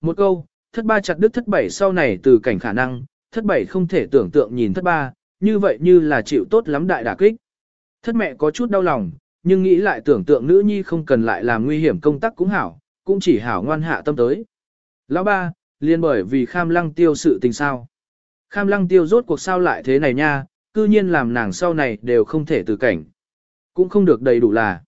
Một câu, thất ba chặt đứt thất bảy sau này từ cảnh khả năng, thất bảy không thể tưởng tượng nhìn thất ba, như vậy như là chịu tốt lắm đại đả kích. Thất mẹ có chút đau lòng, nhưng nghĩ lại tưởng tượng nữ nhi không cần lại làm nguy hiểm công tác cũng hảo, cũng chỉ hảo ngoan hạ tâm tới. Lão ba, liên bởi vì kham lăng tiêu sự tình sao. Kham lăng tiêu rốt cuộc sao lại thế này nha, cư nhiên làm nàng sau này đều không thể từ cảnh. Cũng không được đầy đủ là.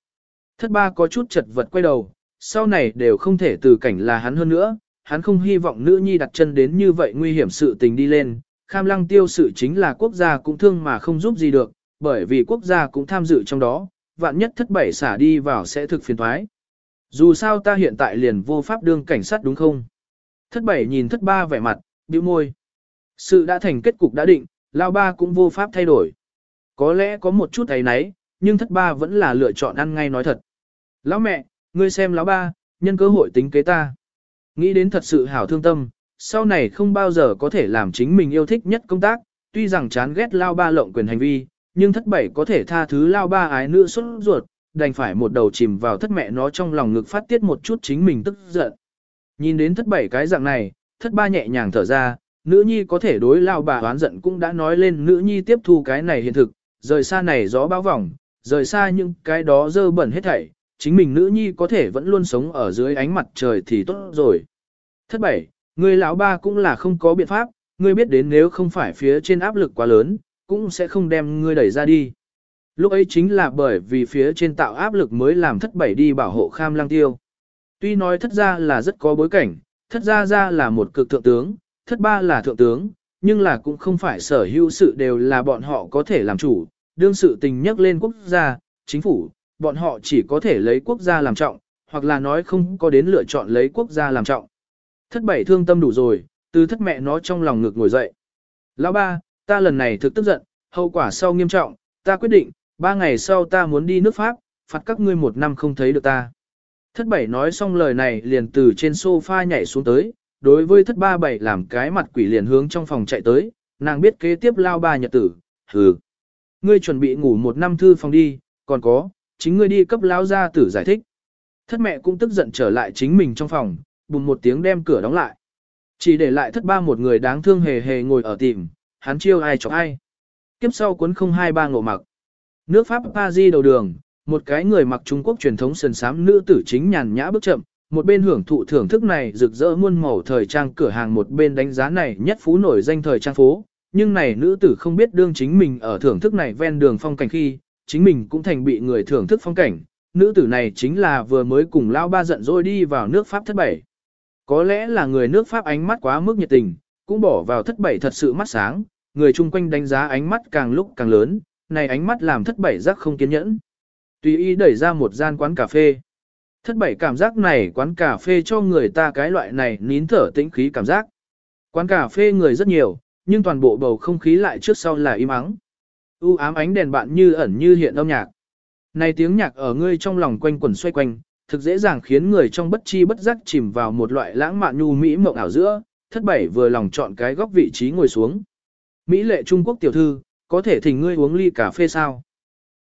Thất ba có chút chật vật quay đầu, sau này đều không thể từ cảnh là hắn hơn nữa, hắn không hy vọng nữ nhi đặt chân đến như vậy nguy hiểm sự tình đi lên. Kham lăng tiêu sự chính là quốc gia cũng thương mà không giúp gì được, bởi vì quốc gia cũng tham dự trong đó, vạn nhất thất bảy xả đi vào sẽ thực phiền thoái. Dù sao ta hiện tại liền vô pháp đương cảnh sát đúng không? Thất bảy nhìn thất ba vẻ mặt, bĩu môi. Sự đã thành kết cục đã định, lao ba cũng vô pháp thay đổi. Có lẽ có một chút thấy nấy, nhưng thất ba vẫn là lựa chọn ăn ngay nói thật. Lão mẹ, ngươi xem lão ba, nhân cơ hội tính kế ta. Nghĩ đến thật sự hảo thương tâm, sau này không bao giờ có thể làm chính mình yêu thích nhất công tác, tuy rằng chán ghét lao ba lộng quyền hành vi, nhưng thất bảy có thể tha thứ lao ba ái nữ xuất ruột, đành phải một đầu chìm vào thất mẹ nó trong lòng ngực phát tiết một chút chính mình tức giận. Nhìn đến thất bảy cái dạng này, thất ba nhẹ nhàng thở ra, nữ nhi có thể đối lao bà oán giận cũng đã nói lên nữ nhi tiếp thu cái này hiện thực, rời xa này gió bão vòng, rời xa những cái đó dơ bẩn hết thảy, chính mình nữ nhi có thể vẫn luôn sống ở dưới ánh mặt trời thì tốt rồi. Thất bảy, người lão ba cũng là không có biện pháp, ngươi biết đến nếu không phải phía trên áp lực quá lớn, cũng sẽ không đem ngươi đẩy ra đi. Lúc ấy chính là bởi vì phía trên tạo áp lực mới làm thất bảy đi bảo hộ kham lang tiêu. Tuy nói thất gia là rất có bối cảnh, thất gia gia là một cực thượng tướng, thất ba là thượng tướng, nhưng là cũng không phải sở hữu sự đều là bọn họ có thể làm chủ, đương sự tình nhắc lên quốc gia, chính phủ, bọn họ chỉ có thể lấy quốc gia làm trọng, hoặc là nói không có đến lựa chọn lấy quốc gia làm trọng. Thất bảy thương tâm đủ rồi, từ thất mẹ nó trong lòng ngực ngồi dậy. Lão ba, ta lần này thực tức giận, hậu quả sau nghiêm trọng, ta quyết định, ba ngày sau ta muốn đi nước Pháp, phạt các ngươi một năm không thấy được ta. Thất bảy nói xong lời này liền từ trên sofa nhảy xuống tới, đối với thất ba bảy làm cái mặt quỷ liền hướng trong phòng chạy tới, nàng biết kế tiếp lao ba nhật tử, hừ. Ngươi chuẩn bị ngủ một năm thư phòng đi, còn có, chính ngươi đi cấp lão gia tử giải thích. Thất mẹ cũng tức giận trở lại chính mình trong phòng, bùng một tiếng đem cửa đóng lại. Chỉ để lại thất ba một người đáng thương hề hề ngồi ở tìm, hắn chiêu ai chọc ai. Kiếp sau cuốn không hai ba ngộ mặc. Nước Pháp Paris đầu đường, một cái người mặc Trung Quốc truyền thống sần sám nữ tử chính nhàn nhã bước chậm, một bên hưởng thụ thưởng thức này rực rỡ muôn màu thời trang cửa hàng một bên đánh giá này nhất phú nổi danh thời trang phố. Nhưng này nữ tử không biết đương chính mình ở thưởng thức này ven đường phong cảnh khi, chính mình cũng thành bị người thưởng thức phong cảnh. Nữ tử này chính là vừa mới cùng lao ba giận dỗi đi vào nước Pháp thất bảy. Có lẽ là người nước Pháp ánh mắt quá mức nhiệt tình, cũng bỏ vào thất bảy thật sự mắt sáng, người chung quanh đánh giá ánh mắt càng lúc càng lớn, này ánh mắt làm thất bảy giác không kiên nhẫn. Tùy ý đẩy ra một gian quán cà phê. Thất bảy cảm giác này quán cà phê cho người ta cái loại này nín thở tĩnh khí cảm giác. Quán cà phê người rất nhiều, nhưng toàn bộ bầu không khí lại trước sau là im ắng. U ám ánh đèn bạn như ẩn như hiện âm nhạc. Này tiếng nhạc ở ngươi trong lòng quanh quẩn xoay quanh, thực dễ dàng khiến người trong bất chi bất giác chìm vào một loại lãng mạn nhu mỹ mộng ảo giữa, thất bảy vừa lòng chọn cái góc vị trí ngồi xuống. Mỹ lệ Trung Quốc tiểu thư, có thể thỉnh ngươi uống ly cà phê sao?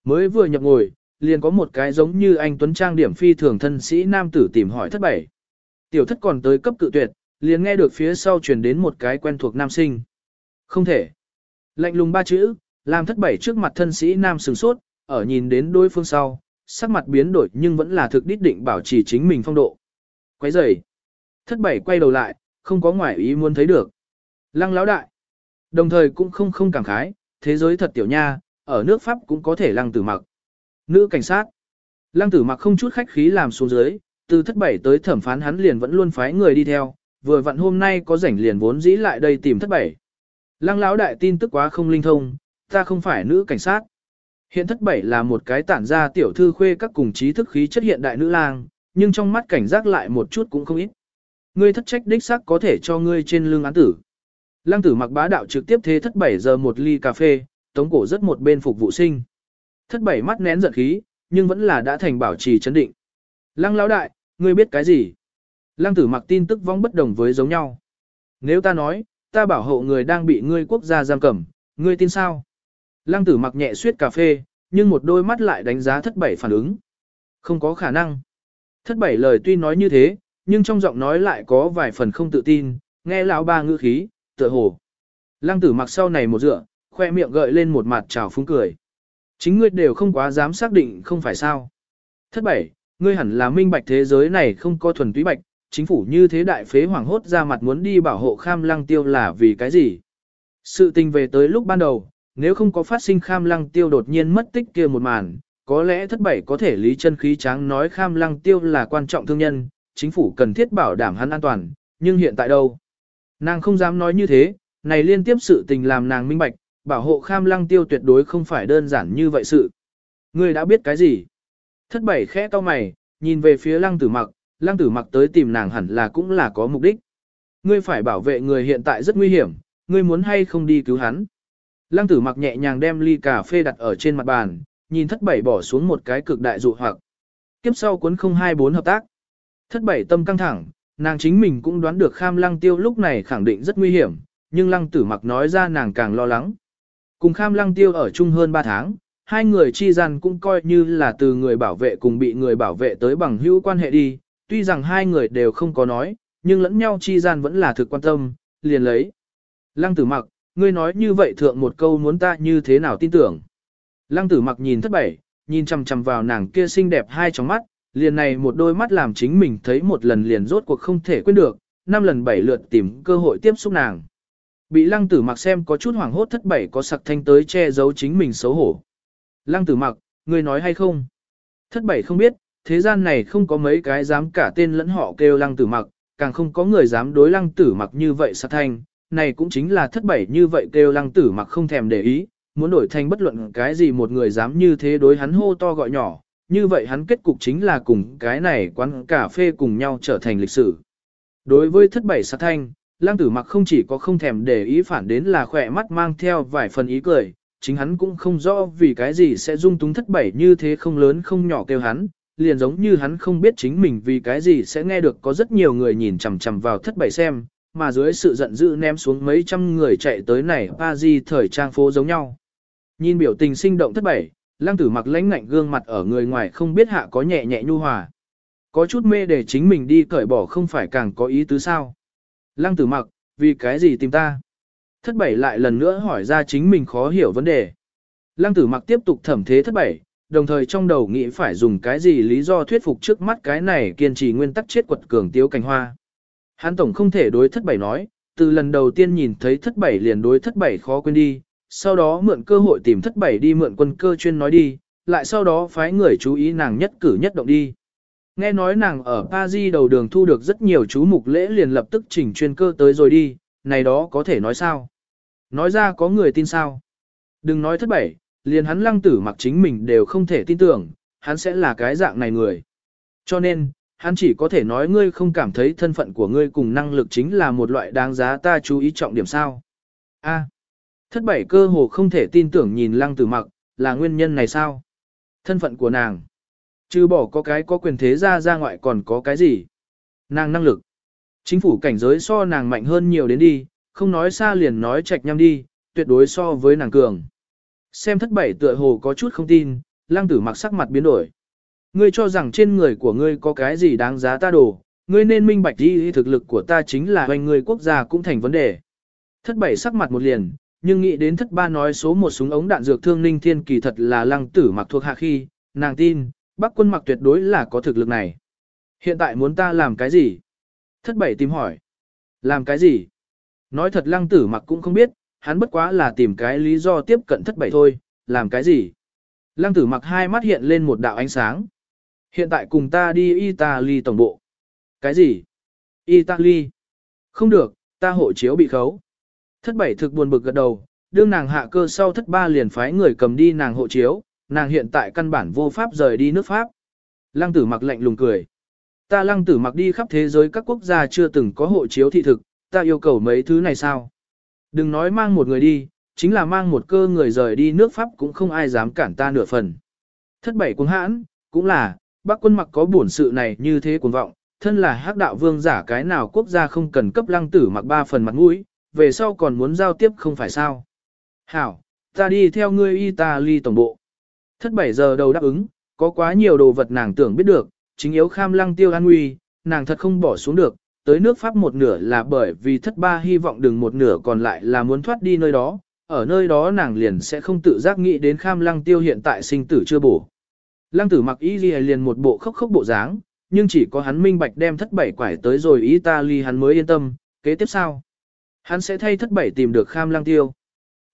Mới vừa nhập ngồi, liền có một cái giống như anh Tuấn Trang điểm phi thường thân sĩ nam tử tìm hỏi thất bảy. Tiểu thất còn tới cấp cự tuyệt, liền nghe được phía sau truyền đến một cái quen thuộc nam sinh. Không thể. Lạnh lùng ba chữ, làm thất bảy trước mặt thân sĩ nam sừng sốt, ở nhìn đến đối phương sau, sắc mặt biến đổi nhưng vẫn là thực đích định bảo trì chính mình phong độ. Quấy rầy. Thất bảy quay đầu lại, không có ngoại ý muốn thấy được. Lăng lão đại. Đồng thời cũng không không cảm khái, thế giới thật tiểu nha, ở nước Pháp cũng có thể lăng tử mặc. Nữ cảnh sát. Lăng tử mặc không chút khách khí làm xuống dưới, từ thất bảy tới thẩm phán hắn liền vẫn luôn phái người đi theo, vừa vặn hôm nay có rảnh liền vốn dĩ lại đây tìm thất bảy. Lăng lão đại tin tức quá không linh thông, ta không phải nữ cảnh sát. Hiện thất bảy là một cái tản ra tiểu thư khuê các cùng trí thức khí chất hiện đại nữ lang, nhưng trong mắt cảnh giác lại một chút cũng không ít. Ngươi thất trách đích xác có thể cho ngươi trên lưng án tử. Lăng tử mặc bá đạo trực tiếp thế thất bảy giờ một ly cà phê, tống cổ rất một bên phục vụ sinh. Thất bảy mắt nén giận khí, nhưng vẫn là đã thành bảo trì chấn định. Lăng lão đại, ngươi biết cái gì? Lăng tử mặc tin tức vong bất đồng với giống nhau. Nếu ta nói, ta bảo hộ người đang bị ngươi quốc gia giam cầm, ngươi tin sao? Lăng tử mặc nhẹ suyết cà phê, nhưng một đôi mắt lại đánh giá thất bảy phản ứng. Không có khả năng. Thất bảy lời tuy nói như thế, nhưng trong giọng nói lại có vài phần không tự tin, nghe lão ba ngữ khí, tựa hồ. Lăng tử mặc sau này một dựa, khoe miệng gợi lên một mặt trào phúng cười. Chính ngươi đều không quá dám xác định không phải sao. Thất bảy, ngươi hẳn là minh bạch thế giới này không có thuần túy bạch, chính phủ như thế đại phế hoàng hốt ra mặt muốn đi bảo hộ kham lăng tiêu là vì cái gì. Sự tình về tới lúc ban đầu, nếu không có phát sinh kham lăng tiêu đột nhiên mất tích kia một màn, có lẽ thất bảy có thể lý chân khí tráng nói kham lăng tiêu là quan trọng thương nhân, chính phủ cần thiết bảo đảm hắn an toàn, nhưng hiện tại đâu? Nàng không dám nói như thế, này liên tiếp sự tình làm nàng minh bạch, bảo hộ kham lăng tiêu tuyệt đối không phải đơn giản như vậy sự. Ngươi đã biết cái gì? Thất bảy khẽ to mày, nhìn về phía lăng tử mặc, lăng tử mặc tới tìm nàng hẳn là cũng là có mục đích. Ngươi phải bảo vệ người hiện tại rất nguy hiểm, ngươi muốn hay không đi cứu hắn. Lăng tử mặc nhẹ nhàng đem ly cà phê đặt ở trên mặt bàn, nhìn thất bảy bỏ xuống một cái cực đại dụ hoặc. Kiếp sau cuốn 024 hợp tác. Thất bảy tâm căng thẳng, nàng chính mình cũng đoán được kham lăng tiêu lúc này khẳng định rất nguy hiểm, nhưng lăng tử mặc nói ra nàng càng lo lắng. Cùng kham lăng tiêu ở chung hơn 3 tháng, hai người chi gian cũng coi như là từ người bảo vệ cùng bị người bảo vệ tới bằng hữu quan hệ đi, tuy rằng hai người đều không có nói, nhưng lẫn nhau chi gian vẫn là thực quan tâm, liền lấy. Lăng tử mặc, ngươi nói như vậy thượng một câu muốn ta như thế nào tin tưởng. Lăng tử mặc nhìn thất bảy, nhìn chằm chằm vào nàng kia xinh đẹp hai tròng mắt, liền này một đôi mắt làm chính mình thấy một lần liền rốt cuộc không thể quên được, năm lần bảy lượt tìm cơ hội tiếp xúc nàng. Bị lăng tử mặc xem có chút hoảng hốt thất bảy có sặc thanh tới che giấu chính mình xấu hổ. Lăng tử mặc, ngươi nói hay không? Thất bảy không biết, thế gian này không có mấy cái dám cả tên lẫn họ kêu lăng tử mặc, càng không có người dám đối lăng tử mặc như vậy sặc thanh, này cũng chính là thất bảy như vậy kêu lăng tử mặc không thèm để ý, muốn đổi thành bất luận cái gì một người dám như thế đối hắn hô to gọi nhỏ, như vậy hắn kết cục chính là cùng cái này quán cà phê cùng nhau trở thành lịch sử. Đối với thất bảy sát thanh, lang tử mặc không chỉ có không thèm để ý phản đến là khỏe mắt mang theo vài phần ý cười, chính hắn cũng không rõ vì cái gì sẽ dung túng thất bảy như thế không lớn không nhỏ kêu hắn, liền giống như hắn không biết chính mình vì cái gì sẽ nghe được có rất nhiều người nhìn chằm chằm vào thất bảy xem, mà dưới sự giận dữ ném xuống mấy trăm người chạy tới này Paris thời trang phố giống nhau. Nhìn biểu tình sinh động thất bảy, lăng tử mặc lãnh ngạnh gương mặt ở người ngoài không biết hạ có nhẹ nhẹ nhu hòa. Có chút mê để chính mình đi cởi bỏ không phải càng có ý tứ sao. Lăng tử mặc, vì cái gì tìm ta? Thất bảy lại lần nữa hỏi ra chính mình khó hiểu vấn đề. Lăng tử mặc tiếp tục thẩm thế thất bảy, đồng thời trong đầu nghĩ phải dùng cái gì lý do thuyết phục trước mắt cái này kiên trì nguyên tắc chết quật cường tiếu cành hoa. Hắn tổng không thể đối thất bảy nói, từ lần đầu tiên nhìn thấy thất bảy liền đối thất bảy khó quên đi, sau đó mượn cơ hội tìm thất bảy đi mượn quân cơ chuyên nói đi, lại sau đó phái người chú ý nàng nhất cử nhất động đi. Nghe nói nàng ở Paris đầu đường thu được rất nhiều chú mục lễ liền lập tức chỉnh chuyên cơ tới rồi đi, này đó có thể nói sao? Nói ra có người tin sao? Đừng nói thất bảy, liền hắn lăng tử mặc chính mình đều không thể tin tưởng, hắn sẽ là cái dạng này người. Cho nên, hắn chỉ có thể nói ngươi không cảm thấy thân phận của ngươi cùng năng lực chính là một loại đáng giá ta chú ý trọng điểm sao. A. Thất bảy cơ hồ không thể tin tưởng nhìn lăng tử mặc, là nguyên nhân này sao? Thân phận của nàng. Chứ bỏ có cái có quyền thế ra ra ngoại còn có cái gì? Nàng năng lực. Chính phủ cảnh giới so nàng mạnh hơn nhiều đến đi, không nói xa liền nói chạch nhăm đi, tuyệt đối so với nàng cường. Xem thất bảy tựa hồ có chút không tin, lăng tử mặc sắc mặt biến đổi. Ngươi cho rằng trên người của ngươi có cái gì đáng giá ta đổ, ngươi nên minh bạch đi thực lực của ta chính là hoành người quốc gia cũng thành vấn đề. Thất bảy sắc mặt một liền, nhưng nghĩ đến thất ba nói số một súng ống đạn dược thương ninh thiên kỳ thật là lăng tử mặc thuộc hạ khi, nàng tin, bác quân mặc tuyệt đối là có thực lực này. Hiện tại muốn ta làm cái gì? Thất bảy tìm hỏi. Làm cái gì? Nói thật lăng tử mặc cũng không biết, hắn bất quá là tìm cái lý do tiếp cận thất bảy thôi, làm cái gì? Lăng tử mặc hai mắt hiện lên một đạo ánh sáng. Hiện tại cùng ta đi Italy tổng bộ. Cái gì? Italy? Không được, ta hộ chiếu bị khấu. Thất bảy thực buồn bực gật đầu, đương nàng hạ cơ sau thất ba liền phái người cầm đi nàng hộ chiếu, nàng hiện tại căn bản vô pháp rời đi nước Pháp. Lăng tử mặc lạnh lùng cười. Ta lăng tử mặc đi khắp thế giới các quốc gia chưa từng có hộ chiếu thị thực, ta yêu cầu mấy thứ này sao? Đừng nói mang một người đi, chính là mang một cơ người rời đi nước Pháp cũng không ai dám cản ta nửa phần. Thất bảy cuồng hãn, cũng là, bác quân mặc có bổn sự này như thế cuồng vọng, thân là hắc đạo vương giả cái nào quốc gia không cần cấp lăng tử mặc ba phần mặt mũi, về sau còn muốn giao tiếp không phải sao. Hảo, ta đi theo ngươi Italy tổng bộ. Thất bảy giờ đầu đáp ứng, có quá nhiều đồ vật nàng tưởng biết được, chính yếu kham lăng tiêu an nguy, nàng thật không bỏ xuống được, tới nước Pháp một nửa là bởi vì thất ba hy vọng đừng một nửa còn lại là muốn thoát đi nơi đó, ở nơi đó nàng liền sẽ không tự giác nghĩ đến kham lăng tiêu hiện tại sinh tử chưa bổ. Lăng tử mặc y liền một bộ khốc khốc bộ dáng, nhưng chỉ có hắn minh bạch đem thất bảy quải tới rồi Italy hắn mới yên tâm, kế tiếp sao? Hắn sẽ thay thất bảy tìm được kham lăng tiêu.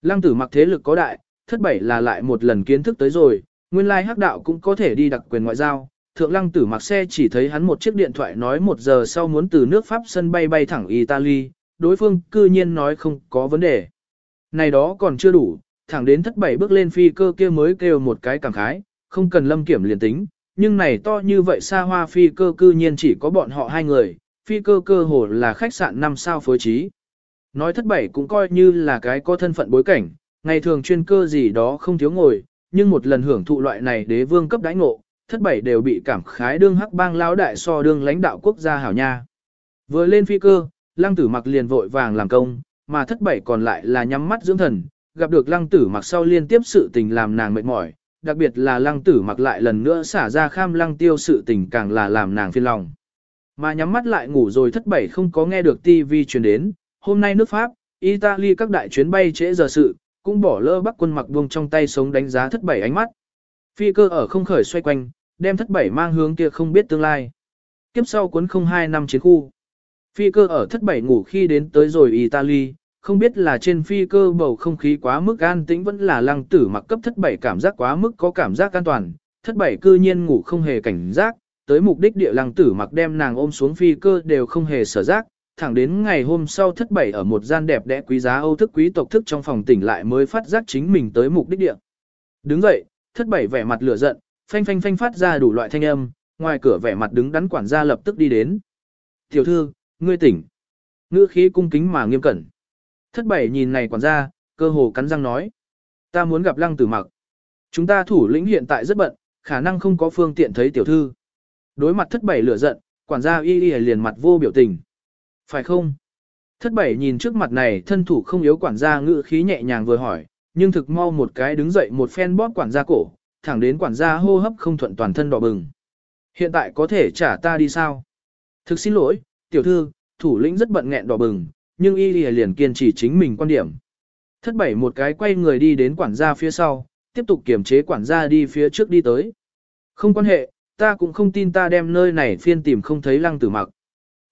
Lăng tử mặc thế lực có đại, thất bảy là lại một lần kiến thức tới rồi, nguyên lai hắc đạo cũng có thể đi đặc quyền ngoại giao. Thượng lăng tử mặc xe chỉ thấy hắn một chiếc điện thoại nói một giờ sau muốn từ nước Pháp sân bay bay thẳng Italy, đối phương cư nhiên nói không có vấn đề. Này đó còn chưa đủ, thẳng đến thất bảy bước lên phi cơ kia mới kêu một cái cảm khái, không cần lâm kiểm liền tính, nhưng này to như vậy xa hoa phi cơ cư nhiên chỉ có bọn họ hai người, phi cơ cơ hồ là khách sạn 5 sao phối trí. Nói thất bảy cũng coi như là cái có thân phận bối cảnh, ngày thường chuyên cơ gì đó không thiếu ngồi, nhưng một lần hưởng thụ loại này đế vương cấp đãi ngộ, thất bảy đều bị cảm khái đương hắc bang lão đại so đương lãnh đạo quốc gia hảo nha. Vừa lên phi cơ, lăng tử mặc liền vội vàng làm công, mà thất bảy còn lại là nhắm mắt dưỡng thần, gặp được lăng tử mặc sau liên tiếp sự tình làm nàng mệt mỏi, đặc biệt là lăng tử mặc lại lần nữa xả ra kham lăng tiêu sự tình càng là làm nàng phiền lòng. Mà nhắm mắt lại ngủ rồi thất bảy không có nghe được TV truyền đến, hôm nay nước Pháp, Italy các đại chuyến bay trễ giờ sự, cũng bỏ lỡ bắc quân mặc buông trong tay sống đánh giá thất bảy ánh mắt. Phi cơ ở không khởi xoay quanh, đem thất bảy mang hướng kia không biết tương lai. Kiếp sau cuốn không hai năm chiến khu. Phi cơ ở thất bảy ngủ khi đến tới rồi Italy, không biết là trên phi cơ bầu không khí quá mức an tĩnh vẫn là lăng tử mặc cấp thất bảy cảm giác quá mức có cảm giác an toàn, thất bảy cư nhiên ngủ không hề cảnh giác, tới mục đích địa lăng tử mặc đem nàng ôm xuống phi cơ đều không hề sở giác, thẳng đến ngày hôm sau thất bảy ở một gian đẹp đẽ quý giá âu thức quý tộc thức trong phòng tỉnh lại mới phát giác chính mình tới mục đích địa. Đứng dậy, thất bảy vẻ mặt lửa giận, phanh phanh phanh phát ra đủ loại thanh âm, ngoài cửa vẻ mặt đứng đắn quản gia lập tức đi đến. Tiểu thư, ngươi tỉnh. Ngữ khí cung kính mà nghiêm cẩn. Thất bảy nhìn này quản gia, cơ hồ cắn răng nói. Ta muốn gặp lăng tử mặc. Chúng ta thủ lĩnh hiện tại rất bận, khả năng không có phương tiện thấy tiểu thư. Đối mặt thất bảy lửa giận, quản gia y y liền mặt vô biểu tình. Phải không? Thất bảy nhìn trước mặt này thân thủ không yếu quản gia ngự khí nhẹ nhàng vừa hỏi, nhưng thực mau một cái đứng dậy một phen bóp quản gia cổ, thẳng đến quản gia hô hấp không thuận toàn thân đỏ bừng. Hiện tại có thể trả ta đi sao? Thực xin lỗi, tiểu thư, thủ lĩnh rất bận nghẹn đỏ bừng, nhưng y lìa liền kiên trì chính mình quan điểm. Thất bảy một cái quay người đi đến quản gia phía sau, tiếp tục kiểm chế quản gia đi phía trước đi tới. Không quan hệ, ta cũng không tin ta đem nơi này phiên tìm không thấy lăng tử mặc.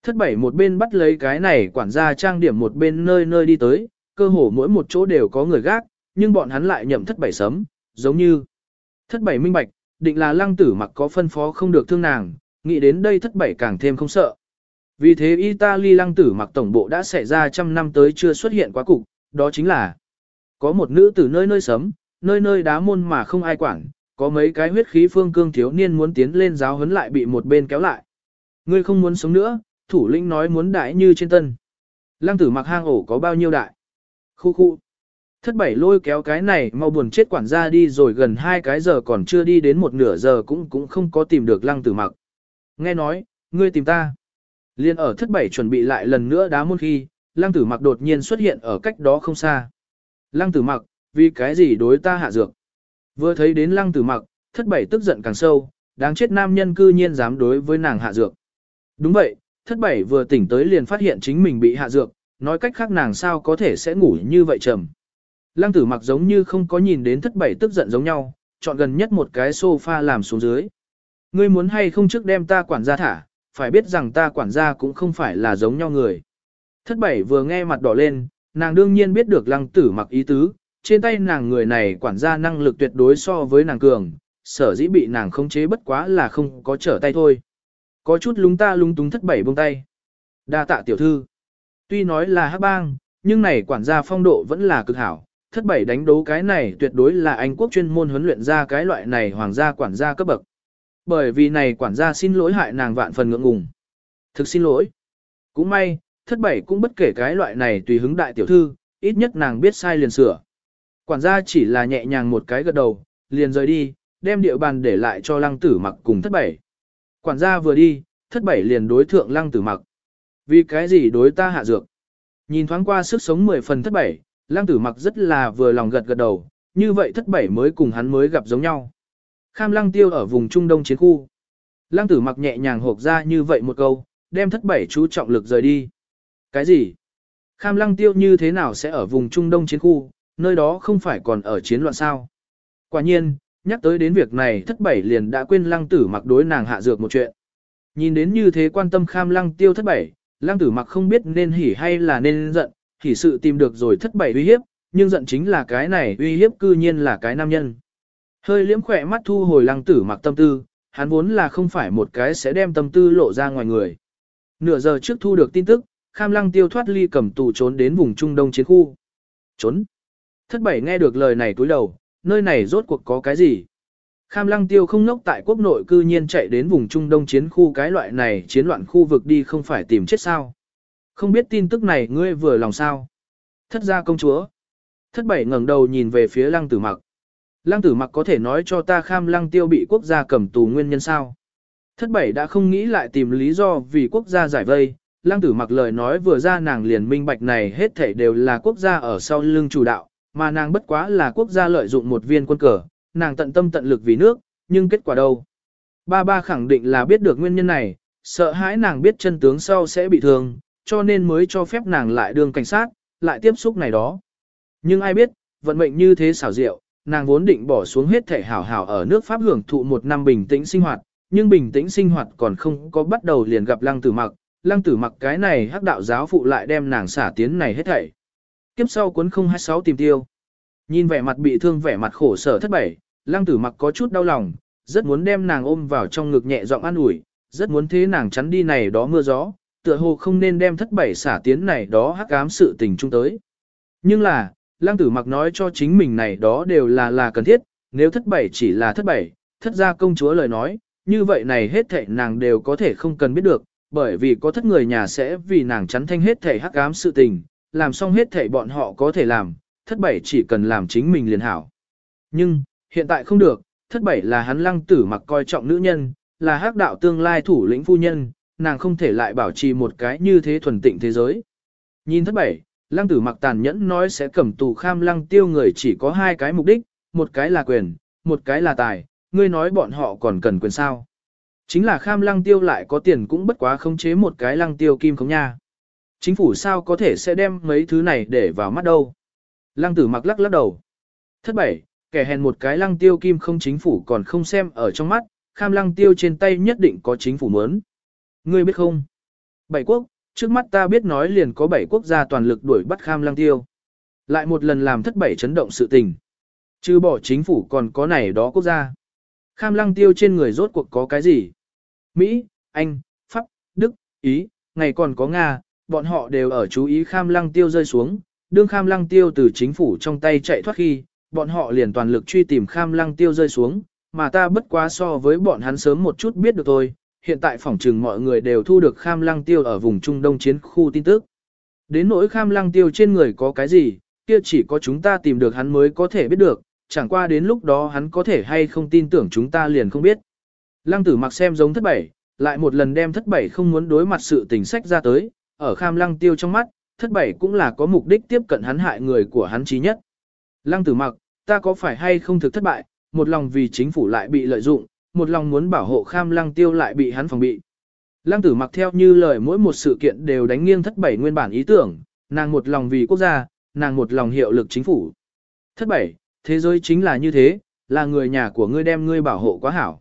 Thất bảy một bên bắt lấy cái này quản gia trang điểm một bên nơi nơi đi tới, cơ hồ mỗi một chỗ đều có người gác, nhưng bọn hắn lại nhậm thất bảy sấm, giống như thất bảy minh bạch, định là lăng tử mặc có phân phó không được thương nàng, nghĩ đến đây thất bảy càng thêm không sợ. Vì thế Italy lăng tử mặc tổng bộ đã xảy ra trăm năm tới chưa xuất hiện quá cục, đó chính là có một nữ tử nơi nơi sấm, nơi nơi đá môn mà không ai quản, có mấy cái huyết khí phương cương thiếu niên muốn tiến lên giáo huấn lại bị một bên kéo lại. Ngươi không muốn sống nữa, thủ lĩnh nói muốn đại như trên tân. Lăng tử mặc hang ổ có bao nhiêu đại? Khu khu. Thất bảy lôi kéo cái này mau buồn chết quản gia đi rồi gần hai cái giờ còn chưa đi đến một nửa giờ cũng cũng không có tìm được lăng tử mặc. Nghe nói, ngươi tìm ta. Liên ở thất bảy chuẩn bị lại lần nữa đá môn khi, lăng tử mặc đột nhiên xuất hiện ở cách đó không xa. Lăng tử mặc, vì cái gì đối ta hạ dược? Vừa thấy đến lăng tử mặc, thất bảy tức giận càng sâu, đáng chết nam nhân cư nhiên dám đối với nàng hạ dược. Đúng vậy, thất bảy vừa tỉnh tới liền phát hiện chính mình bị hạ dược, nói cách khác nàng sao có thể sẽ ngủ như vậy trầm. Lăng tử mặc giống như không có nhìn đến thất bảy tức giận giống nhau, chọn gần nhất một cái sofa làm xuống dưới. Ngươi muốn hay không trước đem ta quản gia thả, phải biết rằng ta quản gia cũng không phải là giống nhau người. Thất bảy vừa nghe mặt đỏ lên, nàng đương nhiên biết được lăng tử mặc ý tứ, trên tay nàng người này quản gia năng lực tuyệt đối so với nàng cường, sở dĩ bị nàng khống chế bất quá là không có trở tay thôi. Có chút lúng ta lúng túng thất bảy buông tay. Đa tạ tiểu thư. Tuy nói là hắc bang, nhưng này quản gia phong độ vẫn là cực hảo. Thất bảy đánh đấu cái này tuyệt đối là Anh quốc chuyên môn huấn luyện ra cái loại này hoàng gia quản gia cấp bậc. Bởi vì này quản gia xin lỗi hại nàng vạn phần ngượng ngùng. Thực xin lỗi. Cũng may, thất bảy cũng bất kể cái loại này tùy hứng đại tiểu thư, ít nhất nàng biết sai liền sửa. Quản gia chỉ là nhẹ nhàng một cái gật đầu, liền rời đi, đem địa bàn để lại cho lăng tử mặc cùng thất bảy. Quản gia vừa đi, thất bảy liền đối thượng lăng tử mặc. Vì cái gì đối ta hạ dược? Nhìn thoáng qua sức sống mười phần thất bảy, lăng tử mặc rất là vừa lòng gật gật đầu, như vậy thất bảy mới cùng hắn mới gặp giống nhau. Kham lăng tiêu ở vùng Trung Đông chiến khu. Lăng tử mặc nhẹ nhàng hộp ra như vậy một câu, đem thất bảy chú trọng lực rời đi. Cái gì? Kham lăng tiêu như thế nào sẽ ở vùng Trung Đông chiến khu, nơi đó không phải còn ở chiến loạn sao? Quả nhiên, nhắc tới đến việc này thất bảy liền đã quên lăng tử mặc đối nàng hạ dược một chuyện. Nhìn đến như thế quan tâm kham lăng tiêu thất bảy, lăng tử mặc không biết nên hỉ hay là nên giận, hỉ sự tìm được rồi thất bảy uy hiếp, nhưng giận chính là cái này uy hiếp cư nhiên là cái nam nhân. Hơi liếm khỏe mắt thu hồi lăng tử mặc tâm tư, hắn vốn là không phải một cái sẽ đem tâm tư lộ ra ngoài người. Nửa giờ trước thu được tin tức, kham lăng tiêu thoát ly cầm tù trốn đến vùng Trung Đông chiến khu. Trốn. Thất bảy nghe được lời này túi đầu, nơi này rốt cuộc có cái gì? Kham lăng tiêu không nốc tại quốc nội cư nhiên chạy đến vùng Trung Đông chiến khu cái loại này chiến loạn khu vực đi không phải tìm chết sao. Không biết tin tức này ngươi vừa lòng sao. Thất gia công chúa. Thất bảy ngẩng đầu nhìn về phía lăng tử mặc. Lăng tử mặc có thể nói cho ta kham lăng tiêu bị quốc gia cầm tù nguyên nhân sao. Thất bảy đã không nghĩ lại tìm lý do vì quốc gia giải vây. Lăng tử mặc lời nói vừa ra nàng liền minh bạch này hết thảy đều là quốc gia ở sau lưng chủ đạo, mà nàng bất quá là quốc gia lợi dụng một viên quân cờ, nàng tận tâm tận lực vì nước, nhưng kết quả đâu? Ba ba khẳng định là biết được nguyên nhân này, sợ hãi nàng biết chân tướng sau sẽ bị thương, cho nên mới cho phép nàng lại đường cảnh sát, lại tiếp xúc này đó. Nhưng ai biết, vận mệnh như thế xảo diệu, nàng vốn định bỏ xuống hết thể hảo hảo ở nước Pháp hưởng thụ một năm bình tĩnh sinh hoạt, nhưng bình tĩnh sinh hoạt còn không có bắt đầu liền gặp lăng tử mặc, lăng tử mặc cái này hắc đạo giáo phụ lại đem nàng xả tiến này hết thảy. Kiếp sau cuốn 026 tìm tiêu. Nhìn vẻ mặt bị thương vẻ mặt khổ sở thất bảy, lăng tử mặc có chút đau lòng, rất muốn đem nàng ôm vào trong ngực nhẹ giọng an ủi, rất muốn thế nàng chắn đi này đó mưa gió, tựa hồ không nên đem thất bảy xả tiến này đó hắc ám sự tình chung tới. Nhưng là, lăng tử mặc nói cho chính mình này đó đều là là cần thiết, nếu thất bảy chỉ là thất bảy, thất gia công chúa lời nói, như vậy này hết thảy nàng đều có thể không cần biết được, bởi vì có thất người nhà sẽ vì nàng chắn thanh hết thảy hắc ám sự tình, làm xong hết thảy bọn họ có thể làm, thất bảy chỉ cần làm chính mình liền hảo. Nhưng, hiện tại không được, thất bảy là hắn lăng tử mặc coi trọng nữ nhân, là hắc đạo tương lai thủ lĩnh phu nhân, nàng không thể lại bảo trì một cái như thế thuần tịnh thế giới. Nhìn thất bảy, lăng tử mặc tàn nhẫn nói sẽ cầm tù kham lăng tiêu người chỉ có hai cái mục đích, một cái là quyền, một cái là tài, ngươi nói bọn họ còn cần quyền sao. Chính là kham lăng tiêu lại có tiền cũng bất quá khống chế một cái lăng tiêu kim không nha. Chính phủ sao có thể sẽ đem mấy thứ này để vào mắt đâu. Lăng tử mặc lắc lắc đầu. Thất bảy, kẻ hèn một cái lăng tiêu kim không chính phủ còn không xem ở trong mắt, kham lăng tiêu trên tay nhất định có chính phủ mớn. Ngươi biết không? Bảy quốc, trước mắt ta biết nói liền có bảy quốc gia toàn lực đuổi bắt kham lăng tiêu. Lại một lần làm thất bảy chấn động sự tình. Chứ bỏ chính phủ còn có này đó quốc gia. Kham lăng tiêu trên người rốt cuộc có cái gì? Mỹ, Anh, Pháp, Đức, Ý, ngày còn có Nga, bọn họ đều ở chú ý kham lăng tiêu rơi xuống. Đương kham lăng tiêu từ chính phủ trong tay chạy thoát khi, bọn họ liền toàn lực truy tìm kham lăng tiêu rơi xuống, mà ta bất quá so với bọn hắn sớm một chút biết được thôi, hiện tại phỏng trừng mọi người đều thu được kham lăng tiêu ở vùng Trung Đông chiến khu tin tức. Đến nỗi kham lăng tiêu trên người có cái gì, kia chỉ có chúng ta tìm được hắn mới có thể biết được, chẳng qua đến lúc đó hắn có thể hay không tin tưởng chúng ta liền không biết. Lăng tử mặc xem giống thất bảy, lại một lần đem thất bảy không muốn đối mặt sự tình sách ra tới, ở kham lăng tiêu trong mắt, thất bảy cũng là có mục đích tiếp cận hắn hại người của hắn trí nhất. Lăng tử mặc, ta có phải hay không thực thất bại, một lòng vì chính phủ lại bị lợi dụng, một lòng muốn bảo hộ kham lăng tiêu lại bị hắn phòng bị. Lăng tử mặc theo như lời mỗi một sự kiện đều đánh nghiêng thất bảy nguyên bản ý tưởng, nàng một lòng vì quốc gia, nàng một lòng hiệu lực chính phủ. Thất bảy, thế giới chính là như thế, là người nhà của ngươi đem ngươi bảo hộ quá hảo.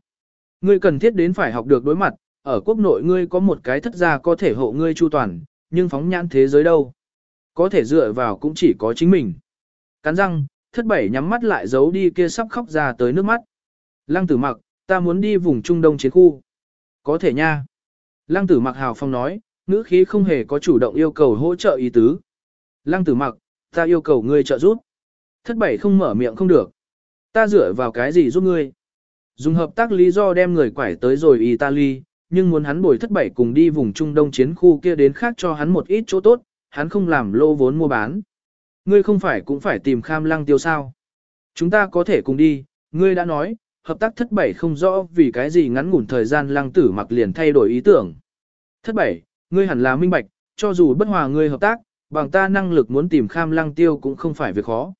Ngươi cần thiết đến phải học được đối mặt, ở quốc nội ngươi có một cái thất gia có thể hộ ngươi chu toàn, nhưng phóng nhãn thế giới đâu. Có thể dựa vào cũng chỉ có chính mình. Cắn răng, thất bảy nhắm mắt lại giấu đi kia sắp khóc ra tới nước mắt. Lăng tử mặc, ta muốn đi vùng Trung Đông chiến khu. Có thể nha. Lăng tử mặc hào phong nói, ngữ khí không hề có chủ động yêu cầu hỗ trợ ý tứ. Lăng tử mặc, ta yêu cầu ngươi trợ giúp. Thất bảy không mở miệng không được. Ta dựa vào cái gì giúp ngươi? Dùng hợp tác lý do đem người quải tới rồi Italy, nhưng muốn hắn bồi thất bảy cùng đi vùng Trung Đông chiến khu kia đến khác cho hắn một ít chỗ tốt, hắn không làm lô vốn mua bán. Ngươi không phải cũng phải tìm kham lăng tiêu sao. Chúng ta có thể cùng đi, ngươi đã nói, hợp tác thất bảy không rõ vì cái gì ngắn ngủn thời gian lăng tử mặc liền thay đổi ý tưởng. Thất bảy, ngươi hẳn là minh bạch, cho dù bất hòa ngươi hợp tác, bằng ta năng lực muốn tìm kham lăng tiêu cũng không phải việc khó.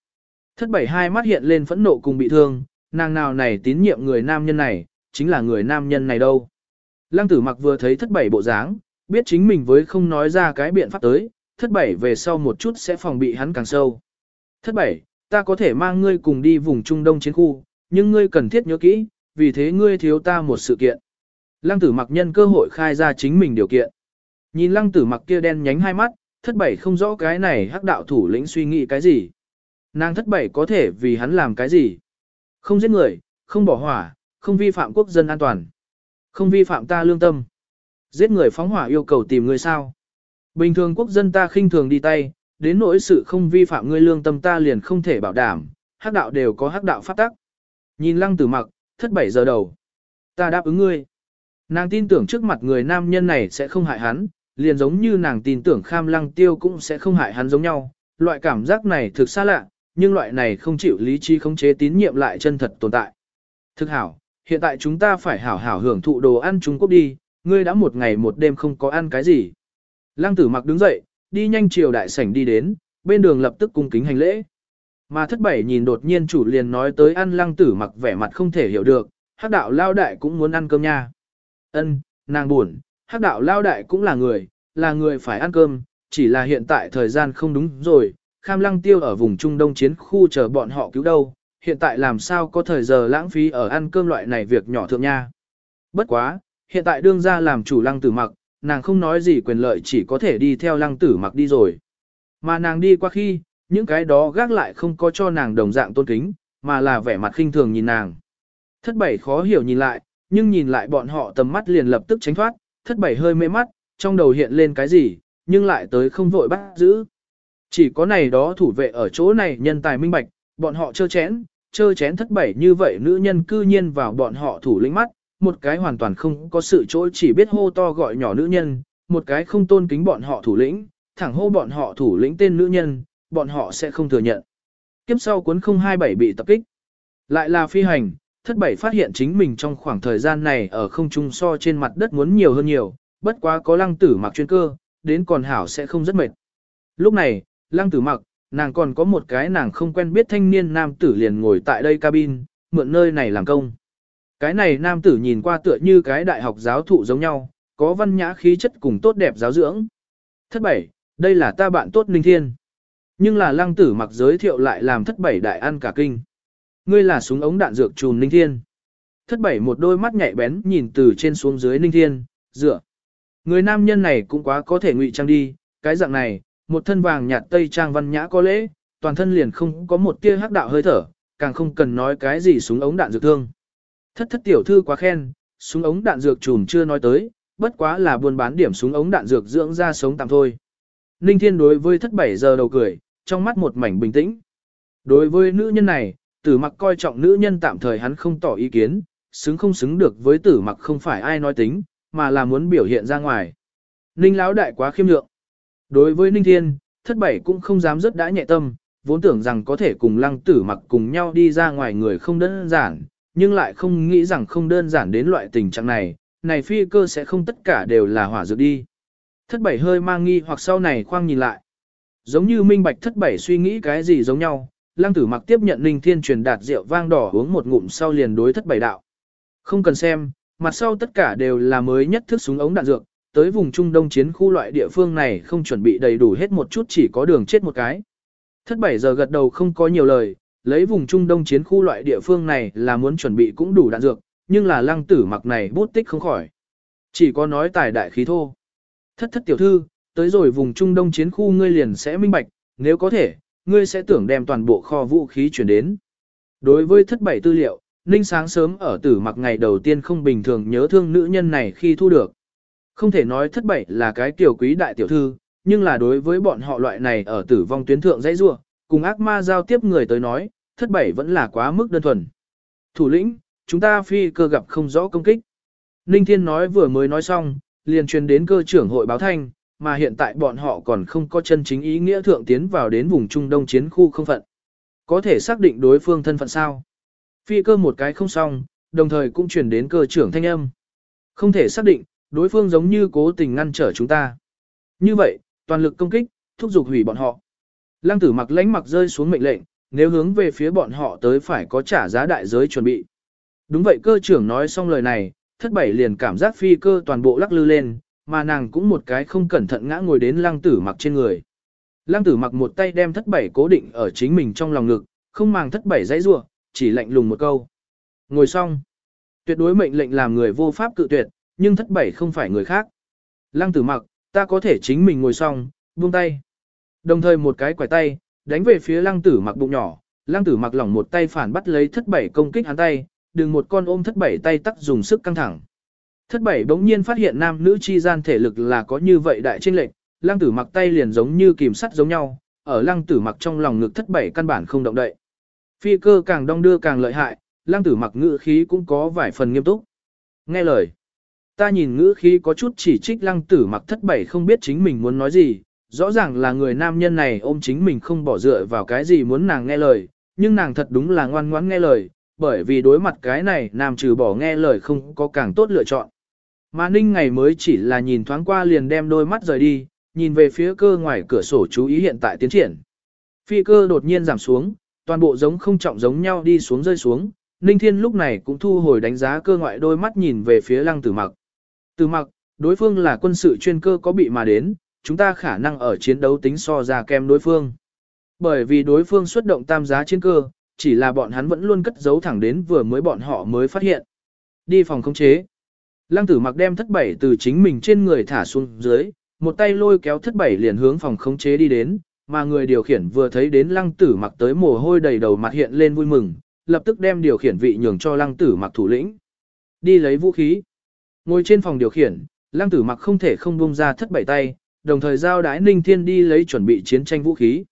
Thất bảy hai mắt hiện lên phẫn nộ cùng bị thương, nàng nào này tín nhiệm người nam nhân này, chính là người nam nhân này đâu. Lăng tử mặc vừa thấy thất bảy bộ dáng, biết chính mình với không nói ra cái biện pháp tới, thất bảy về sau một chút sẽ phòng bị hắn càng sâu. Thất bảy, ta có thể mang ngươi cùng đi vùng Trung Đông chiến khu, nhưng ngươi cần thiết nhớ kỹ, vì thế ngươi thiếu ta một sự kiện. Lăng tử mặc nhân cơ hội khai ra chính mình điều kiện. Nhìn lăng tử mặc kia đen nhánh hai mắt, thất bảy không rõ cái này hắc đạo thủ lĩnh suy nghĩ cái gì. Nàng thất bảy có thể vì hắn làm cái gì. Không giết người, không bỏ hỏa, không vi phạm quốc dân an toàn. Không vi phạm ta lương tâm. Giết người phóng hỏa yêu cầu tìm người sao. Bình thường quốc dân ta khinh thường đi tay, đến nỗi sự không vi phạm ngươi lương tâm ta liền không thể bảo đảm, hắc đạo đều có hắc đạo pháp tắc. Nhìn lăng tử mặc, thất bảy giờ đầu. Ta đáp ứng ngươi. Nàng tin tưởng trước mặt người nam nhân này sẽ không hại hắn, liền giống như nàng tin tưởng kham lăng tiêu cũng sẽ không hại hắn giống nhau. Loại cảm giác này thực xa lạ, nhưng loại này không chịu lý trí khống chế tín nhiệm lại chân thật tồn tại. Thực hảo, hiện tại chúng ta phải hảo hảo hưởng thụ đồ ăn Trung Quốc đi, ngươi đã một ngày một đêm không có ăn cái gì. Lăng tử mặc đứng dậy, đi nhanh chiều đại sảnh đi đến, bên đường lập tức cung kính hành lễ. Mà thất bảy nhìn đột nhiên chủ liền nói tới ăn lăng tử mặc vẻ mặt không thể hiểu được, hắc đạo lao đại cũng muốn ăn cơm nha. Ân, nàng buồn, hắc đạo lao đại cũng là người, là người phải ăn cơm, chỉ là hiện tại thời gian không đúng rồi, kham lăng tiêu ở vùng Trung Đông chiến khu chờ bọn họ cứu đâu, hiện tại làm sao có thời giờ lãng phí ở ăn cơm loại này việc nhỏ thượng nha. Bất quá, hiện tại đương ra làm chủ lăng tử mặc, nàng không nói gì quyền lợi chỉ có thể đi theo lăng tử mặc đi rồi. Mà nàng đi qua khi, những cái đó gác lại không có cho nàng đồng dạng tôn kính, mà là vẻ mặt khinh thường nhìn nàng. Thất bảy khó hiểu nhìn lại, nhưng nhìn lại bọn họ tầm mắt liền lập tức tránh thoát, thất bảy hơi mê mắt, trong đầu hiện lên cái gì, nhưng lại tới không vội bắt giữ. Chỉ có này đó thủ vệ ở chỗ này nhân tài minh bạch, bọn họ chơ chén, chơ chén thất bảy như vậy nữ nhân cư nhiên vào bọn họ thủ lĩnh mắt, một cái hoàn toàn không có sự chỗ chỉ biết hô to gọi nhỏ nữ nhân, một cái không tôn kính bọn họ thủ lĩnh, thẳng hô bọn họ thủ lĩnh tên nữ nhân, bọn họ sẽ không thừa nhận. Kiếp sau cuốn 027 bị tập kích. Lại là phi hành, thất bảy phát hiện chính mình trong khoảng thời gian này ở không trung so trên mặt đất muốn nhiều hơn nhiều, bất quá có lăng tử mặc chuyên cơ, đến còn hảo sẽ không rất mệt. Lúc này, lăng tử mặc, nàng còn có một cái nàng không quen biết thanh niên nam tử liền ngồi tại đây cabin, mượn nơi này làm công. Cái này nam tử nhìn qua tựa như cái đại học giáo thụ giống nhau, có văn nhã khí chất cùng tốt đẹp giáo dưỡng. Thất bảy, đây là ta bạn tốt Ninh Thiên. Nhưng là lăng tử mặc giới thiệu lại làm thất bảy đại ăn cả kinh. Ngươi là súng ống đạn dược trùn Ninh Thiên. Thất bảy một đôi mắt nhạy bén nhìn từ trên xuống dưới Ninh Thiên, dựa. Người nam nhân này cũng quá có thể ngụy trang đi, cái dạng này, một thân vàng nhạt tây trang văn nhã có lễ, toàn thân liền không có một tia hắc đạo hơi thở, càng không cần nói cái gì súng ống đạn dược thương. Thất thất tiểu thư quá khen, súng ống đạn dược trùm chưa nói tới, bất quá là buôn bán điểm súng ống đạn dược dưỡng ra sống tạm thôi. Ninh Thiên đối với thất bảy giờ đầu cười, trong mắt một mảnh bình tĩnh. Đối với nữ nhân này, tử mặc coi trọng nữ nhân tạm thời hắn không tỏ ý kiến, xứng không xứng được với tử mặc không phải ai nói tính, mà là muốn biểu hiện ra ngoài. Ninh lão đại quá khiêm lượng. Đối với Ninh Thiên, thất bảy cũng không dám rất đã nhẹ tâm, vốn tưởng rằng có thể cùng lăng tử mặc cùng nhau đi ra ngoài người không đơn giản, nhưng lại không nghĩ rằng không đơn giản đến loại tình trạng này, này phi cơ sẽ không tất cả đều là hỏa dược đi. Thất bảy hơi mang nghi hoặc sau này khoang nhìn lại. Giống như minh bạch thất bảy suy nghĩ cái gì giống nhau, lăng tử mặc tiếp nhận Ninh Thiên truyền đạt rượu vang đỏ uống một ngụm sau liền đối thất bảy đạo. Không cần xem, mặt sau tất cả đều là mới nhất thức súng ống đạn dược, tới vùng Trung Đông chiến khu loại địa phương này không chuẩn bị đầy đủ hết một chút chỉ có đường chết một cái. Thất bảy giờ gật đầu không có nhiều lời, lấy vùng Trung Đông chiến khu loại địa phương này là muốn chuẩn bị cũng đủ đạn dược, nhưng là lăng tử mặc này bút tích không khỏi. Chỉ có nói tài đại khí thô. Thất thất tiểu thư, tới rồi vùng Trung Đông chiến khu ngươi liền sẽ minh bạch, nếu có thể, ngươi sẽ tưởng đem toàn bộ kho vũ khí chuyển đến. Đối với thất bảy tư liệu, Ninh sáng sớm ở tử mặc ngày đầu tiên không bình thường nhớ thương nữ nhân này khi thu được. Không thể nói thất bảy là cái tiểu quý đại tiểu thư, nhưng là đối với bọn họ loại này ở tử vong tuyến thượng dãy rua, cùng ác ma giao tiếp người tới nói, thất bảy vẫn là quá mức đơn thuần. Thủ lĩnh, chúng ta phi cơ gặp không rõ công kích. Ninh Thiên nói vừa mới nói xong, liền truyền đến cơ trưởng hội báo thanh, mà hiện tại bọn họ còn không có chân chính ý nghĩa thượng tiến vào đến vùng Trung Đông chiến khu không phận. Có thể xác định đối phương thân phận sao? Phi cơ một cái không xong, đồng thời cũng truyền đến cơ trưởng thanh âm. Không thể xác định, đối phương giống như cố tình ngăn trở chúng ta. Như vậy, toàn lực công kích, thúc giục hủy bọn họ. Lăng tử mặc lãnh mặc rơi xuống mệnh lệnh, nếu hướng về phía bọn họ tới phải có trả giá đại giới chuẩn bị. Đúng vậy cơ trưởng nói xong lời này, thất bảy liền cảm giác phi cơ toàn bộ lắc lư lên, mà nàng cũng một cái không cẩn thận ngã ngồi đến lăng tử mặc trên người. Lăng tử mặc một tay đem thất bảy cố định ở chính mình trong lòng ngực, không màng thất bảy dãy rua, chỉ lạnh lùng một câu. Ngồi xong. Tuyệt đối mệnh lệnh làm người vô pháp cự tuyệt, nhưng thất bảy không phải người khác. Lăng tử mặc, ta có thể chính mình ngồi xong, buông tay. Đồng thời một cái quải tay, đánh về phía lăng tử mặc bụng nhỏ, lăng tử mặc lỏng một tay phản bắt lấy thất bảy công kích hắn tay, đừng một con ôm thất bảy tay tắc dùng sức căng thẳng. Thất bảy bỗng nhiên phát hiện nam nữ chi gian thể lực là có như vậy đại chênh lệch, lăng tử mặc tay liền giống như kìm sắt giống nhau, ở lăng tử mặc trong lòng ngực thất bảy căn bản không động đậy. Phi cơ càng đong đưa càng lợi hại, lăng tử mặc ngữ khí cũng có vài phần nghiêm túc. Nghe lời, ta nhìn ngữ khí có chút chỉ trích lăng tử mặc thất bảy không biết chính mình muốn nói gì, rõ ràng là người nam nhân này ôm chính mình không bỏ dựa vào cái gì muốn nàng nghe lời, nhưng nàng thật đúng là ngoan ngoãn nghe lời, bởi vì đối mặt cái này nam trừ bỏ nghe lời không có càng tốt lựa chọn. Mà ninh ngày mới chỉ là nhìn thoáng qua liền đem đôi mắt rời đi, nhìn về phía cơ ngoài cửa sổ chú ý hiện tại tiến triển. Phi cơ đột nhiên giảm xuống, toàn bộ giống không trọng giống nhau đi xuống rơi xuống, Ninh Thiên lúc này cũng thu hồi đánh giá cơ ngoại đôi mắt nhìn về phía lăng tử mặc. Tử mặc, đối phương là quân sự chuyên cơ có bị mà đến, chúng ta khả năng ở chiến đấu tính so ra kem đối phương. Bởi vì đối phương xuất động tam giá chiến cơ, chỉ là bọn hắn vẫn luôn cất giấu thẳng đến vừa mới bọn họ mới phát hiện. Đi phòng khống chế. Lăng tử mặc đem thất bảy từ chính mình trên người thả xuống dưới, một tay lôi kéo thất bảy liền hướng phòng khống chế đi đến, mà người điều khiển vừa thấy đến lăng tử mặc tới mồ hôi đầy đầu mặt hiện lên vui mừng, lập tức đem điều khiển vị nhường cho lăng tử mặc thủ lĩnh. Đi lấy vũ khí. Ngồi trên phòng điều khiển, lăng tử mặc không thể không buông ra thất bảy tay, đồng thời giao đái ninh thiên đi lấy chuẩn bị chiến tranh vũ khí.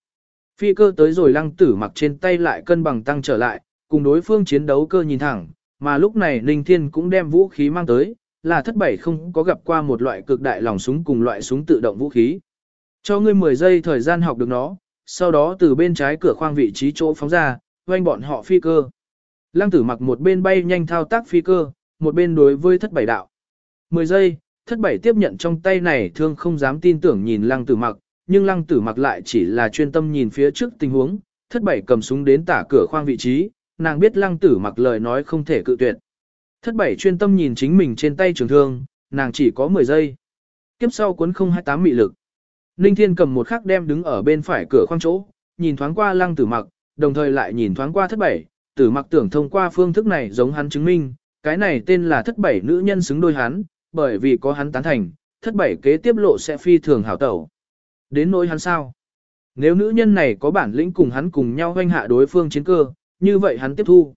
Phi cơ tới rồi lăng tử mặc trên tay lại cân bằng tăng trở lại, cùng đối phương chiến đấu cơ nhìn thẳng, mà lúc này ninh thiên cũng đem vũ khí mang tới, là thất bảy không có gặp qua một loại cực đại lòng súng cùng loại súng tự động vũ khí. Cho ngươi 10 giây thời gian học được nó, sau đó từ bên trái cửa khoang vị trí chỗ phóng ra, quanh bọn họ phi cơ. Lăng tử mặc một bên bay nhanh thao tác phi cơ, một bên đối với thất bảy đạo. 10 giây, thất bảy tiếp nhận trong tay này thương không dám tin tưởng nhìn lăng tử mặc, nhưng lăng tử mặc lại chỉ là chuyên tâm nhìn phía trước tình huống, thất bảy cầm súng đến tả cửa khoang vị trí, nàng biết lăng tử mặc lời nói không thể cự tuyệt. Thất bảy chuyên tâm nhìn chính mình trên tay trường thương, nàng chỉ có 10 giây. Kiếp sau cuốn 028 mị lực. Ninh Thiên cầm một khắc đem đứng ở bên phải cửa khoang chỗ, nhìn thoáng qua lăng tử mặc, đồng thời lại nhìn thoáng qua thất bảy, tử mặc tưởng thông qua phương thức này giống hắn chứng minh, cái này tên là thất bảy nữ nhân xứng đôi hắn, bởi vì có hắn tán thành, thất bảy kế tiếp lộ sẽ phi thường hảo tẩu. Đến nỗi hắn sao? Nếu nữ nhân này có bản lĩnh cùng hắn cùng nhau hoanh hạ đối phương chiến cơ, như vậy hắn tiếp thu.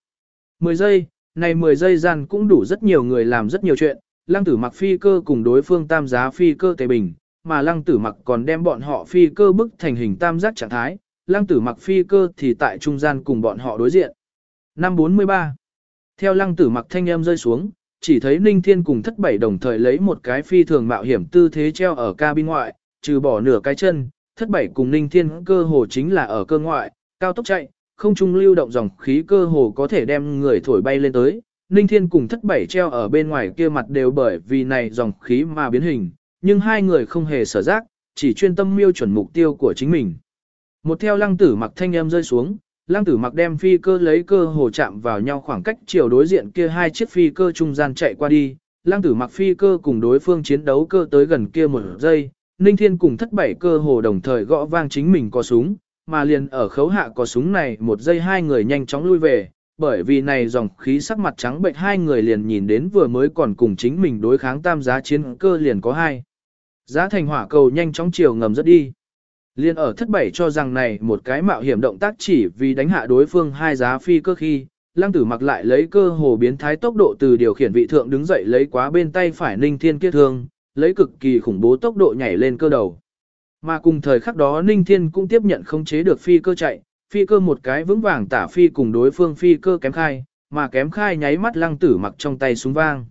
10 giây, này 10 giây gian cũng đủ rất nhiều người làm rất nhiều chuyện, lăng tử mặc phi cơ cùng đối phương tam giá phi cơ tề bình, mà lăng tử mặc còn đem bọn họ phi cơ bức thành hình tam giác trạng thái, lăng tử mặc phi cơ thì tại trung gian cùng bọn họ đối diện. Năm 43 Theo lăng tử mặc thanh em rơi xuống, chỉ thấy Ninh Thiên cùng thất bảy đồng thời lấy một cái phi thường mạo hiểm tư thế treo ở cabin ngoại, trừ bỏ nửa cái chân, thất bảy cùng Ninh Thiên cơ hồ chính là ở cơ ngoại, cao tốc chạy, không trung lưu động dòng khí cơ hồ có thể đem người thổi bay lên tới. Ninh Thiên cùng thất bảy treo ở bên ngoài kia mặt đều bởi vì này dòng khí mà biến hình, nhưng hai người không hề sở giác, chỉ chuyên tâm miêu chuẩn mục tiêu của chính mình. Một theo lăng tử mặc thanh em rơi xuống, lăng tử mặc đem phi cơ lấy cơ hồ chạm vào nhau khoảng cách chiều đối diện kia hai chiếc phi cơ trung gian chạy qua đi. Lăng tử mặc phi cơ cùng đối phương chiến đấu cơ tới gần kia một giây, Ninh Thiên cùng thất bảy cơ hồ đồng thời gõ vang chính mình có súng, mà liền ở khấu hạ có súng này một giây hai người nhanh chóng lui về, bởi vì này dòng khí sắc mặt trắng bệnh hai người liền nhìn đến vừa mới còn cùng chính mình đối kháng tam giá chiến cơ liền có hai. Giá thành hỏa cầu nhanh chóng chiều ngầm rất đi. Liên ở thất bảy cho rằng này một cái mạo hiểm động tác chỉ vì đánh hạ đối phương hai giá phi cơ khi, lăng tử mặc lại lấy cơ hồ biến thái tốc độ từ điều khiển vị thượng đứng dậy lấy quá bên tay phải ninh thiên kia thương, lấy cực kỳ khủng bố tốc độ nhảy lên cơ đầu. Mà cùng thời khắc đó ninh thiên cũng tiếp nhận không chế được phi cơ chạy, phi cơ một cái vững vàng tả phi cùng đối phương phi cơ kém khai, mà kém khai nháy mắt lăng tử mặc trong tay súng vang.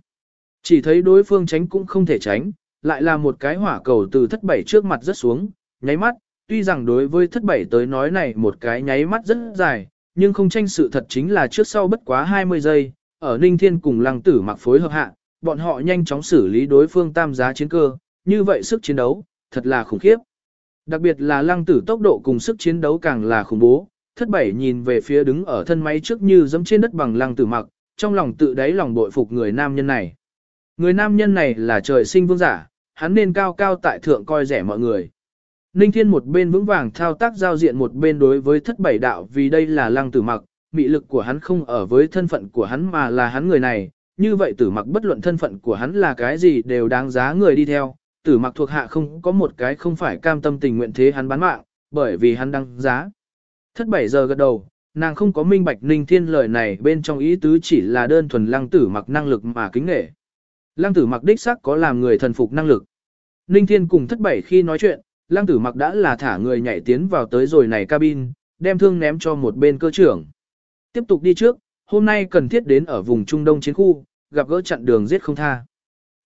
Chỉ thấy đối phương tránh cũng không thể tránh, lại là một cái hỏa cầu từ thất bảy trước mặt rất xuống, nháy mắt, tuy rằng đối với thất bảy tới nói này một cái nháy mắt rất dài, nhưng không tranh sự thật chính là trước sau bất quá 20 giây, ở Ninh Thiên cùng lăng tử mặc phối hợp hạ, bọn họ nhanh chóng xử lý đối phương tam giá chiến cơ, như vậy sức chiến đấu, thật là khủng khiếp. Đặc biệt là lăng tử tốc độ cùng sức chiến đấu càng là khủng bố, thất bảy nhìn về phía đứng ở thân máy trước như dẫm trên đất bằng lăng tử mặc, trong lòng tự đáy lòng bội phục người nam nhân này. Người nam nhân này là trời sinh vương giả, hắn nên cao cao tại thượng coi rẻ mọi người. Ninh Thiên một bên vững vàng thao tác giao diện một bên đối với thất bảy đạo vì đây là lăng tử mặc, mị lực của hắn không ở với thân phận của hắn mà là hắn người này, như vậy tử mặc bất luận thân phận của hắn là cái gì đều đáng giá người đi theo, tử mặc thuộc hạ không có một cái không phải cam tâm tình nguyện thế hắn bán mạng, bởi vì hắn đăng giá. Thất bảy giờ gật đầu, nàng không có minh bạch ninh thiên lời này bên trong ý tứ chỉ là đơn thuần lăng tử mặc năng lực mà kính nghệ. Lăng tử mặc đích xác có làm người thần phục năng lực. Ninh thiên cùng thất bảy khi nói chuyện, lăng tử mặc đã là thả người nhảy tiến vào tới rồi này cabin, đem thương ném cho một bên cơ trưởng. Tiếp tục đi trước, hôm nay cần thiết đến ở vùng Trung Đông chiến khu, gặp gỡ chặn đường giết không tha.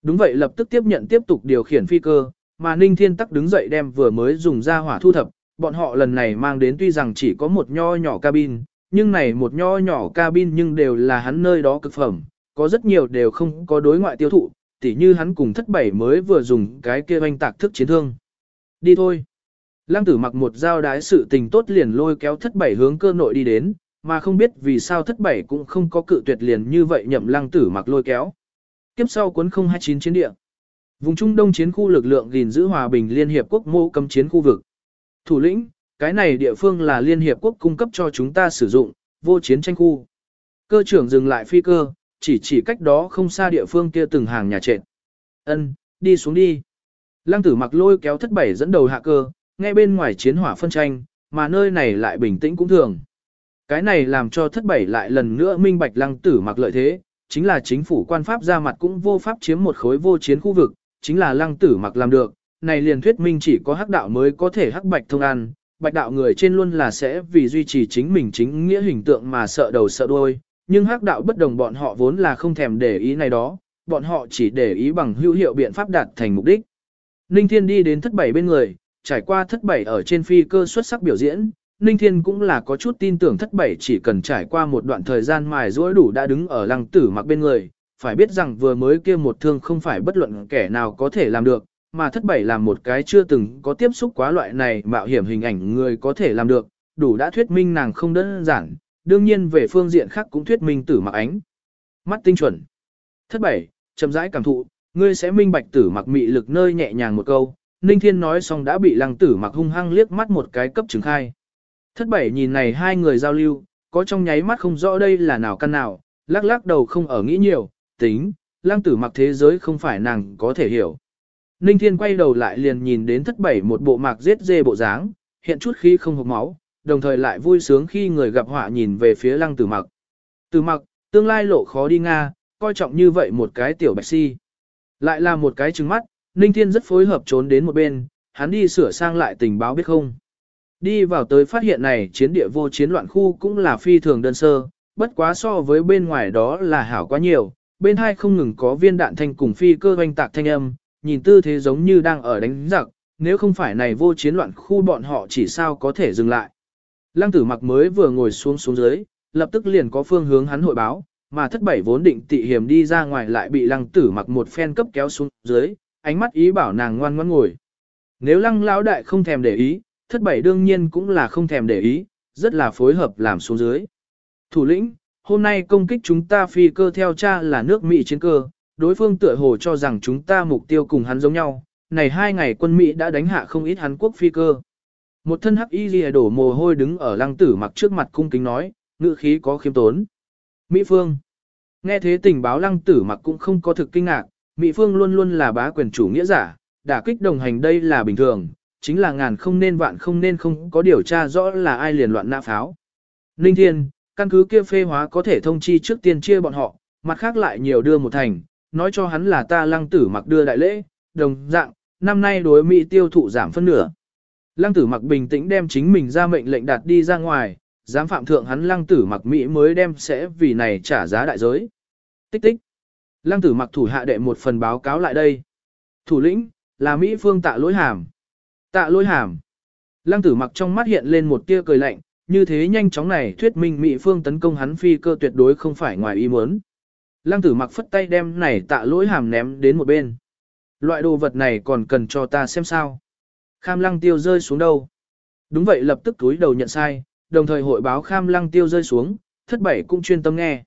Đúng vậy lập tức tiếp nhận tiếp tục điều khiển phi cơ, mà Ninh Thiên Tắc đứng dậy đem vừa mới dùng ra hỏa thu thập, bọn họ lần này mang đến tuy rằng chỉ có một nho nhỏ cabin, nhưng này một nho nhỏ cabin nhưng đều là hắn nơi đó cực phẩm, có rất nhiều đều không có đối ngoại tiêu thụ, tỉ như hắn cùng thất bảy mới vừa dùng cái kia oanh tạc thức chiến thương. Đi thôi. Lăng tử mặc một giao đái sự tình tốt liền lôi kéo thất bảy hướng cơ nội đi đến, mà không biết vì sao thất bảy cũng không có cự tuyệt liền như vậy nhậm lăng tử mặc lôi kéo. Kiếp sau cuốn 029 chiến địa. Vùng Trung Đông chiến khu lực lượng gìn giữ hòa bình Liên Hiệp Quốc mô cấm chiến khu vực. Thủ lĩnh, cái này địa phương là Liên Hiệp Quốc cung cấp cho chúng ta sử dụng, vô chiến tranh khu. Cơ trưởng dừng lại phi cơ, chỉ chỉ cách đó không xa địa phương kia từng hàng nhà trệt. Ân, đi xuống đi. Lăng tử mặc lôi kéo thất bảy dẫn đầu hạ cơ, nghe bên ngoài chiến hỏa phân tranh, mà nơi này lại bình tĩnh cũng thường. Cái này làm cho thất bảy lại lần nữa minh bạch lăng tử mặc lợi thế, chính là chính phủ quan pháp ra mặt cũng vô pháp chiếm một khối vô chiến khu vực, chính là lăng tử mặc làm được, này liền thuyết minh chỉ có hắc đạo mới có thể hắc bạch thông ăn, bạch đạo người trên luôn là sẽ vì duy trì chính mình chính nghĩa hình tượng mà sợ đầu sợ đuôi, nhưng hắc đạo bất đồng bọn họ vốn là không thèm để ý này đó, bọn họ chỉ để ý bằng hữu hiệu biện pháp đạt thành mục đích. Ninh Thiên đi đến thất bảy bên người, trải qua thất bảy ở trên phi cơ xuất sắc biểu diễn, Ninh Thiên cũng là có chút tin tưởng thất bảy chỉ cần trải qua một đoạn thời gian mài rũa đủ đã đứng ở lăng tử mặc bên người, phải biết rằng vừa mới kia một thương không phải bất luận kẻ nào có thể làm được, mà thất bảy là một cái chưa từng có tiếp xúc quá loại này mạo hiểm hình ảnh người có thể làm được, đủ đã thuyết minh nàng không đơn giản, đương nhiên về phương diện khác cũng thuyết minh tử mặc ánh. Mắt tinh chuẩn. Thất bảy, chậm rãi cảm thụ, ngươi sẽ minh bạch tử mặc mị lực nơi nhẹ nhàng một câu, Ninh Thiên nói xong đã bị lăng tử mặc hung hăng liếc mắt một cái cấp chứng khai. Thất bảy nhìn này hai người giao lưu, có trong nháy mắt không rõ đây là nào căn nào, lắc lắc đầu không ở nghĩ nhiều, tính, Lang tử mặc thế giới không phải nàng có thể hiểu. Ninh Thiên quay đầu lại liền nhìn đến thất bảy một bộ mạc giết dê bộ dáng, hiện chút khi không hộp máu, đồng thời lại vui sướng khi người gặp họa nhìn về phía lăng tử mặc. Tử mặc, tương lai lộ khó đi Nga, coi trọng như vậy một cái tiểu bạch si. Lại là một cái trứng mắt, Ninh Thiên rất phối hợp trốn đến một bên, hắn đi sửa sang lại tình báo biết không. Đi vào tới phát hiện này chiến địa vô chiến loạn khu cũng là phi thường đơn sơ, bất quá so với bên ngoài đó là hảo quá nhiều, bên hai không ngừng có viên đạn thanh cùng phi cơ hoanh tạc thanh âm, nhìn tư thế giống như đang ở đánh giặc, nếu không phải này vô chiến loạn khu bọn họ chỉ sao có thể dừng lại. Lăng tử mặc mới vừa ngồi xuống xuống dưới, lập tức liền có phương hướng hắn hội báo, mà thất bảy vốn định tị hiểm đi ra ngoài lại bị lăng tử mặc một phen cấp kéo xuống dưới, ánh mắt ý bảo nàng ngoan ngoãn ngồi. Nếu lăng lão đại không thèm để ý, thất bảy đương nhiên cũng là không thèm để ý, rất là phối hợp làm xuống dưới. Thủ lĩnh, hôm nay công kích chúng ta phi cơ theo cha là nước Mỹ chiến cơ, đối phương tựa hồ cho rằng chúng ta mục tiêu cùng hắn giống nhau, này hai ngày quân Mỹ đã đánh hạ không ít hàn quốc phi cơ. Một thân hắc y lìa đổ mồ hôi đứng ở lăng tử mặc trước mặt cung kính nói, ngữ khí có khiêm tốn. Mỹ Phương Nghe thế tình báo lăng tử mặc cũng không có thực kinh ngạc, Mỹ Phương luôn luôn là bá quyền chủ nghĩa giả, đả kích đồng hành đây là bình thường, chính là ngàn không nên vạn không nên không có điều tra rõ là ai liền loạn nã pháo. Ninh Thiên, căn cứ kia phê hóa có thể thông chi trước tiên chia bọn họ, mặt khác lại nhiều đưa một thành, nói cho hắn là ta lăng tử mặc đưa đại lễ, đồng dạng, năm nay đối Mỹ tiêu thụ giảm phân nửa. Lăng tử mặc bình tĩnh đem chính mình ra mệnh lệnh đạt đi ra ngoài, dám phạm thượng hắn lăng tử mặc Mỹ mới đem sẽ vì này trả giá đại giới. Tích tích. Lăng tử mặc thủ hạ đệ một phần báo cáo lại đây. Thủ lĩnh, là Mỹ phương tạ lỗi hàm. Tạ lỗi hàm. Lăng tử mặc trong mắt hiện lên một tia cười lạnh, như thế nhanh chóng này thuyết minh Mỹ phương tấn công hắn phi cơ tuyệt đối không phải ngoài ý muốn. Lăng tử mặc phất tay đem này tạ lỗi hàm ném đến một bên. Loại đồ vật này còn cần cho ta xem sao. Kham lăng tiêu rơi xuống đâu. Đúng vậy lập tức túi đầu nhận sai, đồng thời hội báo kham lăng tiêu rơi xuống, thất bảy cũng chuyên tâm nghe.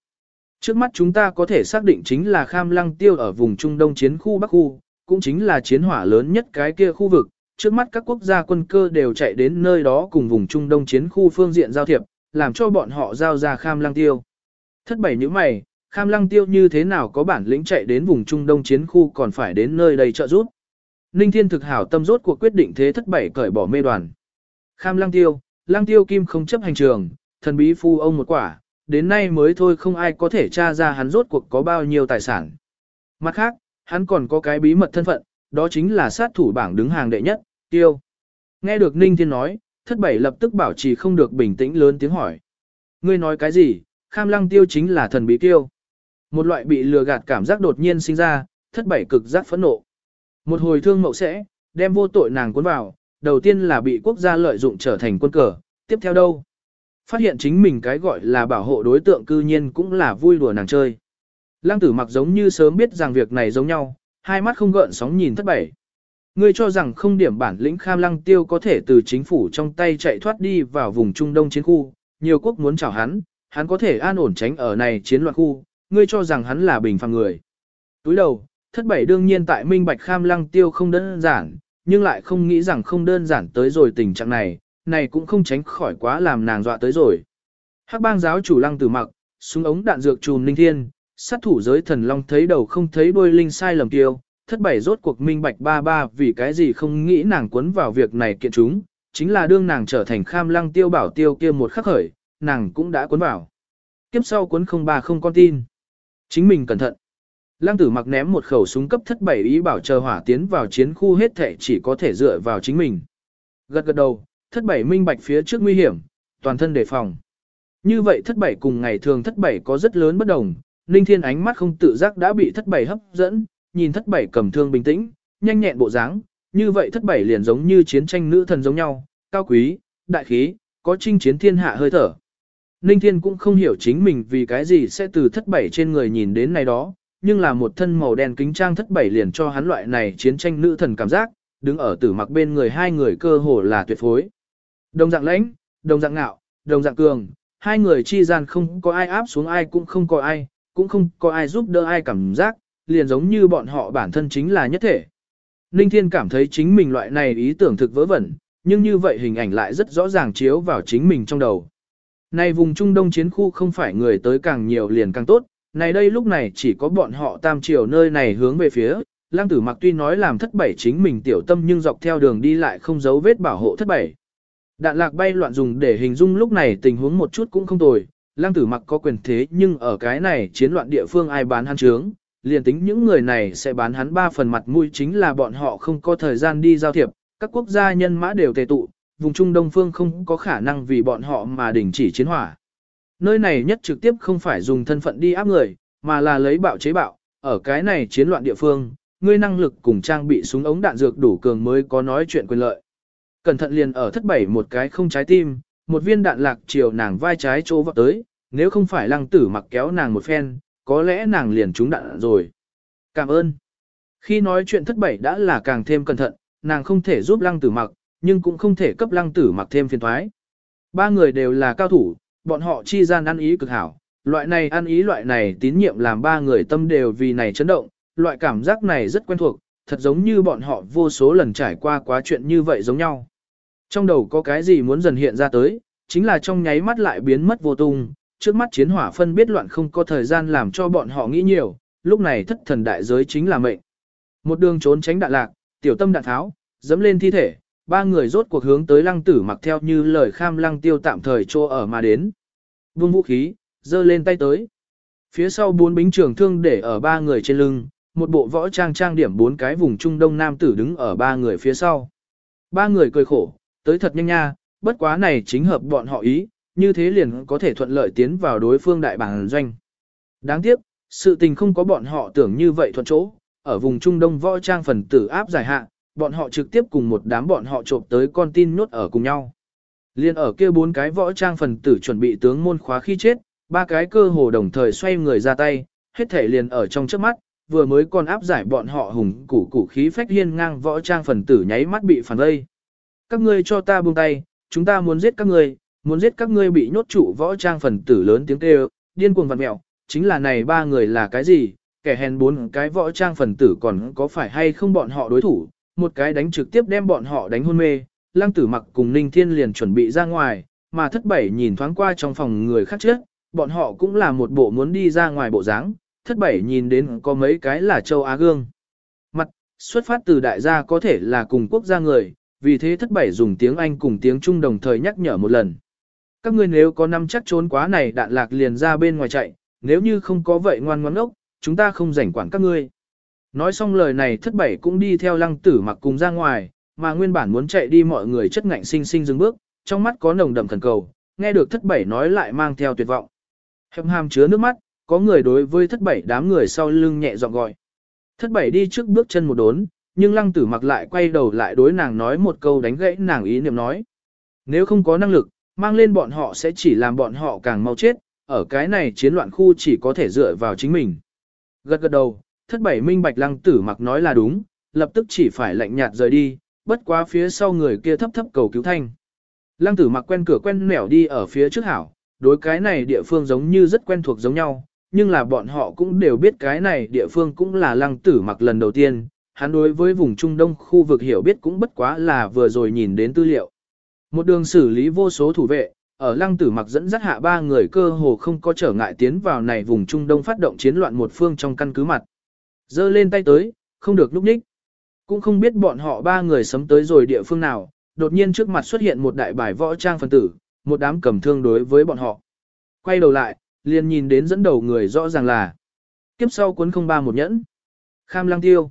Trước mắt chúng ta có thể xác định chính là Kham Lăng Tiêu ở vùng Trung Đông chiến khu Bắc khu, cũng chính là chiến hỏa lớn nhất cái kia khu vực. Trước mắt các quốc gia quân cơ đều chạy đến nơi đó cùng vùng Trung Đông chiến khu phương diện giao thiệp, làm cho bọn họ giao ra Kham Lăng Tiêu. Thất bảy như mày, Kham Lăng Tiêu như thế nào có bản lĩnh chạy đến vùng Trung Đông chiến khu còn phải đến nơi đây trợ giúp. Ninh Thiên thực hảo tâm rốt cuộc quyết định thế thất bảy cởi bỏ mê đoàn. Kham Lăng Tiêu, Lăng Tiêu Kim không chấp hành trường, thần bí phu ông một quả, đến nay mới thôi không ai có thể tra ra hắn rốt cuộc có bao nhiêu tài sản. Mặt khác, hắn còn có cái bí mật thân phận, đó chính là sát thủ bảng đứng hàng đệ nhất, Tiêu. Nghe được Ninh Thiên nói, thất bảy lập tức bảo trì không được bình tĩnh lớn tiếng hỏi. Ngươi nói cái gì, Kham Lăng Tiêu chính là thần bí Tiêu. Một loại bị lừa gạt cảm giác đột nhiên sinh ra, thất bảy cực giác phẫn nộ. Một hồi thương mậu sẽ, đem vô tội nàng cuốn vào, đầu tiên là bị quốc gia lợi dụng trở thành quân cờ, tiếp theo đâu? Phát hiện chính mình cái gọi là bảo hộ đối tượng cư nhiên cũng là vui đùa nàng chơi. Lăng tử mặc giống như sớm biết rằng việc này giống nhau, hai mắt không gợn sóng nhìn thất bảy. Ngươi cho rằng không điểm bản lĩnh kham lăng tiêu có thể từ chính phủ trong tay chạy thoát đi vào vùng Trung Đông chiến khu, nhiều quốc muốn chào hắn, hắn có thể an ổn tránh ở này chiến loạn khu, ngươi cho rằng hắn là bình phàm người. Túi đầu, thất bảy đương nhiên tại minh bạch kham lăng tiêu không đơn giản, nhưng lại không nghĩ rằng không đơn giản tới rồi tình trạng này, này cũng không tránh khỏi quá làm nàng dọa tới rồi. Hắc bang giáo chủ lăng tử mặc, súng ống đạn dược trùm linh thiên, sát thủ giới thần long thấy đầu không thấy đuôi linh sai lầm tiêu, thất bảy rốt cuộc minh bạch ba ba vì cái gì không nghĩ nàng cuốn vào việc này kiện chúng, chính là đương nàng trở thành kham lăng tiêu bảo tiêu kia một khắc khởi, nàng cũng đã cuốn vào. Kiếp sau cuốn không ba không con tin. Chính mình cẩn thận. Lăng tử mặc ném một khẩu súng cấp thất bảy ý bảo chờ hỏa tiến vào chiến khu hết thể chỉ có thể dựa vào chính mình. Gật gật đầu, thất bảy minh bạch phía trước nguy hiểm, toàn thân đề phòng. Như vậy thất bảy cùng ngày thường thất bảy có rất lớn bất đồng, Ninh Thiên ánh mắt không tự giác đã bị thất bảy hấp dẫn, nhìn thất bảy cầm thương bình tĩnh, nhanh nhẹn bộ dáng, như vậy thất bảy liền giống như chiến tranh nữ thần giống nhau, cao quý, đại khí, có chinh chiến thiên hạ hơi thở. Ninh Thiên cũng không hiểu chính mình vì cái gì sẽ từ thất bảy trên người nhìn đến này đó, nhưng là một thân màu đen kính trang thất bảy liền cho hắn loại này chiến tranh nữ thần cảm giác, đứng ở tử mặc bên người hai người cơ hồ là tuyệt phối. Đồng dạng lãnh, đồng dạng ngạo, đồng dạng cường, hai người chi gian không có ai áp xuống ai cũng không có ai, cũng không có ai giúp đỡ ai cảm giác, liền giống như bọn họ bản thân chính là nhất thể. Ninh Thiên cảm thấy chính mình loại này ý tưởng thực vớ vẩn, nhưng như vậy hình ảnh lại rất rõ ràng chiếu vào chính mình trong đầu. Này vùng Trung Đông chiến khu không phải người tới càng nhiều liền càng tốt, này đây lúc này chỉ có bọn họ tam triều nơi này hướng về phía, Lang tử mặc tuy nói làm thất bảy chính mình tiểu tâm nhưng dọc theo đường đi lại không giấu vết bảo hộ thất bảy. Đạn lạc bay loạn dùng để hình dung lúc này tình huống một chút cũng không tồi, lăng tử mặc có quyền thế nhưng ở cái này chiến loạn địa phương ai bán hắn trướng, liền tính những người này sẽ bán hắn ba phần mặt mũi chính là bọn họ không có thời gian đi giao thiệp, các quốc gia nhân mã đều tề tụ, vùng Trung Đông phương không có khả năng vì bọn họ mà đình chỉ chiến hỏa. Nơi này nhất trực tiếp không phải dùng thân phận đi áp người, mà là lấy bạo chế bạo, ở cái này chiến loạn địa phương, ngươi năng lực cùng trang bị súng ống đạn dược đủ cường mới có nói chuyện quyền lợi. Cẩn thận liền ở thất bảy một cái không trái tim, một viên đạn lạc chiều nàng vai trái chỗ vọt tới, nếu không phải lăng tử mặc kéo nàng một phen, có lẽ nàng liền trúng đạn rồi. Cảm ơn. Khi nói chuyện thất bảy đã là càng thêm cẩn thận, nàng không thể giúp lăng tử mặc, nhưng cũng không thể cấp lăng tử mặc thêm phiền thoái. Ba người đều là cao thủ, bọn họ chi gian ăn ý cực hảo, loại này ăn ý loại này tín nhiệm làm ba người tâm đều vì này chấn động, loại cảm giác này rất quen thuộc, thật giống như bọn họ vô số lần trải qua quá chuyện như vậy giống nhau. Trong đầu có cái gì muốn dần hiện ra tới, chính là trong nháy mắt lại biến mất vô tung, trước mắt chiến hỏa phân biết loạn không có thời gian làm cho bọn họ nghĩ nhiều, lúc này thất thần đại giới chính là mệnh. Một đường trốn tránh đạn lạc, tiểu tâm đạn tháo, dẫm lên thi thể, ba người rốt cuộc hướng tới lăng tử mặc theo như lời kham lăng tiêu tạm thời trô ở mà đến. vương vũ khí, giơ lên tay tới. Phía sau bốn bính trường thương để ở ba người trên lưng, một bộ võ trang trang điểm bốn cái vùng trung đông nam tử đứng ở ba người phía sau. Ba người cười khổ, tới thật nhanh nha, bất quá này chính hợp bọn họ ý, như thế liền có thể thuận lợi tiến vào đối phương đại bản doanh. Đáng tiếc, sự tình không có bọn họ tưởng như vậy thuận chỗ, ở vùng Trung Đông võ trang phần tử áp giải hạ, bọn họ trực tiếp cùng một đám bọn họ trộm tới con tin nhốt ở cùng nhau. Liên ở kia bốn cái võ trang phần tử chuẩn bị tướng môn khóa khi chết, ba cái cơ hồ đồng thời xoay người ra tay, hết thể liền ở trong trước mắt, vừa mới còn áp giải bọn họ hùng củ củ khí phách hiên ngang võ trang phần tử nháy mắt bị phản vây. Các ngươi cho ta buông tay, chúng ta muốn giết các ngươi, muốn giết các ngươi bị nhốt trụ võ trang phần tử lớn tiếng kêu, điên cuồng vặn mẹo, chính là này ba người là cái gì, kẻ hèn bốn cái võ trang phần tử còn có phải hay không bọn họ đối thủ, một cái đánh trực tiếp đem bọn họ đánh hôn mê, lăng tử mặc cùng Ninh Thiên liền chuẩn bị ra ngoài, mà thất bảy nhìn thoáng qua trong phòng người khác trước, bọn họ cũng là một bộ muốn đi ra ngoài bộ dáng, thất bảy nhìn đến có mấy cái là châu Á gương. Mặt, xuất phát từ đại gia có thể là cùng quốc gia người, vì thế thất bảy dùng tiếng Anh cùng tiếng Trung đồng thời nhắc nhở một lần. Các ngươi nếu có năm chắc trốn quá này đạn lạc liền ra bên ngoài chạy, nếu như không có vậy ngoan ngoãn ốc, chúng ta không rảnh quản các ngươi. Nói xong lời này thất bảy cũng đi theo lăng tử mặc cùng ra ngoài, mà nguyên bản muốn chạy đi mọi người chất ngạnh sinh sinh dừng bước, trong mắt có nồng đậm thần cầu, nghe được thất bảy nói lại mang theo tuyệt vọng. Hầm hàm chứa nước mắt, có người đối với thất bảy đám người sau lưng nhẹ giọng gọi. Thất bảy đi trước bước chân một đốn, nhưng lăng tử mặc lại quay đầu lại đối nàng nói một câu đánh gãy nàng ý niệm nói. Nếu không có năng lực, mang lên bọn họ sẽ chỉ làm bọn họ càng mau chết, ở cái này chiến loạn khu chỉ có thể dựa vào chính mình. Gật gật đầu, thất bảy minh bạch lăng tử mặc nói là đúng, lập tức chỉ phải lạnh nhạt rời đi, bất quá phía sau người kia thấp thấp cầu cứu thanh. Lăng tử mặc quen cửa quen nẻo đi ở phía trước hảo, đối cái này địa phương giống như rất quen thuộc giống nhau, nhưng là bọn họ cũng đều biết cái này địa phương cũng là lăng tử mặc lần đầu tiên, hắn đối với vùng Trung Đông khu vực hiểu biết cũng bất quá là vừa rồi nhìn đến tư liệu. Một đường xử lý vô số thủ vệ, ở lăng tử mặc dẫn dắt hạ ba người cơ hồ không có trở ngại tiến vào này vùng Trung Đông phát động chiến loạn một phương trong căn cứ mặt. Dơ lên tay tới, không được lúc ních. Cũng không biết bọn họ ba người sấm tới rồi địa phương nào, đột nhiên trước mặt xuất hiện một đại bài võ trang phân tử, một đám cầm thương đối với bọn họ. Quay đầu lại, liền nhìn đến dẫn đầu người rõ ràng là kiếp sau cuốn không ba một nhẫn. Kham lăng tiêu.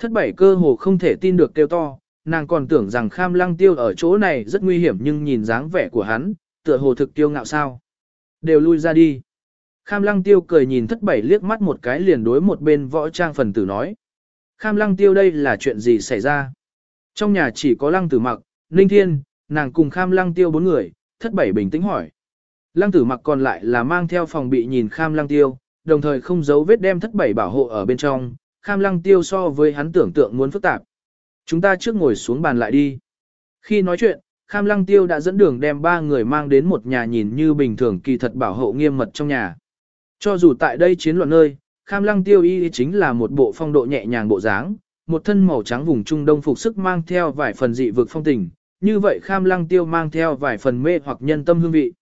Thất bảy cơ hồ không thể tin được kêu to, nàng còn tưởng rằng kham lăng tiêu ở chỗ này rất nguy hiểm nhưng nhìn dáng vẻ của hắn, tựa hồ thực tiêu ngạo sao. Đều lui ra đi. Kham lăng tiêu cười nhìn thất bảy liếc mắt một cái liền đối một bên võ trang phần tử nói. Kham lăng tiêu đây là chuyện gì xảy ra? Trong nhà chỉ có lăng tử mặc, ninh thiên, nàng cùng kham lăng tiêu bốn người, thất bảy bình tĩnh hỏi. Lăng tử mặc còn lại là mang theo phòng bị nhìn kham lăng tiêu, đồng thời không giấu vết đem thất bảy bảo hộ ở bên trong, kham lăng tiêu so với hắn tưởng tượng muốn phức tạp. Chúng ta trước ngồi xuống bàn lại đi. Khi nói chuyện, kham lăng tiêu đã dẫn đường đem ba người mang đến một nhà nhìn như bình thường kỳ thật bảo hộ nghiêm mật trong nhà. Cho dù tại đây chiến loạn nơi, kham lăng tiêu y chính là một bộ phong độ nhẹ nhàng bộ dáng, một thân màu trắng vùng trung đông phục sức mang theo vài phần dị vực phong tình, như vậy kham lăng tiêu mang theo vài phần mê hoặc nhân tâm hương vị.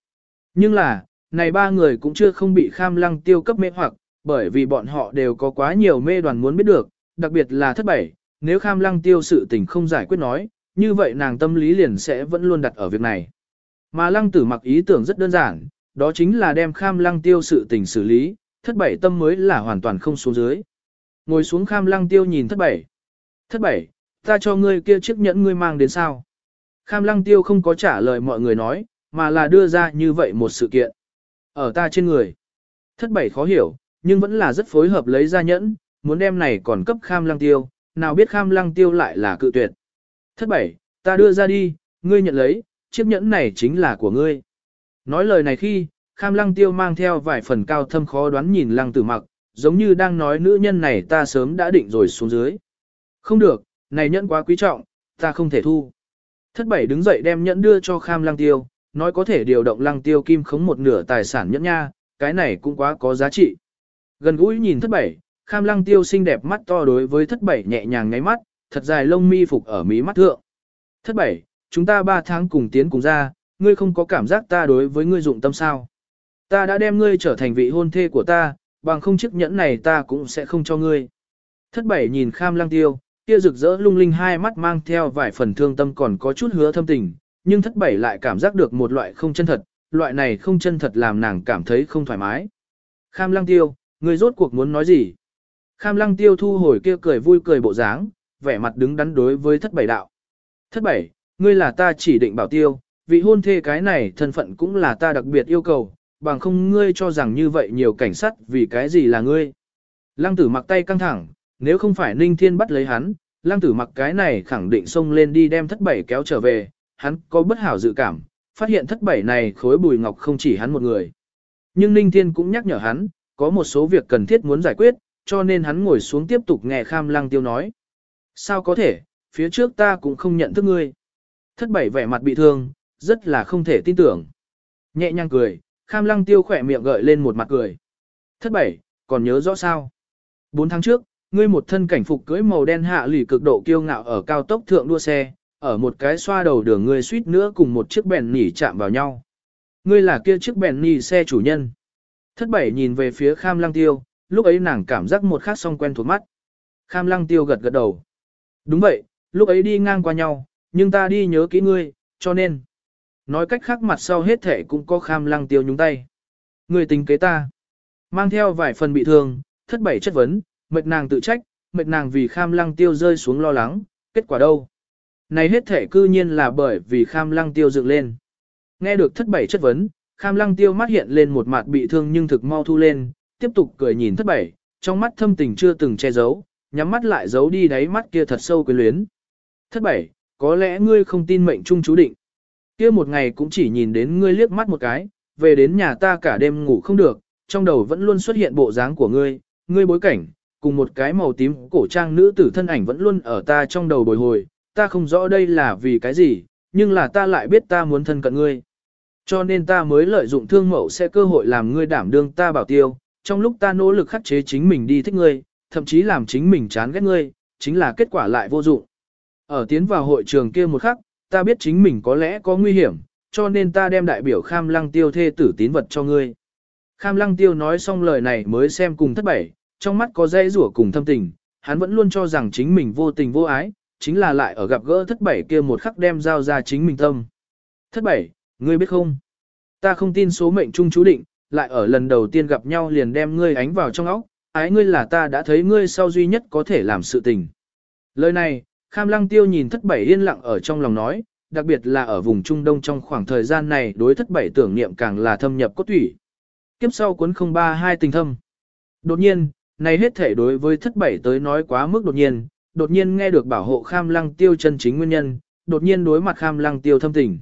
Nhưng là, này ba người cũng chưa không bị kham lăng tiêu cấp mê hoặc, bởi vì bọn họ đều có quá nhiều mê đoàn muốn biết được, đặc biệt là thất bảy, nếu kham lăng tiêu sự tình không giải quyết nói, như vậy nàng tâm lý liền sẽ vẫn luôn đặt ở việc này. Mà lăng tử mặc ý tưởng rất đơn giản, đó chính là đem kham lăng tiêu sự tình xử lý, thất bảy tâm mới là hoàn toàn không xuống dưới. Ngồi xuống kham lăng tiêu nhìn thất bảy. Thất bảy, ta cho ngươi kia chiếc nhẫn ngươi mang đến sao? Kham lăng tiêu không có trả lời mọi người nói, mà là đưa ra như vậy một sự kiện. Ở ta trên người. Thất bảy khó hiểu, nhưng vẫn là rất phối hợp lấy ra nhẫn, muốn đem này còn cấp kham lăng tiêu, nào biết kham lăng tiêu lại là cự tuyệt. Thất bảy, ta đưa ra đi, ngươi nhận lấy, chiếc nhẫn này chính là của ngươi. Nói lời này khi, kham lăng tiêu mang theo vài phần cao thâm khó đoán nhìn lăng tử mặc, giống như đang nói nữ nhân này ta sớm đã định rồi xuống dưới. Không được, này nhẫn quá quý trọng, ta không thể thu. Thất bảy đứng dậy đem nhẫn đưa cho kham lăng tiêu, nói có thể điều động lăng tiêu kim khống một nửa tài sản nhẫn nha, cái này cũng quá có giá trị. Gần gũi nhìn thất bảy, kham lăng tiêu xinh đẹp mắt to đối với thất bảy nhẹ nhàng ngáy mắt, thật dài lông mi phục ở mí mắt thượng. Thất bảy, chúng ta ba tháng cùng tiến cùng ra, ngươi không có cảm giác ta đối với ngươi dụng tâm sao. Ta đã đem ngươi trở thành vị hôn thê của ta, bằng không chiếc nhẫn này ta cũng sẽ không cho ngươi. Thất bảy nhìn kham lăng tiêu, kia rực rỡ lung linh hai mắt mang theo vài phần thương tâm còn có chút hứa thâm tình, nhưng thất bảy lại cảm giác được một loại không chân thật, loại này không chân thật làm nàng cảm thấy không thoải mái. Kham lăng tiêu, ngươi rốt cuộc muốn nói gì? Kham lăng tiêu thu hồi kia cười vui cười bộ dáng, vẻ mặt đứng đắn đối với thất bảy đạo. Thất bảy, ngươi là ta chỉ định bảo tiêu, vị hôn thê cái này thân phận cũng là ta đặc biệt yêu cầu, bằng không ngươi cho rằng như vậy nhiều cảnh sát vì cái gì là ngươi. Lăng tử mặc tay căng thẳng, nếu không phải Ninh Thiên bắt lấy hắn, lăng tử mặc cái này khẳng định xông lên đi đem thất bảy kéo trở về, hắn có bất hảo dự cảm, phát hiện thất bảy này khối bùi ngọc không chỉ hắn một người. Nhưng Ninh Thiên cũng nhắc nhở hắn, có một số việc cần thiết muốn giải quyết, cho nên hắn ngồi xuống tiếp tục nghe kham lăng tiêu nói. Sao có thể, phía trước ta cũng không nhận thức ngươi. Thất bảy vẻ mặt bị thương, rất là không thể tin tưởng. Nhẹ nhàng cười, kham lăng tiêu khỏe miệng gợi lên một mặt cười. Thất bảy, còn nhớ rõ sao? Bốn tháng trước, ngươi một thân cảnh phục cưỡi màu đen hạ lì cực độ kiêu ngạo ở cao tốc thượng đua xe, ở một cái xoa đầu đường ngươi suýt nữa cùng một chiếc bèn nỉ chạm vào nhau. Ngươi là kia chiếc bèn nỉ xe chủ nhân. Thất bảy nhìn về phía kham lăng tiêu, lúc ấy nàng cảm giác một khắc song quen thuộc mắt. Kham lăng tiêu gật gật đầu. Đúng vậy, lúc ấy đi ngang qua nhau, nhưng ta đi nhớ kỹ ngươi, cho nên. Nói cách khác mặt sau hết thể cũng có kham lăng tiêu nhúng tay. Ngươi tính kế ta. Mang theo vài phần bị thương, thất bảy chất vấn, mệt nàng tự trách, mệt nàng vì kham lăng tiêu rơi xuống lo lắng, kết quả đâu? Này hết thể cư nhiên là bởi vì kham lăng tiêu dựng lên. Nghe được thất bảy chất vấn, kham lăng tiêu mắt hiện lên một mặt bị thương nhưng thực mau thu lên, tiếp tục cười nhìn thất bảy, trong mắt thâm tình chưa từng che giấu, nhắm mắt lại giấu đi đáy mắt kia thật sâu quyến luyến. Thất bảy, có lẽ ngươi không tin mệnh trung chú định. Kia một ngày cũng chỉ nhìn đến ngươi liếc mắt một cái, về đến nhà ta cả đêm ngủ không được, trong đầu vẫn luôn xuất hiện bộ dáng của ngươi, ngươi bối cảnh, cùng một cái màu tím cổ trang nữ tử thân ảnh vẫn luôn ở ta trong đầu bồi hồi, ta không rõ đây là vì cái gì, nhưng là ta lại biết ta muốn thân cận ngươi. Cho nên ta mới lợi dụng thương mẫu sẽ cơ hội làm ngươi đảm đương ta bảo tiêu, trong lúc ta nỗ lực khắc chế chính mình đi thích ngươi, thậm chí làm chính mình chán ghét ngươi, chính là kết quả lại vô dụng. Ở tiến vào hội trường kia một khắc, ta biết chính mình có lẽ có nguy hiểm, cho nên ta đem đại biểu kham lăng tiêu thê tử tín vật cho ngươi. Kham lăng tiêu nói xong lời này mới xem cùng thất bảy, trong mắt có dây rủa cùng thâm tình, hắn vẫn luôn cho rằng chính mình vô tình vô ái, chính là lại ở gặp gỡ thất bảy kia một khắc đem giao ra chính mình tâm. Thất bảy, ngươi biết không? Ta không tin số mệnh chung chú định, lại ở lần đầu tiên gặp nhau liền đem ngươi ánh vào trong óc, ái ngươi là ta đã thấy ngươi sau duy nhất có thể làm sự tình. Lời này, Kham Lăng Tiêu nhìn thất bảy yên lặng ở trong lòng nói, đặc biệt là ở vùng Trung Đông trong khoảng thời gian này đối thất bảy tưởng niệm càng là thâm nhập cốt thủy. Kiếp sau cuốn 032 tình thâm. Đột nhiên, này hết thể đối với thất bảy tới nói quá mức đột nhiên, đột nhiên nghe được bảo hộ Kham Lăng Tiêu chân chính nguyên nhân, đột nhiên đối mặt Kham Lăng Tiêu thâm tình.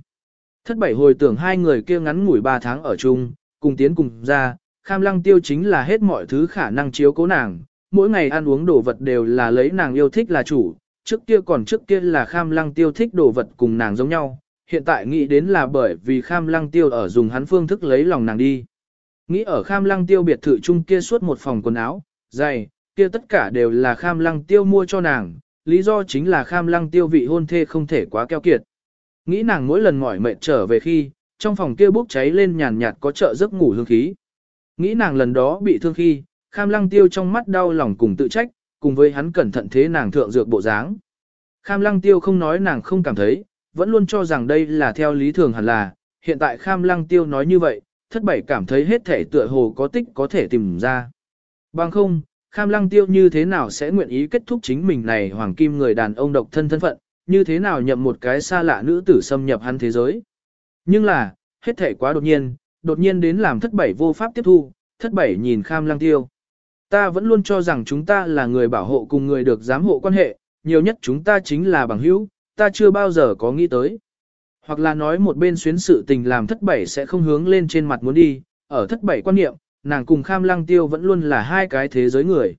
Thất bảy hồi tưởng hai người kia ngắn ngủi 3 tháng ở chung, cùng tiến cùng ra, Kham Lăng Tiêu chính là hết mọi thứ khả năng chiếu cố nàng, mỗi ngày ăn uống đồ vật đều là lấy nàng yêu thích là chủ, trước kia còn trước kia là Kham Lăng Tiêu thích đồ vật cùng nàng giống nhau, hiện tại nghĩ đến là bởi vì Kham Lăng Tiêu ở dùng hắn phương thức lấy lòng nàng đi. Nghĩ ở Kham Lăng Tiêu biệt thự chung kia suốt một phòng quần áo, giày, kia tất cả đều là Kham Lăng Tiêu mua cho nàng, lý do chính là Kham Lăng Tiêu vị hôn thê không thể quá keo kiệt. Nghĩ nàng mỗi lần mỏi mệt trở về khi, trong phòng kia bốc cháy lên nhàn nhạt có trợ giấc ngủ hương khí. Nghĩ nàng lần đó bị thương khi, Kham Lăng Tiêu trong mắt đau lòng cùng tự trách, cùng với hắn cẩn thận thế nàng thượng dược bộ dáng. Kham Lăng Tiêu không nói nàng không cảm thấy, vẫn luôn cho rằng đây là theo lý thường hẳn là, hiện tại Kham Lăng Tiêu nói như vậy, thất bảy cảm thấy hết thể tựa hồ có tích có thể tìm ra. Bằng không, Kham Lăng Tiêu như thế nào sẽ nguyện ý kết thúc chính mình này hoàng kim người đàn ông độc thân thân phận, như thế nào nhậm một cái xa lạ nữ tử xâm nhập hắn thế giới. Nhưng là, hết thể quá đột nhiên, đột nhiên đến làm thất bảy vô pháp tiếp thu, thất bảy nhìn Kham Lăng Tiêu. Ta vẫn luôn cho rằng chúng ta là người bảo hộ cùng người được giám hộ quan hệ, nhiều nhất chúng ta chính là bằng hữu, ta chưa bao giờ có nghĩ tới. Hoặc là nói một bên xuyến sự tình làm thất bảy sẽ không hướng lên trên mặt muốn đi, ở thất bảy quan niệm, nàng cùng Kham Lăng Tiêu vẫn luôn là hai cái thế giới người.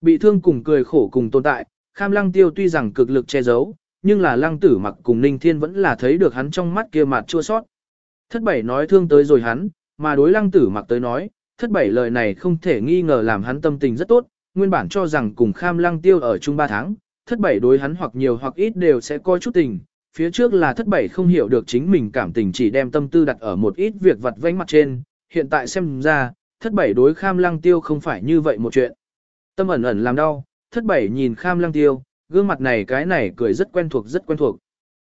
Bị thương cùng cười khổ cùng tồn tại, Kham Lăng Tiêu tuy rằng cực lực che giấu, nhưng là Lăng Tử Mặc cùng Ninh Thiên vẫn là thấy được hắn trong mắt kia mặt chua sót. Thất bảy nói thương tới rồi hắn, mà đối Lăng Tử Mặc tới nói, thất bảy lời này không thể nghi ngờ làm hắn tâm tình rất tốt, nguyên bản cho rằng cùng Kham Lăng Tiêu ở chung ba tháng, thất bảy đối hắn hoặc nhiều hoặc ít đều sẽ coi chút tình, phía trước là thất bảy không hiểu được chính mình cảm tình chỉ đem tâm tư đặt ở một ít việc vặt vánh mặt trên, hiện tại xem ra, thất bảy đối kham lăng tiêu không phải như vậy một chuyện. Tâm ẩn ẩn làm đau, thất bảy nhìn kham lăng tiêu, gương mặt này cái này cười rất quen thuộc rất quen thuộc.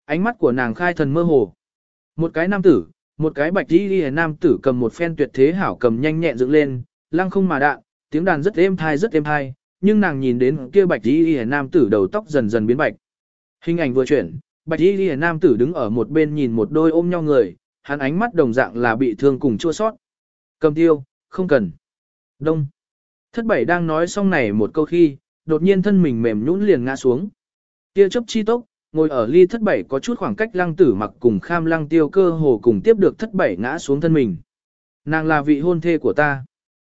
Ánh mắt của nàng khai thần mơ hồ. Một cái nam tử, một cái bạch đi đi nam tử cầm một phen tuyệt thế hảo cầm nhanh nhẹn dựng lên, lăng không mà đạn, tiếng đàn rất êm thai rất êm thai, nhưng nàng nhìn đến kia bạch y đi nam tử đầu tóc dần dần biến bạch. Hình ảnh vừa chuyển, bạch y đi nam tử đứng ở một bên nhìn một đôi ôm nhau người, hắn ánh mắt đồng dạng là bị thương cùng chua sót. Cầm tiêu, không cần. Đông. Thất bảy đang nói xong này một câu khi, đột nhiên thân mình mềm nhũn liền ngã xuống. Tiêu chấp chi tốc, ngồi ở ly thất bảy có chút khoảng cách lăng tử mặc cùng kham lăng tiêu cơ hồ cùng tiếp được thất bảy ngã xuống thân mình. Nàng là vị hôn thê của ta.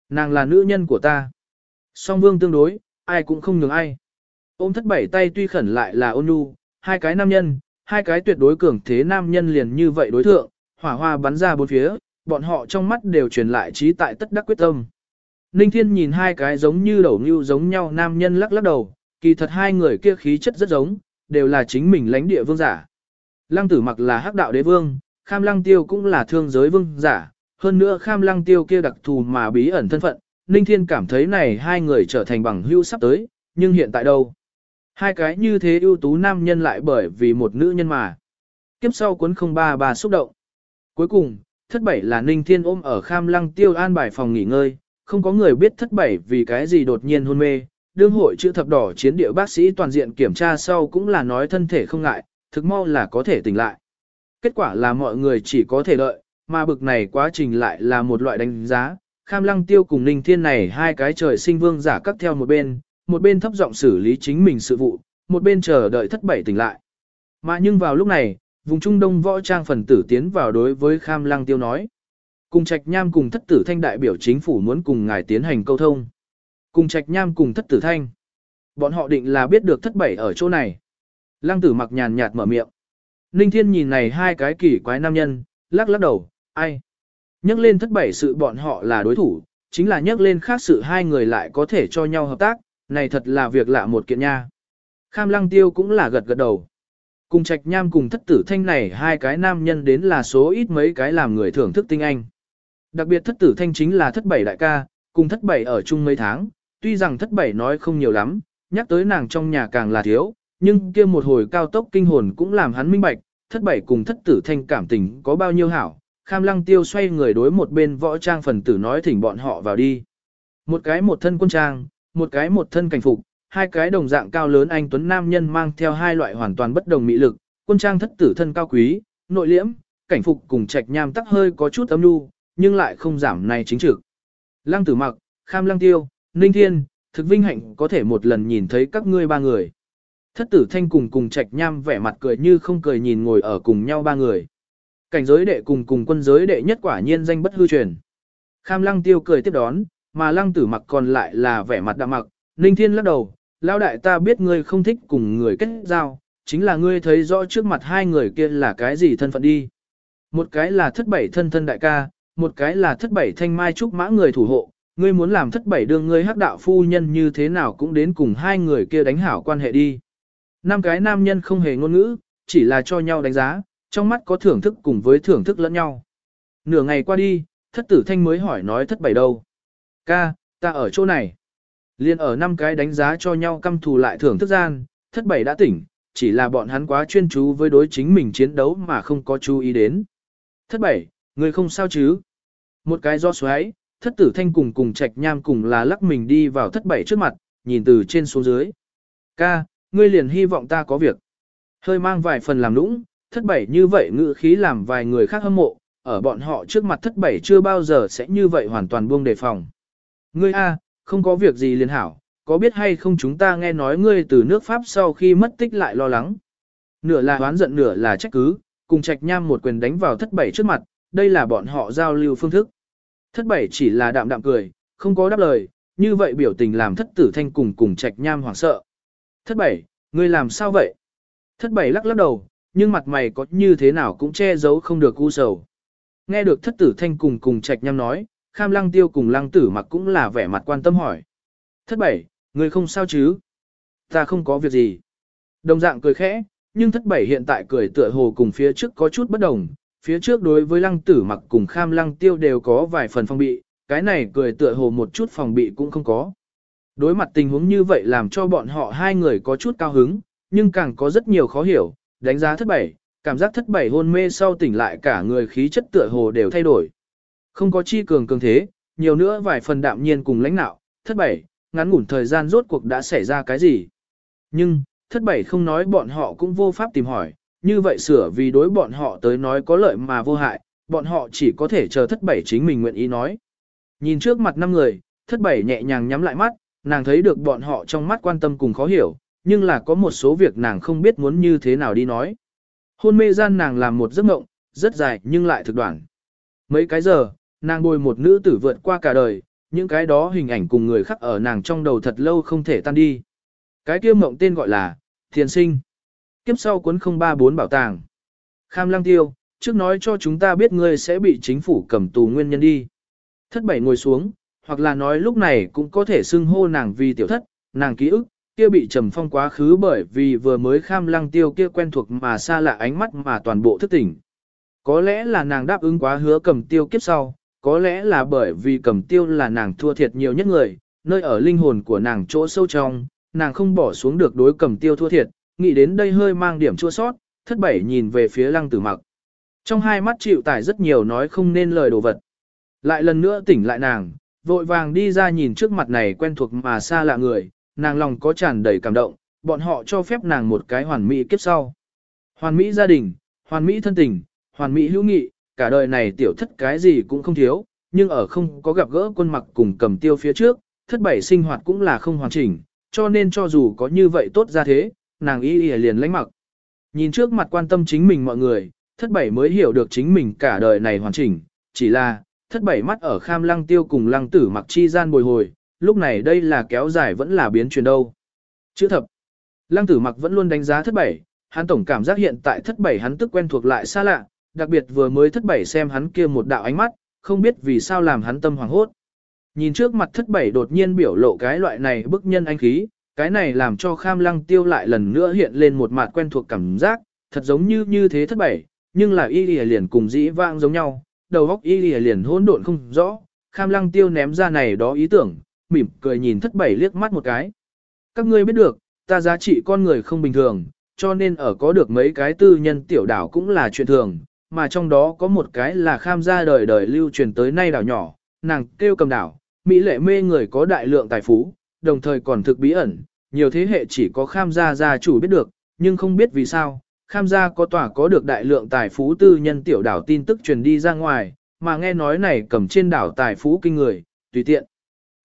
Nàng là nữ nhân của ta. Song vương tương đối, ai cũng không nhường ai. Ôm thất bảy tay tuy khẩn lại là ôn nhu, hai cái nam nhân, hai cái tuyệt đối cường thế nam nhân liền như vậy đối thượng, hỏa hoa bắn ra bốn phía, bọn họ trong mắt đều truyền lại trí tại tất đắc quyết tâm. Ninh Thiên nhìn hai cái giống như đầu như giống nhau nam nhân lắc lắc đầu, kỳ thật hai người kia khí chất rất giống, đều là chính mình lãnh địa vương giả. Lăng tử mặc là hắc đạo đế vương, kham lăng tiêu cũng là thương giới vương giả, hơn nữa kham lăng tiêu kia đặc thù mà bí ẩn thân phận, Ninh Thiên cảm thấy này hai người trở thành bằng hữu sắp tới, nhưng hiện tại đâu? Hai cái như thế ưu tú nam nhân lại bởi vì một nữ nhân mà. Kiếp sau cuốn không ba bà xúc động. Cuối cùng, thất bảy là Ninh Thiên ôm ở kham lăng tiêu an bài phòng nghỉ ngơi, không có người biết thất bảy vì cái gì đột nhiên hôn mê. Đương hội chữ thập đỏ chiến địa bác sĩ toàn diện kiểm tra sau cũng là nói thân thể không ngại, thực mau là có thể tỉnh lại. Kết quả là mọi người chỉ có thể đợi, mà bực này quá trình lại là một loại đánh giá. Kham lăng tiêu cùng Ninh Thiên này hai cái trời sinh vương giả cắt theo một bên, một bên thấp giọng xử lý chính mình sự vụ, một bên chờ đợi thất bảy tỉnh lại. Mà nhưng vào lúc này, vùng Trung Đông võ trang phần tử tiến vào đối với Kham Lăng Tiêu nói. Cùng Trạch Nham cùng thất tử thanh đại biểu chính phủ muốn cùng ngài tiến hành câu thông. Cùng Trạch Nham cùng thất tử thanh. Bọn họ định là biết được thất bảy ở chỗ này. Lăng tử mặc nhàn nhạt mở miệng. Ninh Thiên nhìn này hai cái kỳ quái nam nhân, lắc lắc đầu, ai? Nhắc lên thất bảy sự bọn họ là đối thủ, chính là nhắc lên khác sự hai người lại có thể cho nhau hợp tác, này thật là việc lạ một kiện nha. Kham lăng tiêu cũng là gật gật đầu. Cùng trạch nham cùng thất tử thanh này hai cái nam nhân đến là số ít mấy cái làm người thưởng thức tinh anh. Đặc biệt thất tử thanh chính là thất bảy đại ca, cùng thất bảy ở chung mấy tháng, tuy rằng thất bảy nói không nhiều lắm, nhắc tới nàng trong nhà càng là thiếu, nhưng kia một hồi cao tốc kinh hồn cũng làm hắn minh bạch, thất bảy cùng thất tử thanh cảm tình có bao nhiêu hảo. Kham lăng tiêu xoay người đối một bên võ trang phần tử nói thỉnh bọn họ vào đi. Một cái một thân quân trang, một cái một thân cảnh phục, hai cái đồng dạng cao lớn anh tuấn nam nhân mang theo hai loại hoàn toàn bất đồng mỹ lực, quân trang thất tử thân cao quý, nội liễm, cảnh phục cùng trạch nham tắc hơi có chút âm nhu, nhưng lại không giảm này chính trực. Lăng tử mặc, kham lăng tiêu, ninh thiên, thực vinh hạnh có thể một lần nhìn thấy các ngươi ba người. Thất tử thanh cùng cùng trạch nham vẻ mặt cười như không cười nhìn ngồi ở cùng nhau ba người. Cảnh giới đệ cùng cùng quân giới đệ nhất quả nhiên danh bất hư truyền. Kham lăng tiêu cười tiếp đón, mà lăng tử mặc còn lại là vẻ mặt đạm mặc, ninh thiên lắc đầu, lao đại ta biết ngươi không thích cùng người kết giao, chính là ngươi thấy rõ trước mặt hai người kia là cái gì thân phận đi. Một cái là thất bảy thân thân đại ca, một cái là thất bảy thanh mai trúc mã người thủ hộ, ngươi muốn làm thất bảy đương ngươi hắc đạo phu nhân như thế nào cũng đến cùng hai người kia đánh hảo quan hệ đi. Năm cái nam nhân không hề ngôn ngữ, chỉ là cho nhau đánh giá, trong mắt có thưởng thức cùng với thưởng thức lẫn nhau. Nửa ngày qua đi, thất tử thanh mới hỏi nói thất bảy đâu. Ca, ta ở chỗ này. Liên ở năm cái đánh giá cho nhau căm thù lại thưởng thức gian, thất bảy đã tỉnh, chỉ là bọn hắn quá chuyên chú với đối chính mình chiến đấu mà không có chú ý đến. Thất bảy, người không sao chứ? Một cái do xoáy, thất tử thanh cùng cùng trạch nham cùng là lắc mình đi vào thất bảy trước mặt, nhìn từ trên xuống dưới. Ca, ngươi liền hy vọng ta có việc. Hơi mang vài phần làm nũng, thất bảy như vậy ngự khí làm vài người khác hâm mộ, ở bọn họ trước mặt thất bảy chưa bao giờ sẽ như vậy hoàn toàn buông đề phòng. Ngươi A, không có việc gì liền hảo, có biết hay không chúng ta nghe nói ngươi từ nước Pháp sau khi mất tích lại lo lắng. Nửa là oán giận nửa là trách cứ, cùng trạch nham một quyền đánh vào thất bảy trước mặt, đây là bọn họ giao lưu phương thức. Thất bảy chỉ là đạm đạm cười, không có đáp lời, như vậy biểu tình làm thất tử thanh cùng cùng trạch nham hoảng sợ. Thất bảy, ngươi làm sao vậy? Thất bảy lắc lắc đầu, nhưng mặt mày có như thế nào cũng che giấu không được u sầu. Nghe được thất tử thanh cùng cùng trạch nham nói, kham lăng tiêu cùng lăng tử mặc cũng là vẻ mặt quan tâm hỏi. Thất bảy, ngươi không sao chứ? Ta không có việc gì. Đồng dạng cười khẽ, nhưng thất bảy hiện tại cười tựa hồ cùng phía trước có chút bất đồng. Phía trước đối với lăng tử mặc cùng kham lăng tiêu đều có vài phần phong bị, cái này cười tựa hồ một chút phòng bị cũng không có. Đối mặt tình huống như vậy làm cho bọn họ hai người có chút cao hứng, nhưng càng có rất nhiều khó hiểu, đánh giá thất bảy, cảm giác thất bảy hôn mê sau tỉnh lại cả người khí chất tựa hồ đều thay đổi. Không có chi cường cường thế, nhiều nữa vài phần đạm nhiên cùng lãnh nạo, thất bảy, ngắn ngủn thời gian rốt cuộc đã xảy ra cái gì. Nhưng, thất bảy không nói bọn họ cũng vô pháp tìm hỏi, như vậy sửa vì đối bọn họ tới nói có lợi mà vô hại, bọn họ chỉ có thể chờ thất bảy chính mình nguyện ý nói. Nhìn trước mặt năm người, thất bảy nhẹ nhàng nhắm lại mắt, nàng thấy được bọn họ trong mắt quan tâm cùng khó hiểu, nhưng là có một số việc nàng không biết muốn như thế nào đi nói. Hôn mê gian nàng làm một giấc mộng, rất dài nhưng lại thực đoạn. Mấy cái giờ, nàng bồi một nữ tử vượt qua cả đời, những cái đó hình ảnh cùng người khác ở nàng trong đầu thật lâu không thể tan đi. Cái kia mộng tên gọi là Thiền Sinh. Kiếp sau cuốn 034 bảo tàng. Kham Lăng Tiêu, trước nói cho chúng ta biết ngươi sẽ bị chính phủ cầm tù nguyên nhân đi. Thất bảy ngồi xuống, hoặc là nói lúc này cũng có thể xưng hô nàng vì tiểu thất, nàng ký ức, kia bị trầm phong quá khứ bởi vì vừa mới kham lăng tiêu kia quen thuộc mà xa lạ ánh mắt mà toàn bộ thức tỉnh. Có lẽ là nàng đáp ứng quá hứa cầm tiêu kiếp sau, có lẽ là bởi vì cầm tiêu là nàng thua thiệt nhiều nhất người, nơi ở linh hồn của nàng chỗ sâu trong, nàng không bỏ xuống được đối cầm tiêu thua thiệt, nghĩ đến đây hơi mang điểm chua sót, thất bảy nhìn về phía lăng tử mặc. Trong hai mắt chịu tải rất nhiều nói không nên lời đồ vật. Lại lần nữa tỉnh lại nàng, vội vàng đi ra nhìn trước mặt này quen thuộc mà xa lạ người, nàng lòng có tràn đầy cảm động, bọn họ cho phép nàng một cái hoàn mỹ kiếp sau. Hoàn mỹ gia đình, hoàn mỹ thân tình, hoàn mỹ hữu nghị, cả đời này tiểu thất cái gì cũng không thiếu, nhưng ở không có gặp gỡ quân mặc cùng cầm tiêu phía trước, thất bảy sinh hoạt cũng là không hoàn chỉnh, cho nên cho dù có như vậy tốt ra thế, nàng y y liền lánh mặc. Nhìn trước mặt quan tâm chính mình mọi người, thất bảy mới hiểu được chính mình cả đời này hoàn chỉnh, chỉ là, thất bảy mắt ở kham lăng tiêu cùng lăng tử mặc chi gian bồi hồi, lúc này đây là kéo dài vẫn là biến chuyển đâu. Chữ thập, lăng tử mặc vẫn luôn đánh giá thất bảy, hắn tổng cảm giác hiện tại thất bảy hắn tức quen thuộc lại xa lạ, đặc biệt vừa mới thất bảy xem hắn kia một đạo ánh mắt, không biết vì sao làm hắn tâm hoàng hốt. Nhìn trước mặt thất bảy đột nhiên biểu lộ cái loại này bức nhân anh khí, cái này làm cho kham lăng tiêu lại lần nữa hiện lên một mặt quen thuộc cảm giác, thật giống như như thế thất bảy, nhưng là y lìa liền cùng dĩ vãng giống nhau, đầu óc y lìa liền hỗn độn không rõ, kham lăng tiêu ném ra này đó ý tưởng, mỉm cười nhìn thất bảy liếc mắt một cái. Các ngươi biết được, ta giá trị con người không bình thường, cho nên ở có được mấy cái tư nhân tiểu đảo cũng là chuyện thường, mà trong đó có một cái là kham gia đời đời lưu truyền tới nay đảo nhỏ, nàng kêu cầm đảo, Mỹ lệ mê người có đại lượng tài phú, đồng thời còn thực bí ẩn, nhiều thế hệ chỉ có kham gia gia chủ biết được, nhưng không biết vì sao, kham gia có tòa có được đại lượng tài phú tư nhân tiểu đảo tin tức truyền đi ra ngoài, mà nghe nói này cầm trên đảo tài phú kinh người, tùy tiện.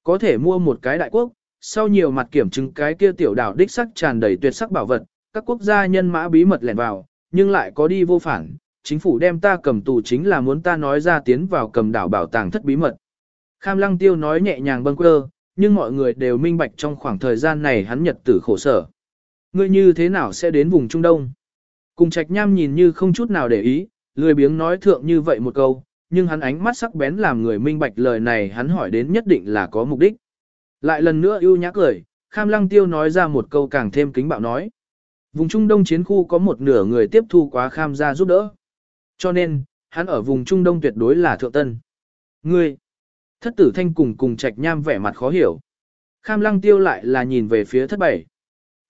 Có thể mua một cái đại quốc, sau nhiều mặt kiểm chứng cái kia tiểu đảo đích sắc tràn đầy tuyệt sắc bảo vật, các quốc gia nhân mã bí mật lẻn vào, nhưng lại có đi vô phản, chính phủ đem ta cầm tù chính là muốn ta nói ra tiến vào cầm đảo bảo tàng thất bí mật. Kham lăng tiêu nói nhẹ nhàng bâng quơ, nhưng mọi người đều minh bạch trong khoảng thời gian này hắn nhật tử khổ sở. Ngươi như thế nào sẽ đến vùng Trung Đông? Cùng trạch nham nhìn như không chút nào để ý, lười biếng nói thượng như vậy một câu, nhưng hắn ánh mắt sắc bén làm người minh bạch lời này hắn hỏi đến nhất định là có mục đích. Lại lần nữa ưu nhã cười, Kham Lăng Tiêu nói ra một câu càng thêm kính bạo nói. Vùng Trung Đông chiến khu có một nửa người tiếp thu quá Kham gia giúp đỡ. Cho nên, hắn ở vùng Trung Đông tuyệt đối là thượng tân. Ngươi, thất tử thanh cùng cùng trạch nham vẻ mặt khó hiểu. Kham Lăng Tiêu lại là nhìn về phía thất bảy.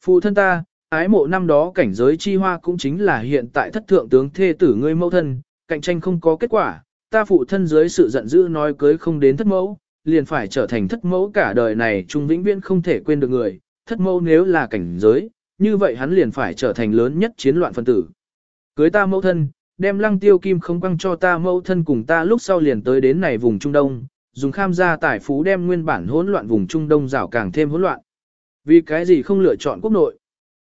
Phụ thân ta, ái mộ năm đó cảnh giới chi hoa cũng chính là hiện tại thất thượng tướng thê tử ngươi mẫu thân, cạnh tranh không có kết quả, ta phụ thân dưới sự giận dữ nói cưới không đến thất mẫu, liền phải trở thành thất mẫu cả đời này trung vĩnh viễn không thể quên được người, thất mẫu nếu là cảnh giới, như vậy hắn liền phải trở thành lớn nhất chiến loạn phân tử. Cưới ta mẫu thân, đem lăng tiêu kim không quăng cho ta mẫu thân cùng ta lúc sau liền tới đến này vùng Trung Đông, dùng kham gia tài phú đem nguyên bản hỗn loạn vùng Trung Đông rào càng thêm hỗn loạn. Vì cái gì không lựa chọn quốc nội?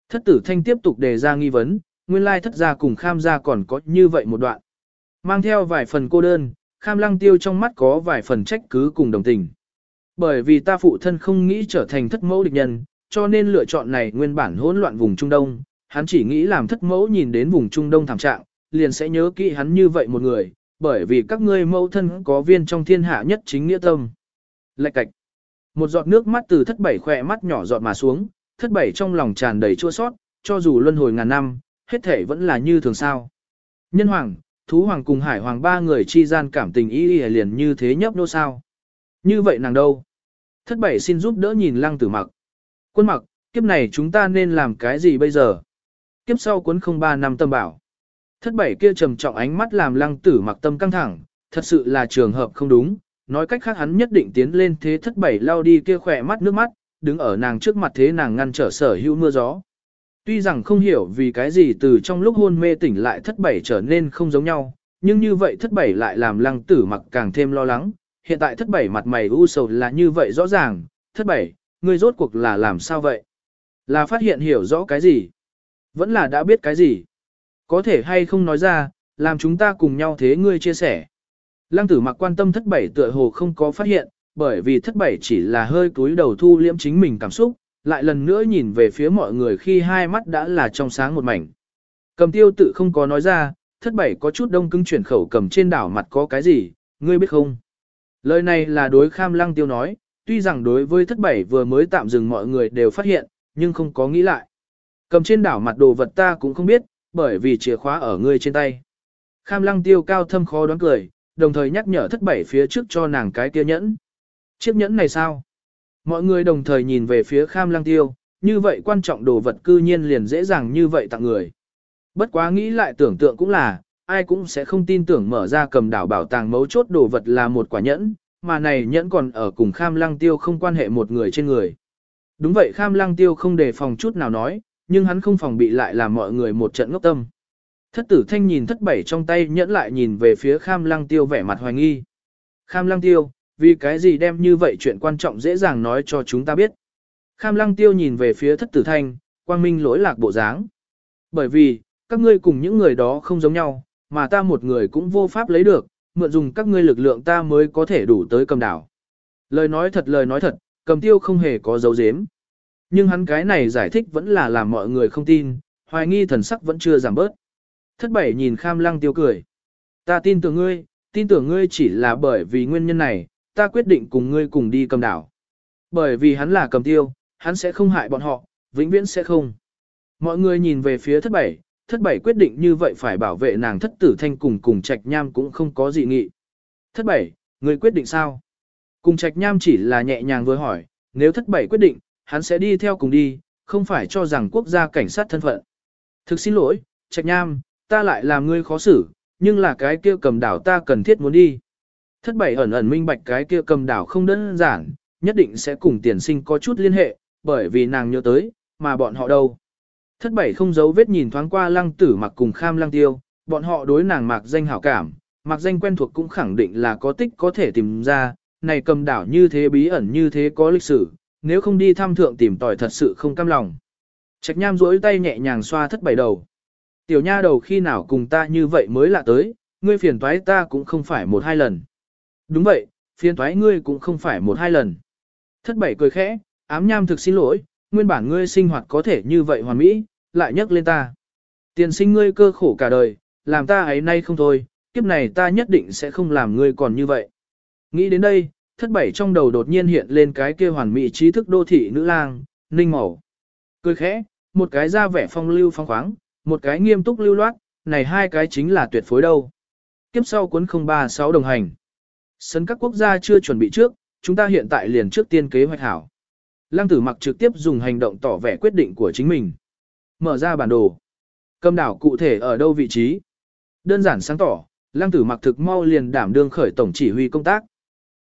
Thất tử thanh tiếp tục đề ra nghi vấn, nguyên lai thất gia cùng kham gia còn có như vậy một đoạn. Mang theo vài phần cô đơn, kham lăng tiêu trong mắt có vài phần trách cứ cùng đồng tình. Bởi vì ta phụ thân không nghĩ trở thành thất mẫu địch nhân, cho nên lựa chọn này nguyên bản hỗn loạn vùng Trung Đông, hắn chỉ nghĩ làm thất mẫu nhìn đến vùng Trung Đông thảm trạng, liền sẽ nhớ kỹ hắn như vậy một người, bởi vì các ngươi mẫu thân có viên trong thiên hạ nhất chính nghĩa tâm. Lạch cạch. Một giọt nước mắt từ thất bảy khỏe mắt nhỏ giọt mà xuống, thất bảy trong lòng tràn đầy chua sót, cho dù luân hồi ngàn năm, hết thể vẫn là như thường sao. Nhân hoàng, thú hoàng cùng hải hoàng ba người chi gian cảm tình y y liền như thế nhấp nô sao. Như vậy nàng đâu? Thất bảy xin giúp đỡ nhìn lăng tử mặc. Quân mặc, kiếp này chúng ta nên làm cái gì bây giờ? Kiếp sau cuốn không ba năm tâm bảo. Thất bảy kia trầm trọng ánh mắt làm lăng tử mặc tâm căng thẳng, thật sự là trường hợp không đúng. Nói cách khác hắn nhất định tiến lên thế thất bảy lao đi kia khỏe mắt nước mắt, đứng ở nàng trước mặt thế nàng ngăn trở sở hữu mưa gió. Tuy rằng không hiểu vì cái gì từ trong lúc hôn mê tỉnh lại thất bảy trở nên không giống nhau, nhưng như vậy thất bảy lại làm lăng tử mặc càng thêm lo lắng. Hiện tại thất bảy mặt mày u sầu là như vậy rõ ràng, thất bảy, ngươi rốt cuộc là làm sao vậy? Là phát hiện hiểu rõ cái gì? Vẫn là đã biết cái gì? Có thể hay không nói ra, làm chúng ta cùng nhau thế ngươi chia sẻ. Lăng tử mặc quan tâm thất bảy tựa hồ không có phát hiện, bởi vì thất bảy chỉ là hơi cúi đầu thu liễm chính mình cảm xúc, lại lần nữa nhìn về phía mọi người khi hai mắt đã là trong sáng một mảnh. Cầm tiêu tự không có nói ra, thất bảy có chút đông cứng chuyển khẩu cầm trên đảo mặt có cái gì, ngươi biết không? Lời này là đối kham lăng tiêu nói, tuy rằng đối với thất bảy vừa mới tạm dừng mọi người đều phát hiện, nhưng không có nghĩ lại. Cầm trên đảo mặt đồ vật ta cũng không biết, bởi vì chìa khóa ở ngươi trên tay. Kham lăng tiêu cao thâm khó đoán cười, đồng thời nhắc nhở thất bảy phía trước cho nàng cái kia nhẫn. Chiếc nhẫn này sao? Mọi người đồng thời nhìn về phía kham lăng tiêu, như vậy quan trọng đồ vật cư nhiên liền dễ dàng như vậy tặng người. Bất quá nghĩ lại tưởng tượng cũng là, ai cũng sẽ không tin tưởng mở ra cầm đảo bảo tàng mấu chốt đồ vật là một quả nhẫn, mà này nhẫn còn ở cùng kham lăng tiêu không quan hệ một người trên người. Đúng vậy kham lăng tiêu không đề phòng chút nào nói, nhưng hắn không phòng bị lại làm mọi người một trận ngốc tâm. Thất tử thanh nhìn thất bảy trong tay nhẫn lại nhìn về phía kham lăng tiêu vẻ mặt hoài nghi. Kham lăng tiêu, vì cái gì đem như vậy chuyện quan trọng dễ dàng nói cho chúng ta biết. Kham lăng tiêu nhìn về phía thất tử thanh, quang minh lỗi lạc bộ dáng. Bởi vì, các ngươi cùng những người đó không giống nhau, mà ta một người cũng vô pháp lấy được, mượn dùng các ngươi lực lượng ta mới có thể đủ tới cầm đảo. Lời nói thật lời nói thật, cầm tiêu không hề có dấu dếm. Nhưng hắn cái này giải thích vẫn là làm mọi người không tin, hoài nghi thần sắc vẫn chưa giảm bớt. Thất bảy nhìn kham lăng tiêu cười. Ta tin tưởng ngươi, tin tưởng ngươi chỉ là bởi vì nguyên nhân này, ta quyết định cùng ngươi cùng đi cầm đảo. Bởi vì hắn là cầm tiêu, hắn sẽ không hại bọn họ, vĩnh viễn sẽ không. Mọi người nhìn về phía thất bảy, thất bảy quyết định như vậy phải bảo vệ nàng thất tử thanh cùng cùng trạch nham cũng không có gì nghị. Thất bảy, ngươi quyết định sao? Cùng trạch nham chỉ là nhẹ nhàng vừa hỏi, nếu thất bảy quyết định, hắn sẽ đi theo cùng đi, không phải cho rằng quốc gia cảnh sát thân phận. Thực xin lỗi, trạch nham, ta lại làm ngươi khó xử, nhưng là cái kia cầm đảo ta cần thiết muốn đi. Thất bảy ẩn ẩn minh bạch cái kia cầm đảo không đơn giản, nhất định sẽ cùng tiền sinh có chút liên hệ, bởi vì nàng nhớ tới, mà bọn họ đâu. Thất bảy không giấu vết nhìn thoáng qua lăng tử mặc cùng kham lăng tiêu, bọn họ đối nàng mạc danh hảo cảm, mạc danh quen thuộc cũng khẳng định là có tích có thể tìm ra, này cầm đảo như thế bí ẩn như thế có lịch sử, nếu không đi thăm thượng tìm tòi thật sự không cam lòng. Trạch nham duỗi tay nhẹ nhàng xoa thất bảy đầu. Tiểu nha đầu khi nào cùng ta như vậy mới lạ tới, ngươi phiền toái ta cũng không phải một hai lần. Đúng vậy, phiền toái ngươi cũng không phải một hai lần. Thất bảy cười khẽ, ám nham thực xin lỗi, nguyên bản ngươi sinh hoạt có thể như vậy hoàn mỹ, lại nhắc lên ta. Tiền sinh ngươi cơ khổ cả đời, làm ta ấy nay không thôi, kiếp này ta nhất định sẽ không làm ngươi còn như vậy. Nghĩ đến đây, thất bảy trong đầu đột nhiên hiện lên cái kia hoàn mỹ trí thức đô thị nữ lang, ninh màu. Cười khẽ, một cái ra vẻ phong lưu phong khoáng, một cái nghiêm túc lưu loát, này hai cái chính là tuyệt phối đâu. Kiếp sau cuốn 036 đồng hành. Sân các quốc gia chưa chuẩn bị trước, chúng ta hiện tại liền trước tiên kế hoạch hảo. Lăng tử mặc trực tiếp dùng hành động tỏ vẻ quyết định của chính mình. Mở ra bản đồ. Cầm đảo cụ thể ở đâu vị trí. Đơn giản sáng tỏ, lăng tử mặc thực mau liền đảm đương khởi tổng chỉ huy công tác.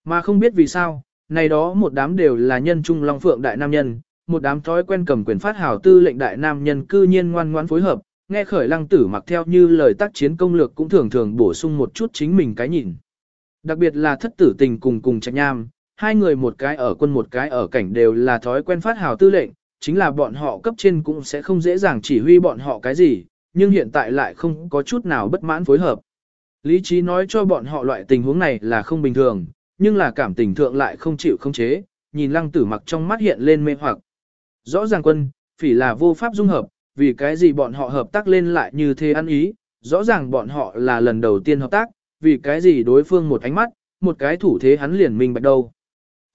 Mà không biết vì sao, này đó một đám đều là nhân trung long phượng đại nam nhân, một đám thói quen cầm quyền phát hảo tư lệnh đại nam nhân cư nhiên ngoan ngoãn phối hợp, nghe khởi lăng tử mặc theo như lời tác chiến công lược cũng thường thường bổ sung một chút chính mình cái nhìn. Đặc biệt là thất tử tình cùng cùng trạch nham, hai người một cái ở quân một cái ở cảnh đều là thói quen phát hào tư lệnh, chính là bọn họ cấp trên cũng sẽ không dễ dàng chỉ huy bọn họ cái gì, nhưng hiện tại lại không có chút nào bất mãn phối hợp. Lý trí nói cho bọn họ loại tình huống này là không bình thường, nhưng là cảm tình thượng lại không chịu không chế, nhìn lăng tử mặc trong mắt hiện lên mê hoặc. Rõ ràng quân, phỉ là vô pháp dung hợp, vì cái gì bọn họ hợp tác lên lại như thế ăn ý, rõ ràng bọn họ là lần đầu tiên hợp tác, vì cái gì đối phương một ánh mắt, một cái thủ thế hắn liền minh bạch đâu.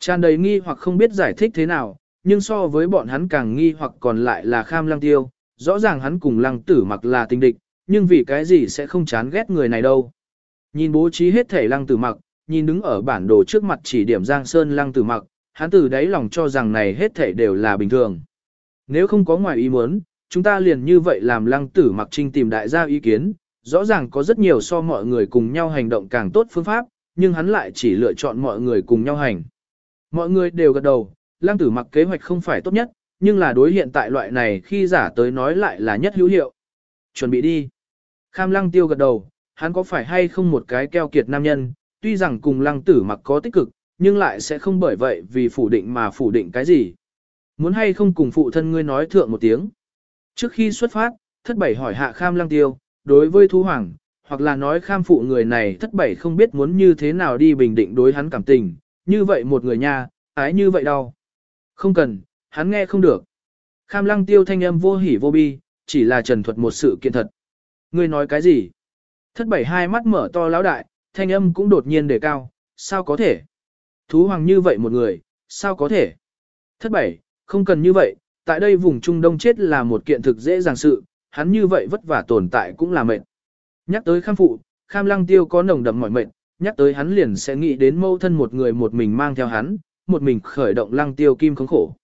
Tràn đầy nghi hoặc không biết giải thích thế nào, nhưng so với bọn hắn càng nghi hoặc còn lại là kham lăng tiêu, rõ ràng hắn cùng lăng tử mặc là tình địch, nhưng vì cái gì sẽ không chán ghét người này đâu. Nhìn bố trí hết thể lăng tử mặc, nhìn đứng ở bản đồ trước mặt chỉ điểm Giang Sơn lăng tử mặc, hắn từ đáy lòng cho rằng này hết thể đều là bình thường. Nếu không có ngoài ý muốn, chúng ta liền như vậy làm lăng tử mặc trinh tìm đại gia ý kiến, rõ ràng có rất nhiều so mọi người cùng nhau hành động càng tốt phương pháp, nhưng hắn lại chỉ lựa chọn mọi người cùng nhau hành. Mọi người đều gật đầu, lăng tử mặc kế hoạch không phải tốt nhất, nhưng là đối hiện tại loại này khi giả tới nói lại là nhất hữu hiệu. Chuẩn bị đi. Kham lăng tiêu gật đầu, hắn có phải hay không một cái keo kiệt nam nhân, tuy rằng cùng lăng tử mặc có tích cực, nhưng lại sẽ không bởi vậy vì phủ định mà phủ định cái gì. Muốn hay không cùng phụ thân ngươi nói thượng một tiếng. Trước khi xuất phát, thất bảy hỏi hạ kham lăng tiêu, đối với thu hoàng, hoặc là nói kham phụ người này thất bảy không biết muốn như thế nào đi bình định đối hắn cảm tình, như vậy một người nha, ái như vậy đâu. Không cần, hắn nghe không được. Kham lăng tiêu thanh âm vô hỉ vô bi, chỉ là trần thuật một sự kiện thật. Ngươi nói cái gì? Thất bảy hai mắt mở to lão đại, thanh âm cũng đột nhiên đề cao, sao có thể? Thú hoàng như vậy một người, sao có thể? Thất bảy, không cần như vậy, tại đây vùng Trung Đông chết là một kiện thực dễ dàng sự, hắn như vậy vất vả tồn tại cũng là mệt. Nhắc tới kham phụ, kham lăng tiêu có nồng đậm mỏi mệt, nhắc tới hắn liền sẽ nghĩ đến mâu thân một người một mình mang theo hắn, một mình khởi động lăng tiêu kim khống khổ.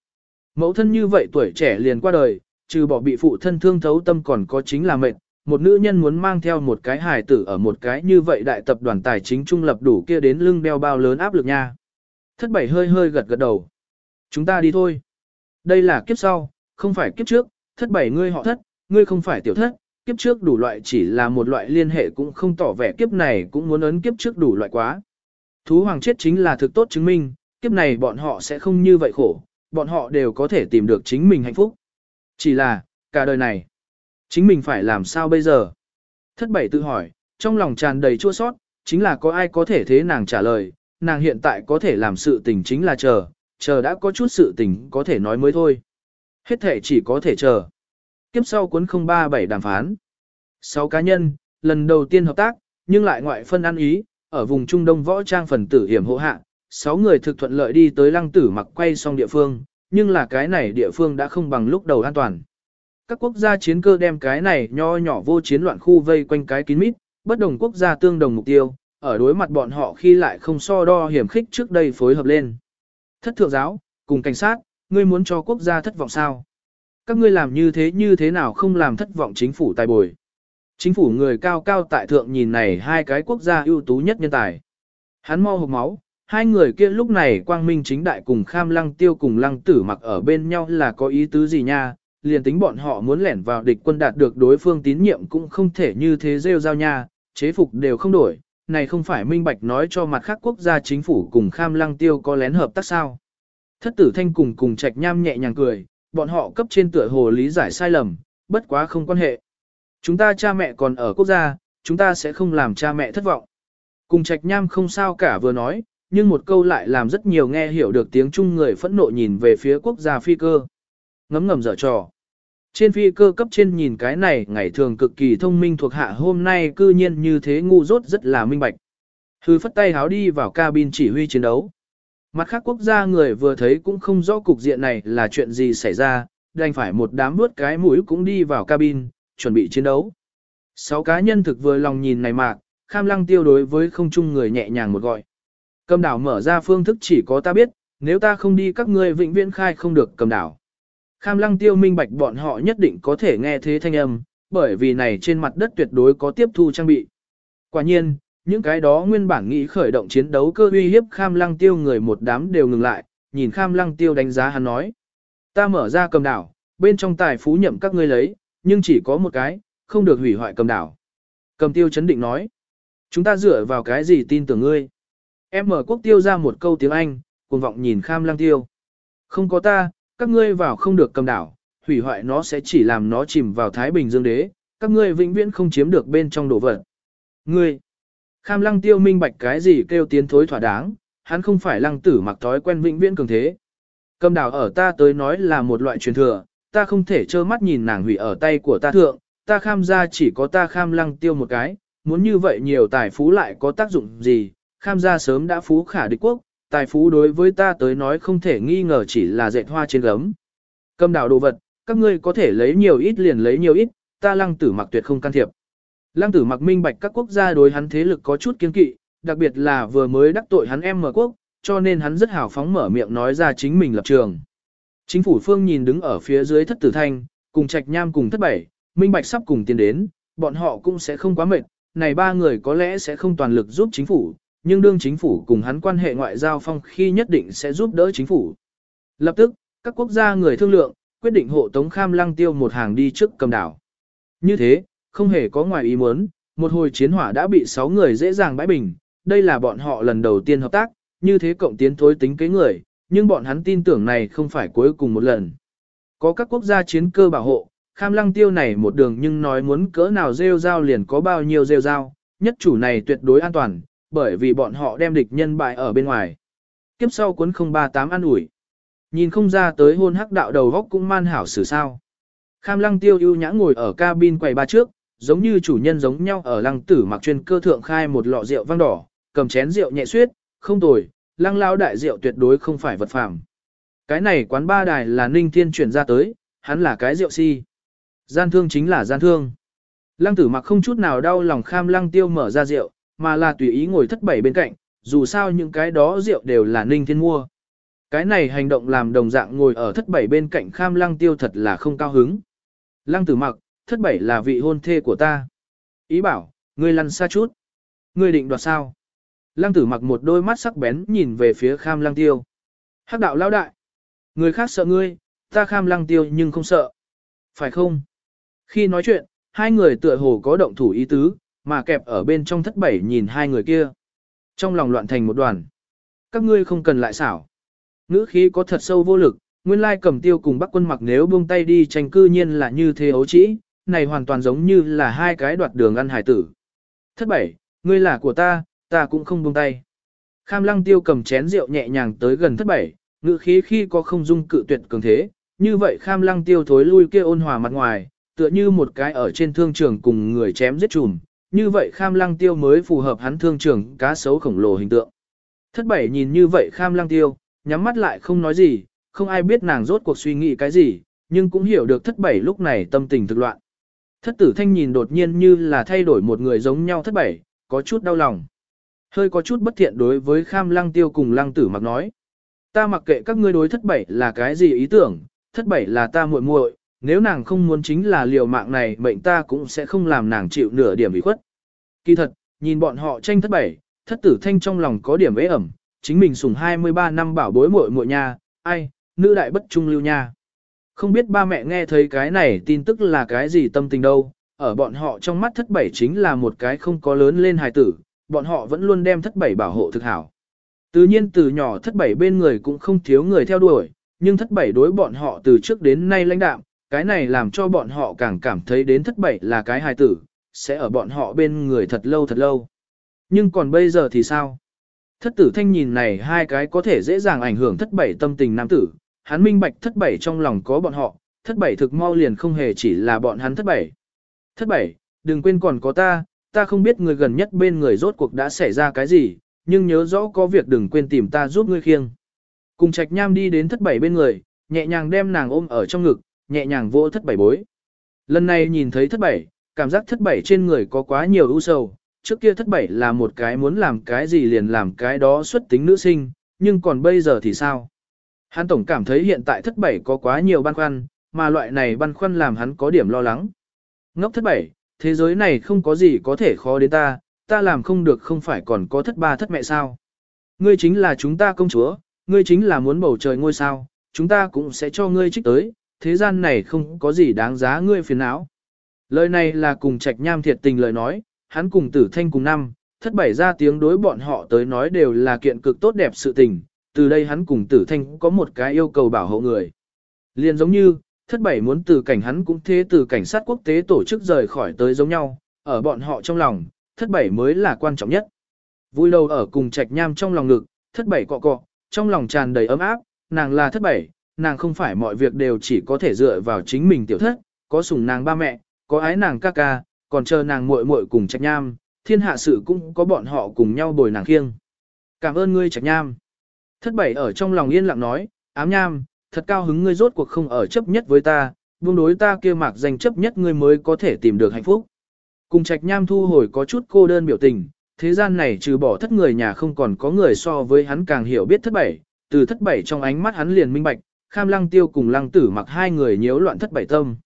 Mẫu thân như vậy tuổi trẻ liền qua đời, trừ bỏ bị phụ thân thương thấu tâm còn có chính là mệt, một nữ nhân muốn mang theo một cái hài tử ở một cái như vậy đại tập đoàn tài chính trung lập đủ kia đến lưng đeo bao lớn áp lực nha. Thất bảy hơi hơi gật gật đầu. Chúng ta đi thôi. Đây là kiếp sau, không phải kiếp trước, thất bảy ngươi họ thất, ngươi không phải tiểu thất, kiếp trước đủ loại chỉ là một loại liên hệ cũng không tỏ vẻ kiếp này cũng muốn ấn kiếp trước đủ loại quá. Thú hoàng chết chính là thực tốt chứng minh, kiếp này bọn họ sẽ không như vậy khổ, bọn họ đều có thể tìm được chính mình hạnh phúc. Chỉ là, cả đời này, chính mình phải làm sao bây giờ? Thất bảy tự hỏi, trong lòng tràn đầy chua sót, chính là có ai có thể thế nàng trả lời, nàng hiện tại có thể làm sự tình chính là chờ, chờ đã có chút sự tình có thể nói mới thôi. Hết thể chỉ có thể chờ. Kiếp sau cuốn 037 đàm phán. 6 cá nhân, lần đầu tiên hợp tác, nhưng lại ngoại phân ăn ý, ở vùng Trung Đông võ trang phần tử hiểm hộ hạ, 6 người thực thuận lợi đi tới lăng tử mặc quay xong địa phương, nhưng là cái này địa phương đã không bằng lúc đầu an toàn. Các quốc gia chiến cơ đem cái này nho nhỏ vô chiến loạn khu vây quanh cái kín mít, bất đồng quốc gia tương đồng mục tiêu, ở đối mặt bọn họ khi lại không so đo hiểm khích trước đây phối hợp lên. Thất thượng giáo, cùng cảnh sát, ngươi muốn cho quốc gia thất vọng sao? Các ngươi làm như thế như thế nào không làm thất vọng chính phủ tài bồi? Chính phủ người cao cao tại thượng nhìn này hai cái quốc gia ưu tú nhất nhân tài. Hắn mo hộp máu, hai người kia lúc này quang minh chính đại cùng kham lăng tiêu cùng lăng tử mặc ở bên nhau là có ý tứ gì nha, liền tính bọn họ muốn lẻn vào địch quân đạt được đối phương tín nhiệm cũng không thể như thế rêu giao nha, chế phục đều không đổi, này không phải minh bạch nói cho mặt khác quốc gia chính phủ cùng kham lăng tiêu có lén hợp tác sao. Thất tử thanh cùng cùng trạch nham nhẹ nhàng cười, bọn họ cấp trên tựa hồ lý giải sai lầm, bất quá không quan hệ. Chúng ta cha mẹ còn ở quốc gia, chúng ta sẽ không làm cha mẹ thất vọng. Cùng trạch nham không sao cả vừa nói, nhưng một câu lại làm rất nhiều nghe hiểu được tiếng Trung người phẫn nộ nhìn về phía quốc gia phi cơ. Ngấm ngầm dở trò. Trên phi cơ cấp trên nhìn cái này ngày thường cực kỳ thông minh thuộc hạ hôm nay cư nhiên như thế ngu dốt rất là minh bạch. Hư phất tay háo đi vào cabin chỉ huy chiến đấu. Mặt khác quốc gia người vừa thấy cũng không rõ cục diện này là chuyện gì xảy ra, đành phải một đám bước cái mũi cũng đi vào cabin, chuẩn bị chiến đấu. Sáu cá nhân thực vừa lòng nhìn này mạc, kham lăng tiêu đối với không chung người nhẹ nhàng một gọi. Cầm đảo mở ra phương thức chỉ có ta biết, nếu ta không đi các ngươi vĩnh viễn khai không được cầm đảo. Kham lăng tiêu minh bạch bọn họ nhất định có thể nghe thế thanh âm, bởi vì này trên mặt đất tuyệt đối có tiếp thu trang bị. Quả nhiên, những cái đó nguyên bản nghĩ khởi động chiến đấu cơ uy hiếp kham lăng tiêu người một đám đều ngừng lại, nhìn kham lăng tiêu đánh giá hắn nói. Ta mở ra cầm đảo, bên trong tài phú nhậm các ngươi lấy, nhưng chỉ có một cái, không được hủy hoại cầm đảo. Cầm tiêu chấn định nói. Chúng ta dựa vào cái gì tin tưởng ngươi? Em mở quốc tiêu ra một câu tiếng Anh, cuồng vọng nhìn kham lăng tiêu. Không có ta, các ngươi vào không được cầm đảo, hủy hoại nó sẽ chỉ làm nó chìm vào Thái Bình Dương đế, các ngươi vĩnh viễn không chiếm được bên trong đồ vật. Ngươi, kham lăng tiêu minh bạch cái gì kêu tiến thối thỏa đáng, hắn không phải lăng tử mặc thói quen vĩnh viễn cường thế. Cầm đảo ở ta tới nói là một loại truyền thừa, ta không thể trơ mắt nhìn nàng hủy ở tay của ta thượng, ta kham ra chỉ có ta kham lăng tiêu một cái, muốn như vậy nhiều tài phú lại có tác dụng gì, kham ra sớm đã phú khả địch quốc, tài phú đối với ta tới nói không thể nghi ngờ chỉ là dệt hoa trên gấm. Cầm đảo đồ vật, các ngươi có thể lấy nhiều ít liền lấy nhiều ít, ta lăng tử mặc tuyệt không can thiệp. Lăng tử mặc minh bạch các quốc gia đối hắn thế lực có chút kiên kỵ, đặc biệt là vừa mới đắc tội hắn em mở quốc, cho nên hắn rất hào phóng mở miệng nói ra chính mình lập trường. Chính phủ phương nhìn đứng ở phía dưới thất tử thanh, cùng trạch nham cùng thất bảy, minh bạch sắp cùng tiến đến, bọn họ cũng sẽ không quá mệt, này ba người có lẽ sẽ không toàn lực giúp chính phủ, nhưng đương chính phủ cùng hắn quan hệ ngoại giao phong khi nhất định sẽ giúp đỡ chính phủ. Lập tức, các quốc gia người thương lượng, quyết định hộ tống kham lăng tiêu một hàng đi trước cầm đảo. Như thế, không hề có ngoài ý muốn, một hồi chiến hỏa đã bị 6 người dễ dàng bãi bình, đây là bọn họ lần đầu tiên hợp tác, như thế cộng tiến thối tính kế người, nhưng bọn hắn tin tưởng này không phải cuối cùng một lần. Có các quốc gia chiến cơ bảo hộ, kham lăng tiêu này một đường nhưng nói muốn cỡ nào rêu rao liền có bao nhiêu rêu rao, nhất chủ này tuyệt đối an toàn, bởi vì bọn họ đem địch nhân bại ở bên ngoài. Kiếp sau cuốn 038 ăn ủi Nhìn không ra tới hôn hắc đạo đầu góc cũng man hảo xử sao. Kham lăng tiêu ưu nhã ngồi ở cabin quầy ba trước, giống như chủ nhân giống nhau ở lăng tử mặc chuyên cơ thượng khai một lọ rượu vang đỏ, cầm chén rượu nhẹ suyết, không tồi, lăng lao đại rượu tuyệt đối không phải vật phàm. Cái này quán ba đài là ninh thiên chuyển ra tới, hắn là cái rượu si. Gian thương chính là gian thương. Lăng tử mặc không chút nào đau lòng kham lăng tiêu mở ra rượu, mà là tùy ý ngồi thất bảy bên cạnh, dù sao những cái đó rượu đều là ninh thiên mua. Cái này hành động làm đồng dạng ngồi ở thất bảy bên cạnh kham lăng tiêu thật là không cao hứng. Lăng tử mặc, thất bảy là vị hôn thê của ta. Ý bảo, ngươi lăn xa chút. Ngươi định đoạt sao? Lăng tử mặc một đôi mắt sắc bén nhìn về phía kham lăng tiêu. Hắc đạo lao đại. Người khác sợ ngươi, ta kham lăng tiêu nhưng không sợ. Phải không? Khi nói chuyện, hai người tựa hồ có động thủ ý tứ, mà kẹp ở bên trong thất bảy nhìn hai người kia. Trong lòng loạn thành một đoàn. Các ngươi không cần lại xảo. Ngữ khí có thật sâu vô lực, nguyên lai cầm tiêu cùng bắc quân mặc nếu buông tay đi tranh cư nhiên là như thế ấu trĩ, này hoàn toàn giống như là hai cái đoạt đường ăn hải tử. Thất bảy, ngươi là của ta, ta cũng không buông tay. Kham lăng tiêu cầm chén rượu nhẹ nhàng tới gần thất bảy, ngữ khí khi có không dung cự tuyệt cường thế, như vậy kham lăng tiêu thối lui kia ôn hòa mặt ngoài, tựa như một cái ở trên thương trường cùng người chém giết chùm, như vậy kham lăng tiêu mới phù hợp hắn thương trường cá sấu khổng lồ hình tượng. Thất bảy nhìn như vậy kham lăng tiêu, nhắm mắt lại không nói gì, không ai biết nàng rốt cuộc suy nghĩ cái gì, nhưng cũng hiểu được thất bảy lúc này tâm tình thực loạn. Thất tử thanh nhìn đột nhiên như là thay đổi một người giống nhau thất bảy, có chút đau lòng. Hơi có chút bất thiện đối với kham lăng tiêu cùng lăng tử mặc nói. Ta mặc kệ các ngươi đối thất bảy là cái gì ý tưởng, thất bảy là ta muội muội, nếu nàng không muốn chính là liều mạng này mệnh ta cũng sẽ không làm nàng chịu nửa điểm ủy khuất. Kỳ thật, nhìn bọn họ tranh thất bảy, thất tử thanh trong lòng có điểm ế ẩm, chính mình sùng 23 năm bảo bối muội muội nha, ai, nữ đại bất trung lưu nha. Không biết ba mẹ nghe thấy cái này tin tức là cái gì tâm tình đâu, ở bọn họ trong mắt thất bảy chính là một cái không có lớn lên hài tử, bọn họ vẫn luôn đem thất bảy bảo hộ thực hảo. Tự nhiên từ nhỏ thất bảy bên người cũng không thiếu người theo đuổi, nhưng thất bảy đối bọn họ từ trước đến nay lãnh đạm, cái này làm cho bọn họ càng cảm thấy đến thất bảy là cái hài tử, sẽ ở bọn họ bên người thật lâu thật lâu. Nhưng còn bây giờ thì sao? Thất tử thanh nhìn này hai cái có thể dễ dàng ảnh hưởng thất bảy tâm tình nam tử, hắn minh bạch thất bảy trong lòng có bọn họ, thất bảy thực mau liền không hề chỉ là bọn hắn thất bảy. Thất bảy, đừng quên còn có ta, ta không biết người gần nhất bên người rốt cuộc đã xảy ra cái gì, nhưng nhớ rõ có việc đừng quên tìm ta giúp ngươi khiêng. Cùng trạch nham đi đến thất bảy bên người, nhẹ nhàng đem nàng ôm ở trong ngực, nhẹ nhàng vỗ thất bảy bối. Lần này nhìn thấy thất bảy, cảm giác thất bảy trên người có quá nhiều ưu sầu, trước kia thất bảy là một cái muốn làm cái gì liền làm cái đó xuất tính nữ sinh, nhưng còn bây giờ thì sao? Hắn tổng cảm thấy hiện tại thất bảy có quá nhiều băn khoăn, mà loại này băn khoăn làm hắn có điểm lo lắng. Ngốc thất bảy, thế giới này không có gì có thể khó đến ta, ta làm không được không phải còn có thất ba thất mẹ sao. Ngươi chính là chúng ta công chúa, ngươi chính là muốn bầu trời ngôi sao, chúng ta cũng sẽ cho ngươi trích tới, thế gian này không có gì đáng giá ngươi phiền não. Lời này là cùng trạch nham thiệt tình lời nói, hắn cùng tử thanh cùng năm, thất bảy ra tiếng đối bọn họ tới nói đều là kiện cực tốt đẹp sự tình, từ đây hắn cùng tử thanh có một cái yêu cầu bảo hộ người. Liên giống như, thất bảy muốn từ cảnh hắn cũng thế từ cảnh sát quốc tế tổ chức rời khỏi tới giống nhau, ở bọn họ trong lòng, thất bảy mới là quan trọng nhất. Vui đầu ở cùng trạch nham trong lòng ngực, thất bảy cọ cọ, trong lòng tràn đầy ấm áp, nàng là thất bảy, nàng không phải mọi việc đều chỉ có thể dựa vào chính mình tiểu thất, có sủng nàng ba mẹ, có ái nàng ca ca, còn chờ nàng muội muội cùng trạch nham, thiên hạ sự cũng có bọn họ cùng nhau bồi nàng khiêng. Cảm ơn ngươi trạch nham. Thất bảy ở trong lòng yên lặng nói, ám nham, thật cao hứng ngươi rốt cuộc không ở chấp nhất với ta, buông đối ta kia mạc danh chấp nhất ngươi mới có thể tìm được hạnh phúc. Cùng trạch nham thu hồi có chút cô đơn biểu tình, thế gian này trừ bỏ thất người nhà không còn có người so với hắn càng hiểu biết thất bảy, từ thất bảy trong ánh mắt hắn liền minh bạch, kham lăng tiêu cùng lăng tử mặc hai người nhiễu loạn thất bảy tâm.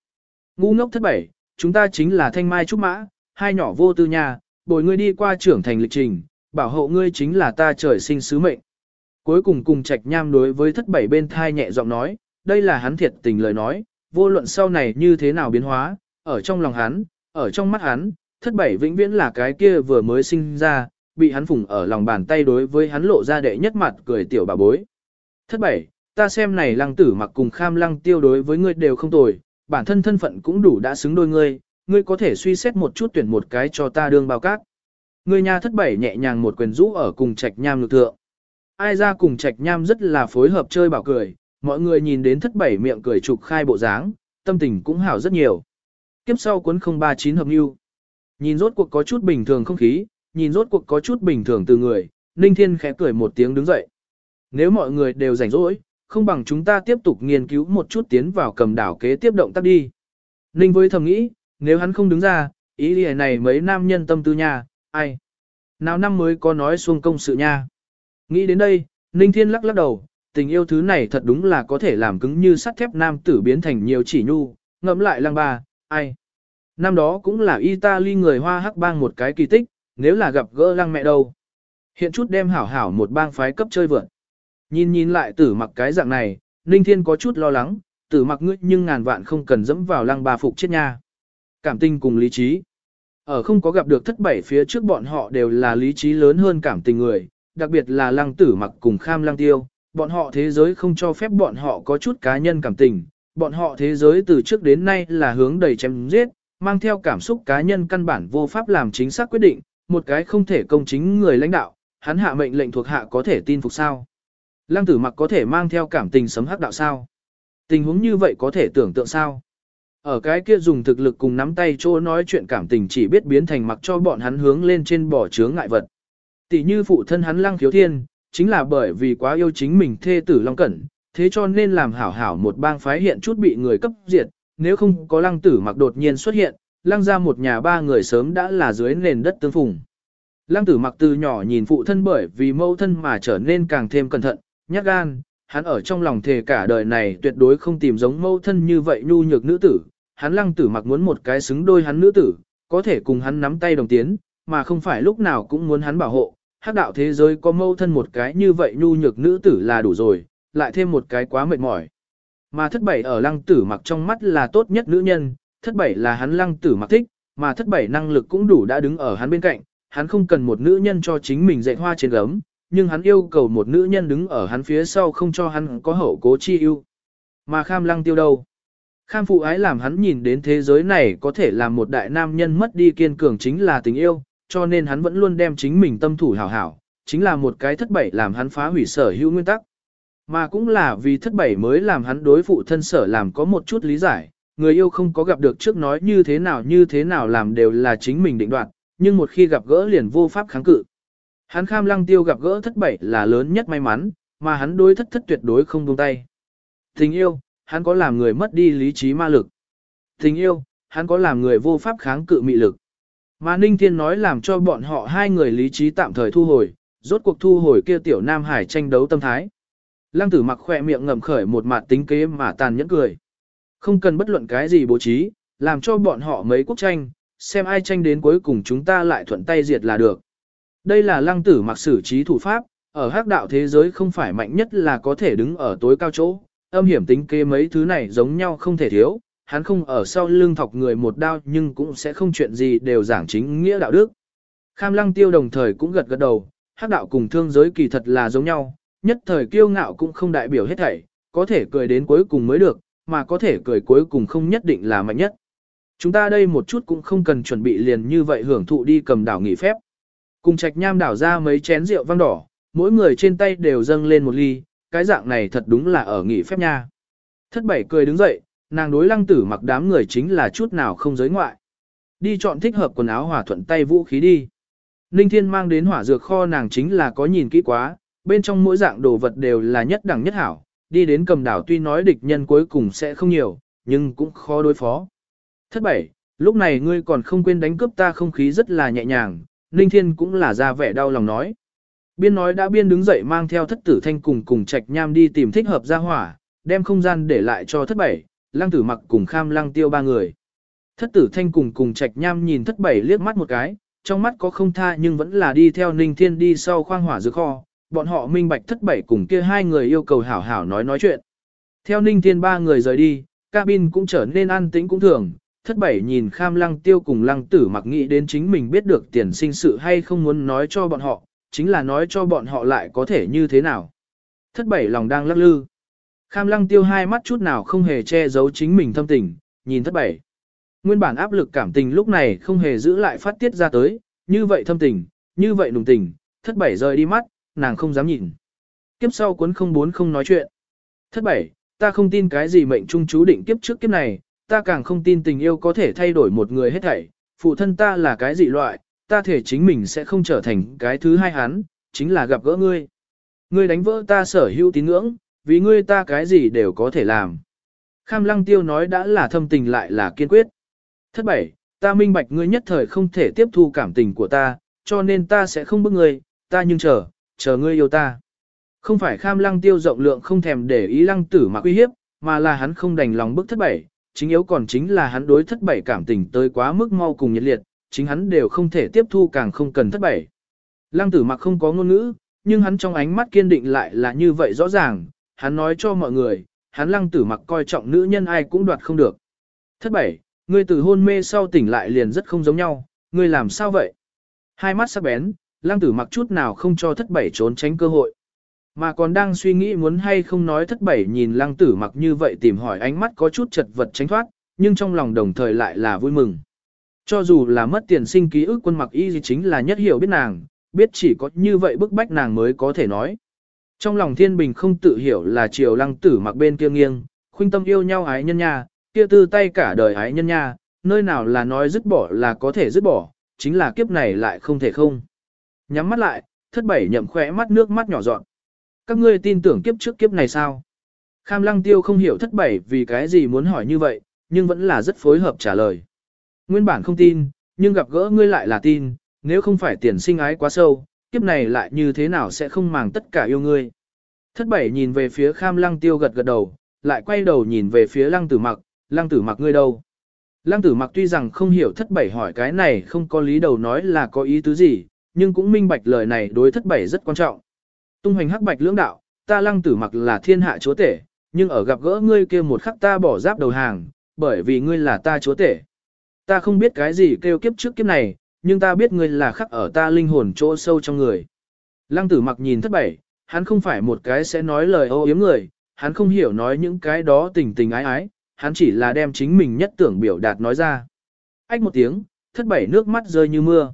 Ngu ngốc thất bảy, chúng ta chính là thanh mai trúc mã, hai nhỏ vô tư nhà, bồi ngươi đi qua trưởng thành lịch trình, bảo hộ ngươi chính là ta trời sinh sứ mệnh. Cuối cùng cùng trạch nham đối với thất bảy bên thai nhẹ giọng nói, đây là hắn thiệt tình lời nói, vô luận sau này như thế nào biến hóa, ở trong lòng hắn, ở trong mắt hắn, thất bảy vĩnh viễn là cái kia vừa mới sinh ra, bị hắn phủng ở lòng bàn tay đối với hắn lộ ra đệ nhất mặt cười tiểu bà bối. Thất bảy, ta xem này lăng tử mặc cùng kham lăng tiêu đối với ngươi đều không tồi, bản thân thân phận cũng đủ đã xứng đôi ngươi, ngươi có thể suy xét một chút tuyển một cái cho ta đương bao cát. Ngươi nhà thất bảy nhẹ nhàng một quyền rũ ở cùng trạch nham lực thượng. Ai ra cùng trạch nham rất là phối hợp chơi bảo cười, mọi người nhìn đến thất bảy miệng cười trục khai bộ dáng, tâm tình cũng hảo rất nhiều. Kiếp sau cuốn 039 hợp lưu. Nhìn rốt cuộc có chút bình thường không khí, nhìn rốt cuộc có chút bình thường từ người, Ninh Thiên khẽ cười một tiếng đứng dậy. Nếu mọi người đều rảnh rỗi, không bằng chúng ta tiếp tục nghiên cứu một chút tiến vào cầm đảo kế tiếp động tác đi. Ninh với thầm nghĩ, nếu hắn không đứng ra, ý lìa này mấy nam nhân tâm tư nha, ai? Nào năm mới có nói xuông công sự nha. Nghĩ đến đây, Ninh Thiên lắc lắc đầu, tình yêu thứ này thật đúng là có thể làm cứng như sắt thép nam tử biến thành nhiều chỉ nhu, ngẫm lại lăng bà, ai? Năm đó cũng là Italy người hoa hắc bang một cái kỳ tích, nếu là gặp gỡ lăng mẹ đâu. Hiện chút đem hảo hảo một bang phái cấp chơi vượn. Nhìn nhìn lại tử mặc cái dạng này, Ninh Thiên có chút lo lắng, tử mặc ngươi nhưng ngàn vạn không cần dẫm vào lăng bà phục chết nha. Cảm tình cùng lý trí. Ở không có gặp được thất bảy phía trước bọn họ đều là lý trí lớn hơn cảm tình người, đặc biệt là lăng tử mặc cùng kham lăng tiêu, bọn họ thế giới không cho phép bọn họ có chút cá nhân cảm tình, bọn họ thế giới từ trước đến nay là hướng đầy chém giết, mang theo cảm xúc cá nhân căn bản vô pháp làm chính xác quyết định, một cái không thể công chính người lãnh đạo, hắn hạ mệnh lệnh thuộc hạ có thể tin phục sao. Lăng tử mặc có thể mang theo cảm tình sấm hắc đạo sao. Tình huống như vậy có thể tưởng tượng sao. Ở cái kia dùng thực lực cùng nắm tay chỗ nói chuyện cảm tình chỉ biết biến thành mặc cho bọn hắn hướng lên trên bỏ chướng ngại vật. Tỷ như phụ thân hắn lăng khiếu thiên, chính là bởi vì quá yêu chính mình thê tử Long Cẩn, thế cho nên làm hảo hảo một bang phái hiện chút bị người cấp diệt, nếu không có lăng tử mặc đột nhiên xuất hiện, lăng ra một nhà ba người sớm đã là dưới nền đất tương phùng. Lăng tử mặc từ nhỏ nhìn phụ thân bởi vì mâu thân mà trở nên càng thêm cẩn thận, nhát gan, hắn ở trong lòng thề cả đời này tuyệt đối không tìm giống mâu thân như vậy nhu nhược nữ tử, hắn lăng tử mặc muốn một cái xứng đôi hắn nữ tử, có thể cùng hắn nắm tay đồng tiến, mà không phải lúc nào cũng muốn hắn bảo hộ. Hắc đạo thế giới có mâu thân một cái như vậy nhu nhược nữ tử là đủ rồi, lại thêm một cái quá mệt mỏi. Mà thất bảy ở lăng tử mặc trong mắt là tốt nhất nữ nhân, thất bảy là hắn lăng tử mặc thích, mà thất bảy năng lực cũng đủ đã đứng ở hắn bên cạnh, hắn không cần một nữ nhân cho chính mình dạy hoa trên gấm, nhưng hắn yêu cầu một nữ nhân đứng ở hắn phía sau không cho hắn có hậu cố chi ưu. Mà kham lăng tiêu đâu? Kham phụ ái làm hắn nhìn đến thế giới này có thể làm một đại nam nhân mất đi kiên cường chính là tình yêu, cho nên hắn vẫn luôn đem chính mình tâm thủ hảo hảo, chính là một cái thất bảy làm hắn phá hủy sở hữu nguyên tắc. Mà cũng là vì thất bảy mới làm hắn đối phụ thân sở làm có một chút lý giải, người yêu không có gặp được trước nói như thế nào như thế nào làm đều là chính mình định đoạt, nhưng một khi gặp gỡ liền vô pháp kháng cự. Hắn kham lăng tiêu gặp gỡ thất bảy là lớn nhất may mắn, mà hắn đối thất thất tuyệt đối không buông tay. Tình yêu, hắn có làm người mất đi lý trí ma lực. Tình yêu, hắn có làm người vô pháp kháng cự mị lực. Mà Ninh Thiên nói làm cho bọn họ hai người lý trí tạm thời thu hồi, rốt cuộc thu hồi kia tiểu Nam Hải tranh đấu tâm thái. Lăng tử mặc khỏe miệng ngậm khởi một mặt tính kế mà tàn nhẫn cười. Không cần bất luận cái gì bố trí, làm cho bọn họ mấy quốc tranh, xem ai tranh đến cuối cùng chúng ta lại thuận tay diệt là được. Đây là lăng tử mặc xử trí thủ pháp, ở hắc đạo thế giới không phải mạnh nhất là có thể đứng ở tối cao chỗ, âm hiểm tính kế mấy thứ này giống nhau không thể thiếu, hắn không ở sau lưng thọc người một đao nhưng cũng sẽ không chuyện gì đều giảng chính nghĩa đạo đức. Kham lăng tiêu đồng thời cũng gật gật đầu, hắc đạo cùng thương giới kỳ thật là giống nhau, nhất thời kiêu ngạo cũng không đại biểu hết thảy, có thể cười đến cuối cùng mới được, mà có thể cười cuối cùng không nhất định là mạnh nhất. Chúng ta đây một chút cũng không cần chuẩn bị liền như vậy hưởng thụ đi cầm đảo nghỉ phép. Cùng trạch nham đảo ra mấy chén rượu vang đỏ, mỗi người trên tay đều dâng lên một ly, cái dạng này thật đúng là ở nghỉ phép nha. Thất bảy cười đứng dậy, nàng đối lăng tử mặc đám người chính là chút nào không giới ngoại. Đi chọn thích hợp quần áo hòa thuận tay vũ khí đi. Ninh Thiên mang đến hỏa dược kho nàng chính là có nhìn kỹ quá, bên trong mỗi dạng đồ vật đều là nhất đẳng nhất hảo, đi đến cầm đảo tuy nói địch nhân cuối cùng sẽ không nhiều, nhưng cũng khó đối phó. Thất bảy, lúc này ngươi còn không quên đánh cướp ta không khí rất là nhẹ nhàng, Ninh Thiên cũng là ra vẻ đau lòng nói. Biên nói đã biên đứng dậy mang theo thất tử thanh cùng cùng trạch nham đi tìm thích hợp ra hỏa, đem không gian để lại cho thất bảy, lăng tử mặc cùng kham lăng tiêu ba người. Thất tử thanh cùng cùng trạch nham nhìn thất bảy liếc mắt một cái, trong mắt có không tha nhưng vẫn là đi theo ninh thiên đi sau khoang hỏa dược kho, bọn họ minh bạch thất bảy cùng kia hai người yêu cầu hảo hảo nói nói chuyện. Theo ninh thiên ba người rời đi, cabin cũng trở nên an tĩnh cũng thường, thất bảy nhìn kham lăng tiêu cùng lăng tử mặc nghĩ đến chính mình biết được tiền sinh sự hay không muốn nói cho bọn họ, chính là nói cho bọn họ lại có thể như thế nào. Thất bảy lòng đang lắc lư. Kham lăng tiêu hai mắt chút nào không hề che giấu chính mình thâm tình, nhìn thất bảy. Nguyên bản áp lực cảm tình lúc này không hề giữ lại phát tiết ra tới, như vậy thâm tình, như vậy nùng tình, thất bảy rời đi mắt, nàng không dám nhìn. Kiếp sau cuốn không bốn không nói chuyện. Thất bảy, ta không tin cái gì mệnh trung chú định kiếp trước kiếp này, ta càng không tin tình yêu có thể thay đổi một người hết thảy, phụ thân ta là cái dị loại, ta thể chính mình sẽ không trở thành cái thứ hai hắn, chính là gặp gỡ ngươi. Ngươi đánh vỡ ta sở hữu tín ngưỡng, vì ngươi ta cái gì đều có thể làm. Kham lăng tiêu nói đã là thâm tình lại là kiên quyết. Thất bảy, ta minh bạch ngươi nhất thời không thể tiếp thu cảm tình của ta, cho nên ta sẽ không bức ngươi, ta nhưng chờ, chờ ngươi yêu ta. Không phải kham lăng tiêu rộng lượng không thèm để ý lăng tử mà uy hiếp, mà là hắn không đành lòng bức thất bảy, chính yếu còn chính là hắn đối thất bảy cảm tình tới quá mức mau cùng nhiệt liệt, chính hắn đều không thể tiếp thu càng không cần thất bảy. Lăng tử mặc không có ngôn ngữ, nhưng hắn trong ánh mắt kiên định lại là như vậy rõ ràng, hắn nói cho mọi người, hắn lăng tử mặc coi trọng nữ nhân ai cũng đoạt không được. Thất bảy, ngươi từ hôn mê sau tỉnh lại liền rất không giống nhau, ngươi làm sao vậy? Hai mắt sắc bén, lăng tử mặc chút nào không cho thất bảy trốn tránh cơ hội. Mà còn đang suy nghĩ muốn hay không nói thất bảy nhìn lăng tử mặc như vậy tìm hỏi ánh mắt có chút chật vật tránh thoát, nhưng trong lòng đồng thời lại là vui mừng. Cho dù là mất tiền sinh ký ức quân mặc y gì chính là nhất hiểu biết nàng, biết chỉ có như vậy bức bách nàng mới có thể nói. Trong lòng thiên bình không tự hiểu là chiều lăng tử mặc bên kia nghiêng, khuynh tâm yêu nhau ái nhân nha, kia tư tay cả đời ái nhân nha, nơi nào là nói dứt bỏ là có thể dứt bỏ, chính là kiếp này lại không thể không. Nhắm mắt lại, thất bảy nhậm khỏe mắt nước mắt nhỏ dọn. Các ngươi tin tưởng kiếp trước kiếp này sao? Kham lăng tiêu không hiểu thất bảy vì cái gì muốn hỏi như vậy, nhưng vẫn là rất phối hợp trả lời. Nguyên bản không tin, nhưng gặp gỡ ngươi lại là tin, nếu không phải tiền sinh ái quá sâu, kiếp này lại như thế nào sẽ không màng tất cả yêu ngươi. Thất bảy nhìn về phía kham lăng tiêu gật gật đầu, lại quay đầu nhìn về phía lăng tử mặc, lăng tử mặc ngươi đâu. Lăng tử mặc tuy rằng không hiểu thất bảy hỏi cái này không có lý đầu nói là có ý tứ gì, nhưng cũng minh bạch lời này đối thất bảy rất quan trọng. Tung hoành hắc bạch lưỡng đạo, ta lăng tử mặc là thiên hạ chúa tể, nhưng ở gặp gỡ ngươi kia một khắc ta bỏ giáp đầu hàng, bởi vì ngươi là ta chúa tể. Ta không biết cái gì kêu kiếp trước kiếp này, nhưng ta biết ngươi là khắc ở ta linh hồn chỗ sâu trong người. Lăng tử mặc nhìn thất bảy, hắn không phải một cái sẽ nói lời ô yếm người, hắn không hiểu nói những cái đó tình tình ái ái, hắn chỉ là đem chính mình nhất tưởng biểu đạt nói ra. Ách một tiếng, thất bảy nước mắt rơi như mưa.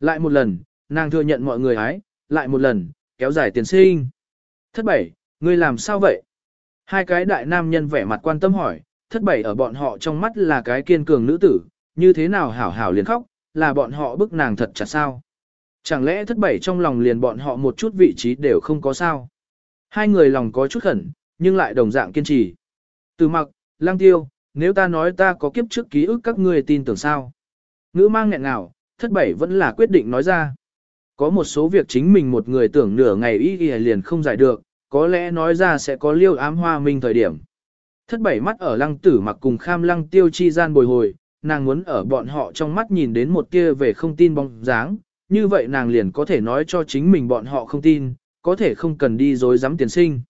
Lại một lần, nàng thừa nhận mọi người ái, lại một lần, kéo dài tiền sinh. Thất bảy, ngươi làm sao vậy? Hai cái đại nam nhân vẻ mặt quan tâm hỏi, thất bảy ở bọn họ trong mắt là cái kiên cường nữ tử, như thế nào hảo hảo liền khóc, là bọn họ bức nàng thật chặt sao? Chẳng lẽ thất bảy trong lòng liền bọn họ một chút vị trí đều không có sao? Hai người lòng có chút khẩn, nhưng lại đồng dạng kiên trì. Từ mặc, lang tiêu, nếu ta nói ta có kiếp trước ký ức các ngươi tin tưởng sao? Ngữ mang nghẹn nào, thất bảy vẫn là quyết định nói ra. Có một số việc chính mình một người tưởng nửa ngày ý y liền không giải được, có lẽ nói ra sẽ có liêu ám hoa minh thời điểm. Thất bảy mắt ở lăng tử mặc cùng kham lăng tiêu chi gian bồi hồi, nàng muốn ở bọn họ trong mắt nhìn đến một kia về không tin bóng dáng, như vậy nàng liền có thể nói cho chính mình bọn họ không tin, có thể không cần đi dối dám tiền sinh.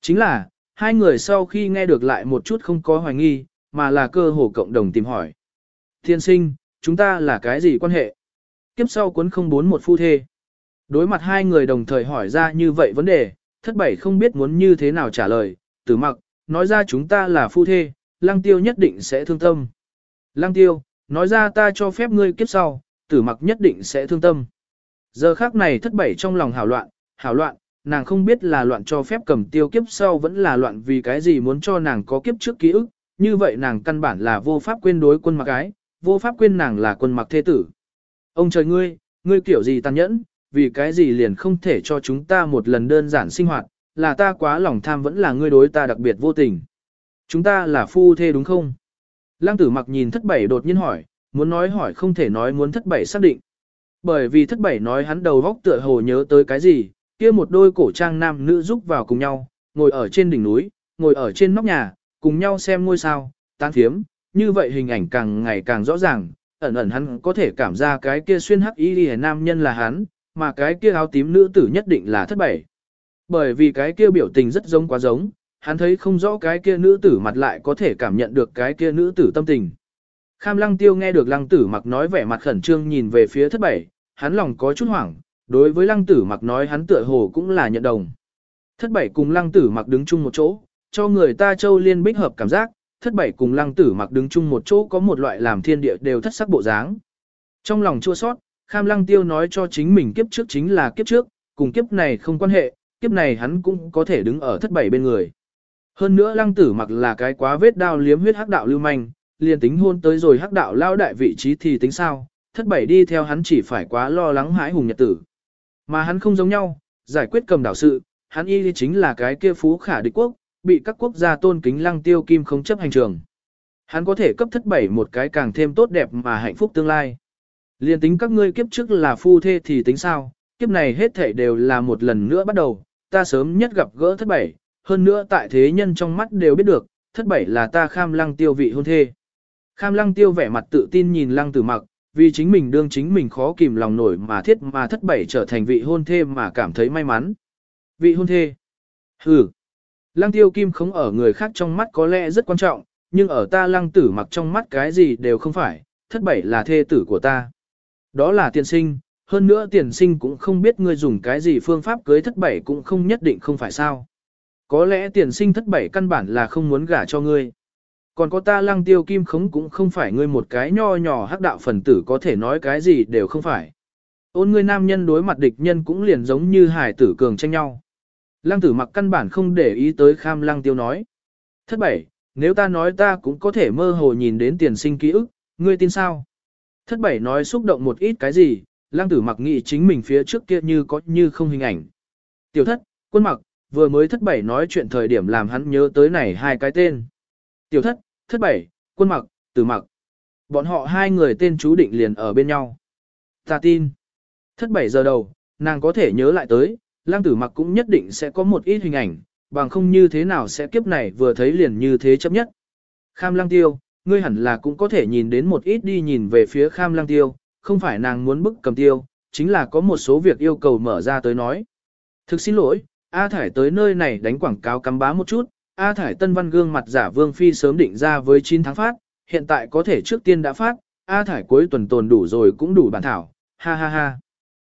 Chính là, hai người sau khi nghe được lại một chút không có hoài nghi, mà là cơ hồ cộng đồng tìm hỏi. Thiên sinh, chúng ta là cái gì quan hệ? Kiếp sau cuốn không bốn một phu thê. Đối mặt hai người đồng thời hỏi ra như vậy vấn đề, thất bảy không biết muốn như thế nào trả lời, tử mặc, nói ra chúng ta là phu thê, lăng tiêu nhất định sẽ thương tâm. Lăng tiêu, nói ra ta cho phép ngươi kiếp sau, tử mặc nhất định sẽ thương tâm. Giờ khác này thất bảy trong lòng hảo loạn, hảo loạn, nàng không biết là loạn cho phép cầm tiêu kiếp sau vẫn là loạn vì cái gì muốn cho nàng có kiếp trước ký ức, như vậy nàng căn bản là vô pháp quên đối quân mặc ái, vô pháp quên nàng là quân mặc thế tử. Ông trời ngươi, ngươi kiểu gì tàn nhẫn, vì cái gì liền không thể cho chúng ta một lần đơn giản sinh hoạt, là ta quá lòng tham vẫn là ngươi đối ta đặc biệt vô tình. Chúng ta là phu thê đúng không? Lăng tử mặc nhìn thất bảy đột nhiên hỏi, muốn nói hỏi không thể nói muốn thất bảy xác định. Bởi vì thất bảy nói hắn đầu góc tựa hồ nhớ tới cái gì, kia một đôi cổ trang nam nữ giúp vào cùng nhau, ngồi ở trên đỉnh núi, ngồi ở trên nóc nhà, cùng nhau xem ngôi sao, tán thiếm, như vậy hình ảnh càng ngày càng rõ ràng, ẩn ẩn hắn có thể cảm ra cái kia xuyên hắc y lìa nam nhân là hắn, mà cái kia áo tím nữ tử nhất định là thất bảy. Bởi vì cái kia biểu tình rất giống quá giống, hắn thấy không rõ cái kia nữ tử mặt lại có thể cảm nhận được cái kia nữ tử tâm tình. Kham lăng tiêu nghe được lăng tử mặc nói vẻ mặt khẩn trương nhìn về phía thất bảy, hắn lòng có chút hoảng, đối với lăng tử mặc nói hắn tựa hồ cũng là nhận đồng. Thất bảy cùng lăng tử mặc đứng chung một chỗ, cho người ta châu liên bích hợp cảm giác, thất bảy cùng lăng tử mặc đứng chung một chỗ có một loại làm thiên địa đều thất sắc bộ dáng. Trong lòng chua sót, kham lăng tiêu nói cho chính mình kiếp trước chính là kiếp trước, cùng kiếp này không quan hệ, kiếp này hắn cũng có thể đứng ở thất bảy bên người. Hơn nữa lăng tử mặc là cái quá vết đao liếm huyết hắc đạo lưu manh, liền tính hôn tới rồi hắc đạo lao đại vị trí thì tính sao, thất bảy đi theo hắn chỉ phải quá lo lắng hãi hùng nhật tử. Mà hắn không giống nhau, giải quyết cầm đảo sự, hắn y chính là cái kia phú khả địch quốc, bị các quốc gia tôn kính lăng tiêu kim không chấp hành trường. Hắn có thể cấp thất bảy một cái càng thêm tốt đẹp mà hạnh phúc tương lai. Liên tính các ngươi kiếp trước là phu thê thì tính sao, kiếp này hết thảy đều là một lần nữa bắt đầu, ta sớm nhất gặp gỡ thất bảy, hơn nữa tại thế nhân trong mắt đều biết được, thất bảy là ta kham lăng tiêu vị hôn thê. Kham lăng tiêu vẻ mặt tự tin nhìn lăng tử mặc, vì chính mình đương chính mình khó kìm lòng nổi mà thiết mà thất bảy trở thành vị hôn thê mà cảm thấy may mắn. Vị hôn thê. Hừ. Lăng tiêu kim không ở người khác trong mắt có lẽ rất quan trọng, nhưng ở ta lăng tử mặc trong mắt cái gì đều không phải, thất bảy là thê tử của ta. Đó là tiền sinh, hơn nữa tiền sinh cũng không biết ngươi dùng cái gì phương pháp cưới thất bảy cũng không nhất định không phải sao. Có lẽ tiền sinh thất bảy căn bản là không muốn gả cho ngươi. Còn có ta lăng tiêu kim khống cũng không phải ngươi một cái nho nhỏ hắc đạo phần tử có thể nói cái gì đều không phải. Ôn ngươi nam nhân đối mặt địch nhân cũng liền giống như hải tử cường tranh nhau. Lăng tử mặc căn bản không để ý tới kham lăng tiêu nói. Thất bảy, nếu ta nói ta cũng có thể mơ hồ nhìn đến tiền sinh ký ức, ngươi tin sao? Thất bảy nói xúc động một ít cái gì, lăng tử mặc nghĩ chính mình phía trước kia như có như không hình ảnh. Tiểu thất, quân mặc, vừa mới thất bảy nói chuyện thời điểm làm hắn nhớ tới này hai cái tên. Tiểu thất, thất bảy, quân mặc, tử mặc. Bọn họ hai người tên chú định liền ở bên nhau. Ta tin. Thất bảy giờ đầu, nàng có thể nhớ lại tới, lang tử mặc cũng nhất định sẽ có một ít hình ảnh, bằng không như thế nào sẽ kiếp này vừa thấy liền như thế chấp nhất. Kham lang tiêu, ngươi hẳn là cũng có thể nhìn đến một ít đi nhìn về phía kham lang tiêu, không phải nàng muốn bức cầm tiêu, chính là có một số việc yêu cầu mở ra tới nói. Thực xin lỗi, A Thải tới nơi này đánh quảng cáo cắm bá một chút, A Thải Tân Văn gương mặt giả Vương Phi sớm định ra với 9 tháng phát, hiện tại có thể trước tiên đã phát, A Thải cuối tuần tồn đủ rồi cũng đủ bản thảo, ha ha ha.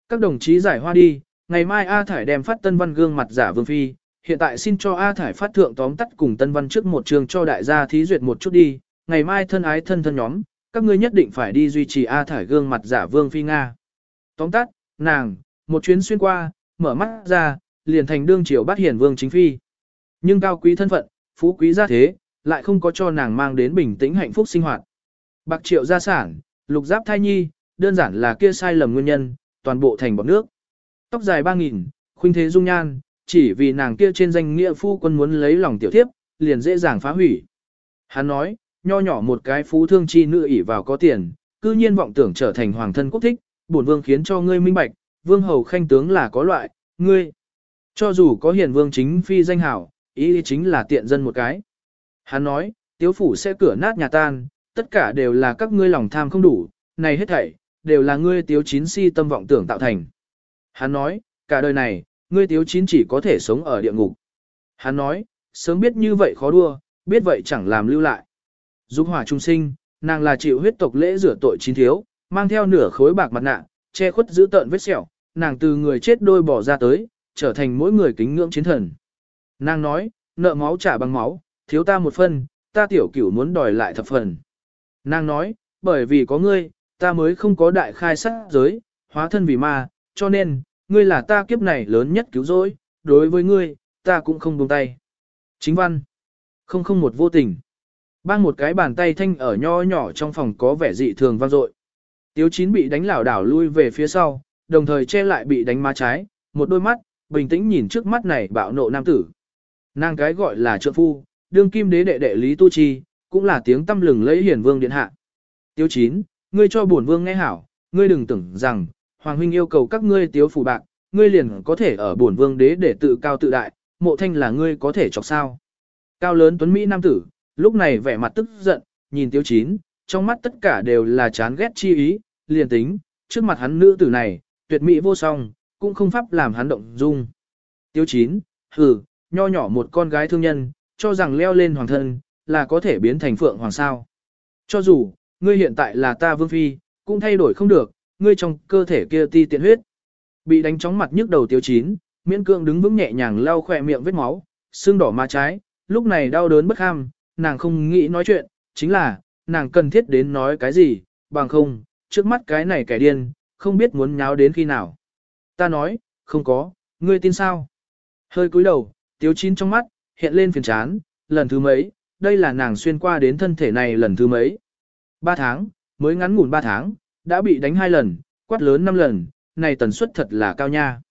Các đồng chí giải hoa đi, ngày mai A Thải đem phát Tân Văn gương mặt giả Vương Phi, hiện tại xin cho A Thải phát thượng tóm tắt cùng Tân Văn trước một trường cho đại gia thí duyệt một chút đi, ngày mai thân ái thân thân nhóm, các ngươi nhất định phải đi duy trì A Thải gương mặt giả Vương Phi Nga. Tóm tắt, nàng, một chuyến xuyên qua, mở mắt ra, liền thành đương triều bắt hiển Vương chính phi. Nhưng cao quý thân phận, phú quý gia thế, lại không có cho nàng mang đến bình tĩnh hạnh phúc sinh hoạt. Bạc triệu gia sản, lục giáp thai nhi, đơn giản là kia sai lầm nguyên nhân, toàn bộ thành bọn nước. Tóc dài ba nghìn, khuynh thế dung nhan, chỉ vì nàng kia trên danh nghĩa phu quân muốn lấy lòng tiểu thiếp, liền dễ dàng phá hủy. Hắn nói, nho nhỏ một cái phú thương chi nữ ỷ vào có tiền, cư nhiên vọng tưởng trở thành hoàng thân quốc thích, bổn vương khiến cho ngươi minh bạch, vương hầu khanh tướng là có loại, ngươi. Cho dù có hiền vương chính phi danh hảo, ý chính là tiện dân một cái. Hắn nói, tiếu phủ sẽ cửa nát nhà tan, tất cả đều là các ngươi lòng tham không đủ, này hết thảy, đều là ngươi tiếu chín si tâm vọng tưởng tạo thành. Hắn nói, cả đời này, ngươi tiếu chín chỉ có thể sống ở địa ngục. Hắn nói, sớm biết như vậy khó đua, biết vậy chẳng làm lưu lại. Dục hỏa trung sinh, nàng là chịu huyết tộc lễ rửa tội chín thiếu, mang theo nửa khối bạc mặt nạ, che khuất giữ tợn vết sẹo, nàng từ người chết đôi bỏ ra tới, trở thành mỗi người kính ngưỡng chiến thần. Nàng nói, nợ máu trả bằng máu, thiếu ta một phần, ta tiểu cửu muốn đòi lại thập phần. Nàng nói, bởi vì có ngươi, ta mới không có đại khai sát giới, hóa thân vì ma, cho nên, ngươi là ta kiếp này lớn nhất cứu rỗi, đối với ngươi, ta cũng không buông tay. Chính văn, không không một vô tình. Bang một cái bàn tay thanh ở nho nhỏ trong phòng có vẻ dị thường vang dội. Tiếu chín bị đánh lảo đảo lui về phía sau, đồng thời che lại bị đánh má trái, một đôi mắt, bình tĩnh nhìn trước mắt này bạo nộ nam tử. Nàng cái gọi là trợ phu, đương kim đế đệ đệ Lý Tu Chi, cũng là tiếng tâm lừng lấy hiển vương điện hạ. Tiếu chín, ngươi cho bổn vương nghe hảo, ngươi đừng tưởng rằng, hoàng huynh yêu cầu các ngươi tiếu phủ bạc, ngươi liền có thể ở bổn vương đế để tự cao tự đại, mộ thanh là ngươi có thể chọc sao. Cao lớn tuấn Mỹ nam tử, lúc này vẻ mặt tức giận, nhìn tiêu chín, trong mắt tất cả đều là chán ghét chi ý, liền tính, trước mặt hắn nữ tử này, tuyệt mỹ vô song, cũng không pháp làm hắn động dung. Tiêu chín, hừ, nho nhỏ một con gái thương nhân, cho rằng leo lên hoàng thân, là có thể biến thành phượng hoàng sao. Cho dù, ngươi hiện tại là ta vương phi, cũng thay đổi không được, ngươi trong cơ thể kia ti tiện huyết. Bị đánh chóng mặt nhức đầu tiêu chín, miễn Cương đứng vững nhẹ nhàng lau khỏe miệng vết máu, xương đỏ má trái, lúc này đau đớn bất ham, nàng không nghĩ nói chuyện, chính là, nàng cần thiết đến nói cái gì, bằng không, trước mắt cái này kẻ điên, không biết muốn nháo đến khi nào. Ta nói, không có, ngươi tin sao? Hơi cúi đầu, tiếu chín trong mắt, hiện lên phiền chán, lần thứ mấy, đây là nàng xuyên qua đến thân thể này lần thứ mấy. Ba tháng, mới ngắn ngủn ba tháng, đã bị đánh hai lần, quát lớn năm lần, này tần suất thật là cao nha.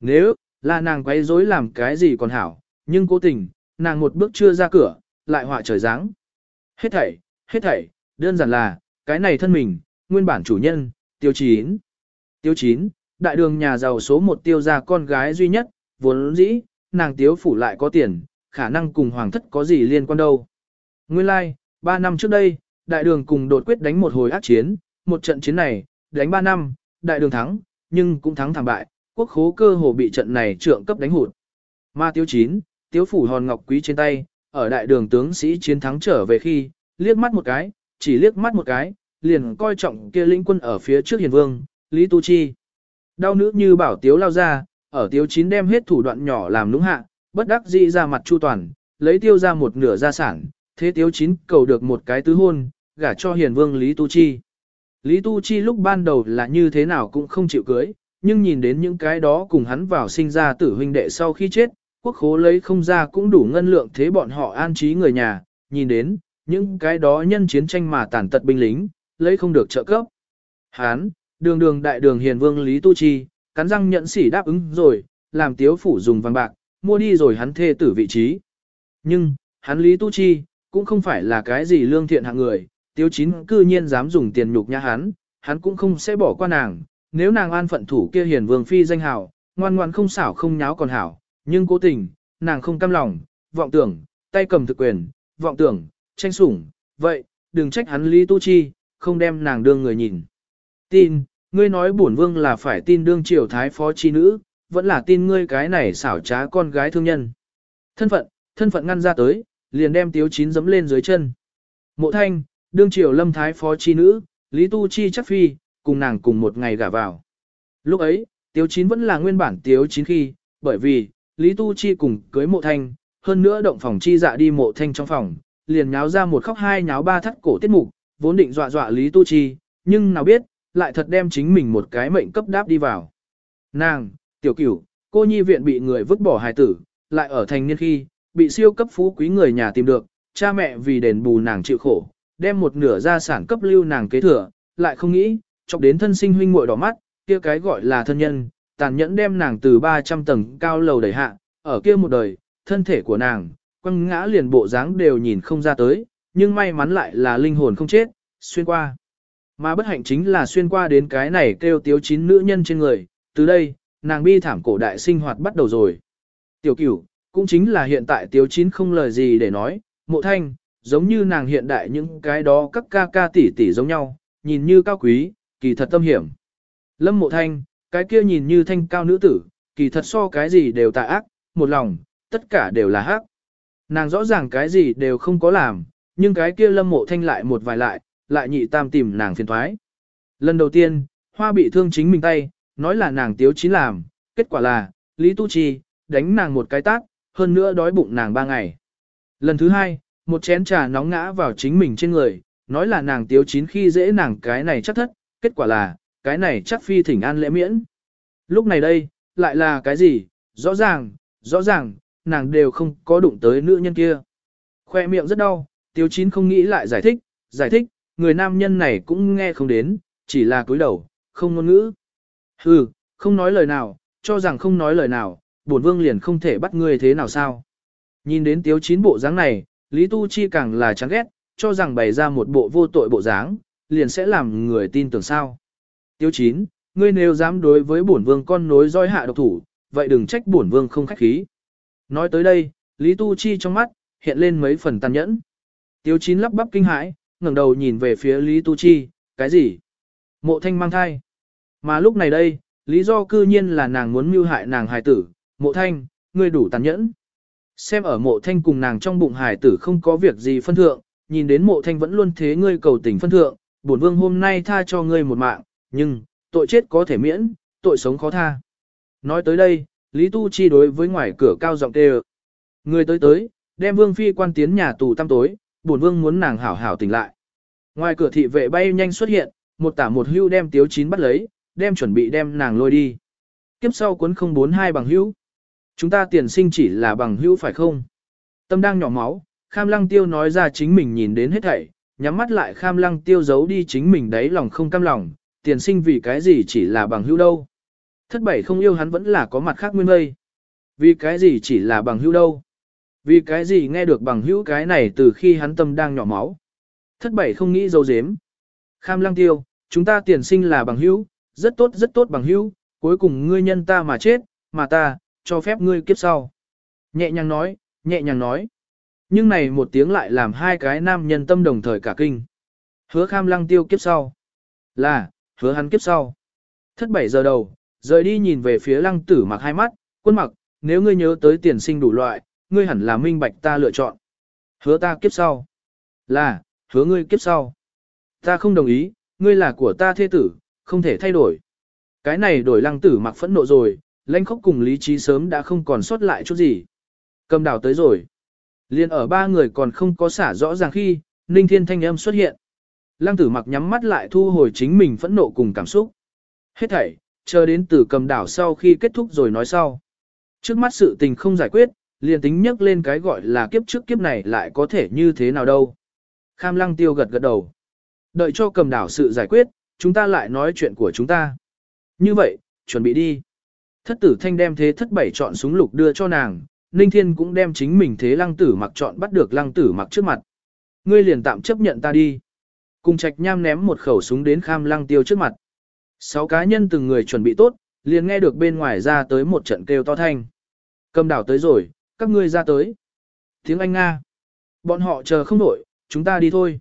Nếu, Là nàng quấy rối làm cái gì còn hảo, nhưng cố tình, nàng một bước chưa ra cửa, lại họa trời giáng. Hết thảy, hết thảy, đơn giản là, cái này thân mình, nguyên bản chủ nhân, tiêu chín. Tiêu chín, đại đường nhà giàu số một tiêu gia con gái duy nhất, vốn dĩ, nàng tiếu phủ lại có tiền, khả năng cùng hoàng thất có gì liên quan đâu. Nguyên lai, like, ba năm trước đây, đại đường cùng đột quyết đánh một hồi ác chiến, một trận chiến này, đánh 3 năm, đại đường thắng, nhưng cũng thắng thảm bại, quốc khố cơ hồ bị trận này trượng cấp đánh hụt. Ma tiêu chín, tiếu phủ hòn ngọc quý trên tay, ở đại đường tướng sĩ chiến thắng trở về khi, liếc mắt một cái, chỉ liếc mắt một cái, liền coi trọng kia lĩnh quân ở phía trước hiền vương, Lý Tu Chi. Đau nữ như bảo tiếu lao ra, ở tiếu chín đem hết thủ đoạn nhỏ làm nũng hạ, bất đắc dĩ ra mặt chu toàn, lấy tiêu ra một nửa gia sản, thế tiếu chín cầu được một cái tứ hôn, gả cho hiền vương Lý Tu Chi. Lý Tu Chi lúc ban đầu là như thế nào cũng không chịu cưới, nhưng nhìn đến những cái đó cùng hắn vào sinh ra tử huynh đệ sau khi chết, quốc khố lấy không ra cũng đủ ngân lượng thế bọn họ an trí người nhà, nhìn đến, những cái đó nhân chiến tranh mà tàn tật binh lính, lấy không được trợ cấp. Hán, đường đường đại đường hiền vương Lý Tu Chi, cắn răng nhận sỉ đáp ứng rồi, làm tiếu phủ dùng vàng bạc, mua đi rồi hắn thê tử vị trí. Nhưng, hắn Lý Tu Chi, cũng không phải là cái gì lương thiện hạng người, tiếu chín cư nhiên dám dùng tiền nhục nhã hắn, hắn cũng không sẽ bỏ qua nàng, nếu nàng an phận thủ kia hiền vương phi danh hào, ngoan ngoan không xảo không nháo còn hảo, nhưng cố tình, nàng không cam lòng, vọng tưởng, tay cầm thực quyền, vọng tưởng, tranh sủng, vậy, đừng trách hắn Lý Tu Chi, không đem nàng đương người nhìn. Tin, ngươi nói bổn vương là phải tin đương triều thái phó chi nữ, vẫn là tin ngươi cái này xảo trá con gái thương nhân. Thân phận, thân phận ngăn ra tới, liền đem tiếu chín dấm lên dưới chân. Mộ thanh, đương triều lâm thái phó chi nữ, Lý Tu Chi chắc phi, cùng nàng cùng một ngày gả vào. Lúc ấy, tiếu chín vẫn là nguyên bản tiếu chín khi, bởi vì, Lý Tu Chi cùng cưới mộ thanh, hơn nữa động phòng chi dạ đi mộ thanh trong phòng, liền nháo ra một khóc hai nháo ba thắt cổ tiết mục, vốn định dọa dọa Lý Tu Chi, nhưng nào biết, lại thật đem chính mình một cái mệnh cấp đáp đi vào. Nàng, tiểu cửu, cô nhi viện bị người vứt bỏ hài tử, lại ở thành niên khi, bị siêu cấp phú quý người nhà tìm được, cha mẹ vì đền bù nàng chịu khổ, đem một nửa gia sản cấp lưu nàng kế thừa, lại không nghĩ, chọc đến thân sinh huynh muội đỏ mắt, kia cái gọi là thân nhân, tàn nhẫn đem nàng từ 300 tầng cao lầu đẩy hạ, ở kia một đời, thân thể của nàng, quăng ngã liền bộ dáng đều nhìn không ra tới, nhưng may mắn lại là linh hồn không chết, xuyên qua. Mà bất hạnh chính là xuyên qua đến cái này kêu tiếu chín nữ nhân trên người, từ đây, nàng bi thảm cổ đại sinh hoạt bắt đầu rồi. Tiểu cửu, cũng chính là hiện tại tiếu chín không lời gì để nói, mộ thanh, giống như nàng hiện đại những cái đó các ca ca tỷ tỷ giống nhau, nhìn như cao quý, kỳ thật tâm hiểm. Lâm mộ thanh, cái kia nhìn như thanh cao nữ tử, kỳ thật so cái gì đều tà ác, một lòng, tất cả đều là hắc. Nàng rõ ràng cái gì đều không có làm, nhưng cái kia lâm mộ thanh lại một vài lại, lại nhị tam tìm nàng phiền thoái. Lần đầu tiên, hoa bị thương chính mình tay, nói là nàng tiếu chín làm, kết quả là, Lý Tu Chi, đánh nàng một cái tát, hơn nữa đói bụng nàng ba ngày. Lần thứ hai, một chén trà nóng ngã vào chính mình trên người, nói là nàng tiếu chín khi dễ nàng cái này chắc thất, kết quả là, cái này chắc phi thỉnh an lễ miễn. Lúc này đây, lại là cái gì, rõ ràng, rõ ràng, nàng đều không có đụng tới nữ nhân kia. Khoe miệng rất đau, tiếu chín không nghĩ lại giải thích, giải thích, người nam nhân này cũng nghe không đến, chỉ là cúi đầu, không ngôn ngữ. Hừ, không nói lời nào, cho rằng không nói lời nào, bổn vương liền không thể bắt ngươi thế nào sao. Nhìn đến tiếu chín bộ dáng này, Lý Tu Chi càng là chán ghét, cho rằng bày ra một bộ vô tội bộ dáng, liền sẽ làm người tin tưởng sao. Tiêu chín, ngươi nếu dám đối với bổn vương con nối roi hạ độc thủ, vậy đừng trách bổn vương không khách khí. Nói tới đây, Lý Tu Chi trong mắt, hiện lên mấy phần tàn nhẫn. Tiêu chín lắp bắp kinh hãi, ngẩng đầu nhìn về phía Lý Tu Chi, cái gì? Mộ thanh mang thai. Mà lúc này đây, lý do cư nhiên là nàng muốn mưu hại nàng hài tử, mộ thanh, ngươi đủ tàn nhẫn. Xem ở mộ thanh cùng nàng trong bụng hải tử không có việc gì phân thượng, nhìn đến mộ thanh vẫn luôn thế ngươi cầu tình phân thượng, bổn vương hôm nay tha cho ngươi một mạng, nhưng, tội chết có thể miễn, tội sống khó tha. Nói tới đây, Lý Tu Chi đối với ngoài cửa cao giọng tê Người tới tới, đem vương phi quan tiến nhà tù tăm tối, bổn vương muốn nàng hảo hảo tỉnh lại. Ngoài cửa thị vệ bay nhanh xuất hiện, một tả một hưu đem tiếu chín bắt lấy, đem chuẩn bị đem nàng lôi đi. Kiếp sau cuốn 042 bằng hữu. Chúng ta tiền sinh chỉ là bằng hữu phải không? Tâm đang nhỏ máu, kham lăng tiêu nói ra chính mình nhìn đến hết thảy, nhắm mắt lại kham lăng tiêu giấu đi chính mình đấy lòng không cam lòng, tiền sinh vì cái gì chỉ là bằng hữu đâu. Thất bảy không yêu hắn vẫn là có mặt khác nguyên vây. Vì cái gì chỉ là bằng hữu đâu? Vì cái gì nghe được bằng hữu cái này từ khi hắn tâm đang nhỏ máu? Thất bảy không nghĩ dâu dếm. Kham lăng tiêu, chúng ta tiền sinh là bằng hữu, rất tốt rất tốt bằng hữu, cuối cùng ngươi nhân ta mà chết, mà ta, cho phép ngươi kiếp sau. Nhẹ nhàng nói, nhẹ nhàng nói. Nhưng này một tiếng lại làm hai cái nam nhân tâm đồng thời cả kinh. Hứa kham lăng tiêu kiếp sau. Là, hứa hắn kiếp sau. Thất bảy giờ đầu, rời đi nhìn về phía lăng tử mặc hai mắt, quân mặc, nếu ngươi nhớ tới tiền sinh đủ loại, ngươi hẳn là minh bạch ta lựa chọn. Hứa ta kiếp sau. Là, hứa ngươi kiếp sau. Ta không đồng ý, ngươi là của ta thế tử, không thể thay đổi. Cái này đổi lăng tử mặc phẫn nộ rồi, lãnh khóc cùng lý trí sớm đã không còn sót lại chút gì. Cầm đảo tới rồi. Liên ở ba người còn không có xả rõ ràng khi, Ninh Thiên thanh âm xuất hiện. Lăng tử mặc nhắm mắt lại thu hồi chính mình phẫn nộ cùng cảm xúc. Hết thảy, chờ đến từ cầm đảo sau khi kết thúc rồi nói sau. Trước mắt sự tình không giải quyết, liền tính nhắc lên cái gọi là kiếp trước kiếp này lại có thể như thế nào đâu. Kham lăng tiêu gật gật đầu. Đợi cho cầm đảo sự giải quyết, chúng ta lại nói chuyện của chúng ta. Như vậy, chuẩn bị đi. Thất tử thanh đem thế thất bảy chọn súng lục đưa cho nàng, Ninh Thiên cũng đem chính mình thế lăng tử mặc chọn bắt được lăng tử mặc trước mặt. Ngươi liền tạm chấp nhận ta đi. Cùng trạch nham ném một khẩu súng đến kham lăng tiêu trước mặt. Sáu cá nhân từng người chuẩn bị tốt, liền nghe được bên ngoài ra tới một trận kêu to thanh. Cầm đảo tới rồi, các ngươi ra tới. Tiếng Anh Nga. Bọn họ chờ không nổi, chúng ta đi thôi.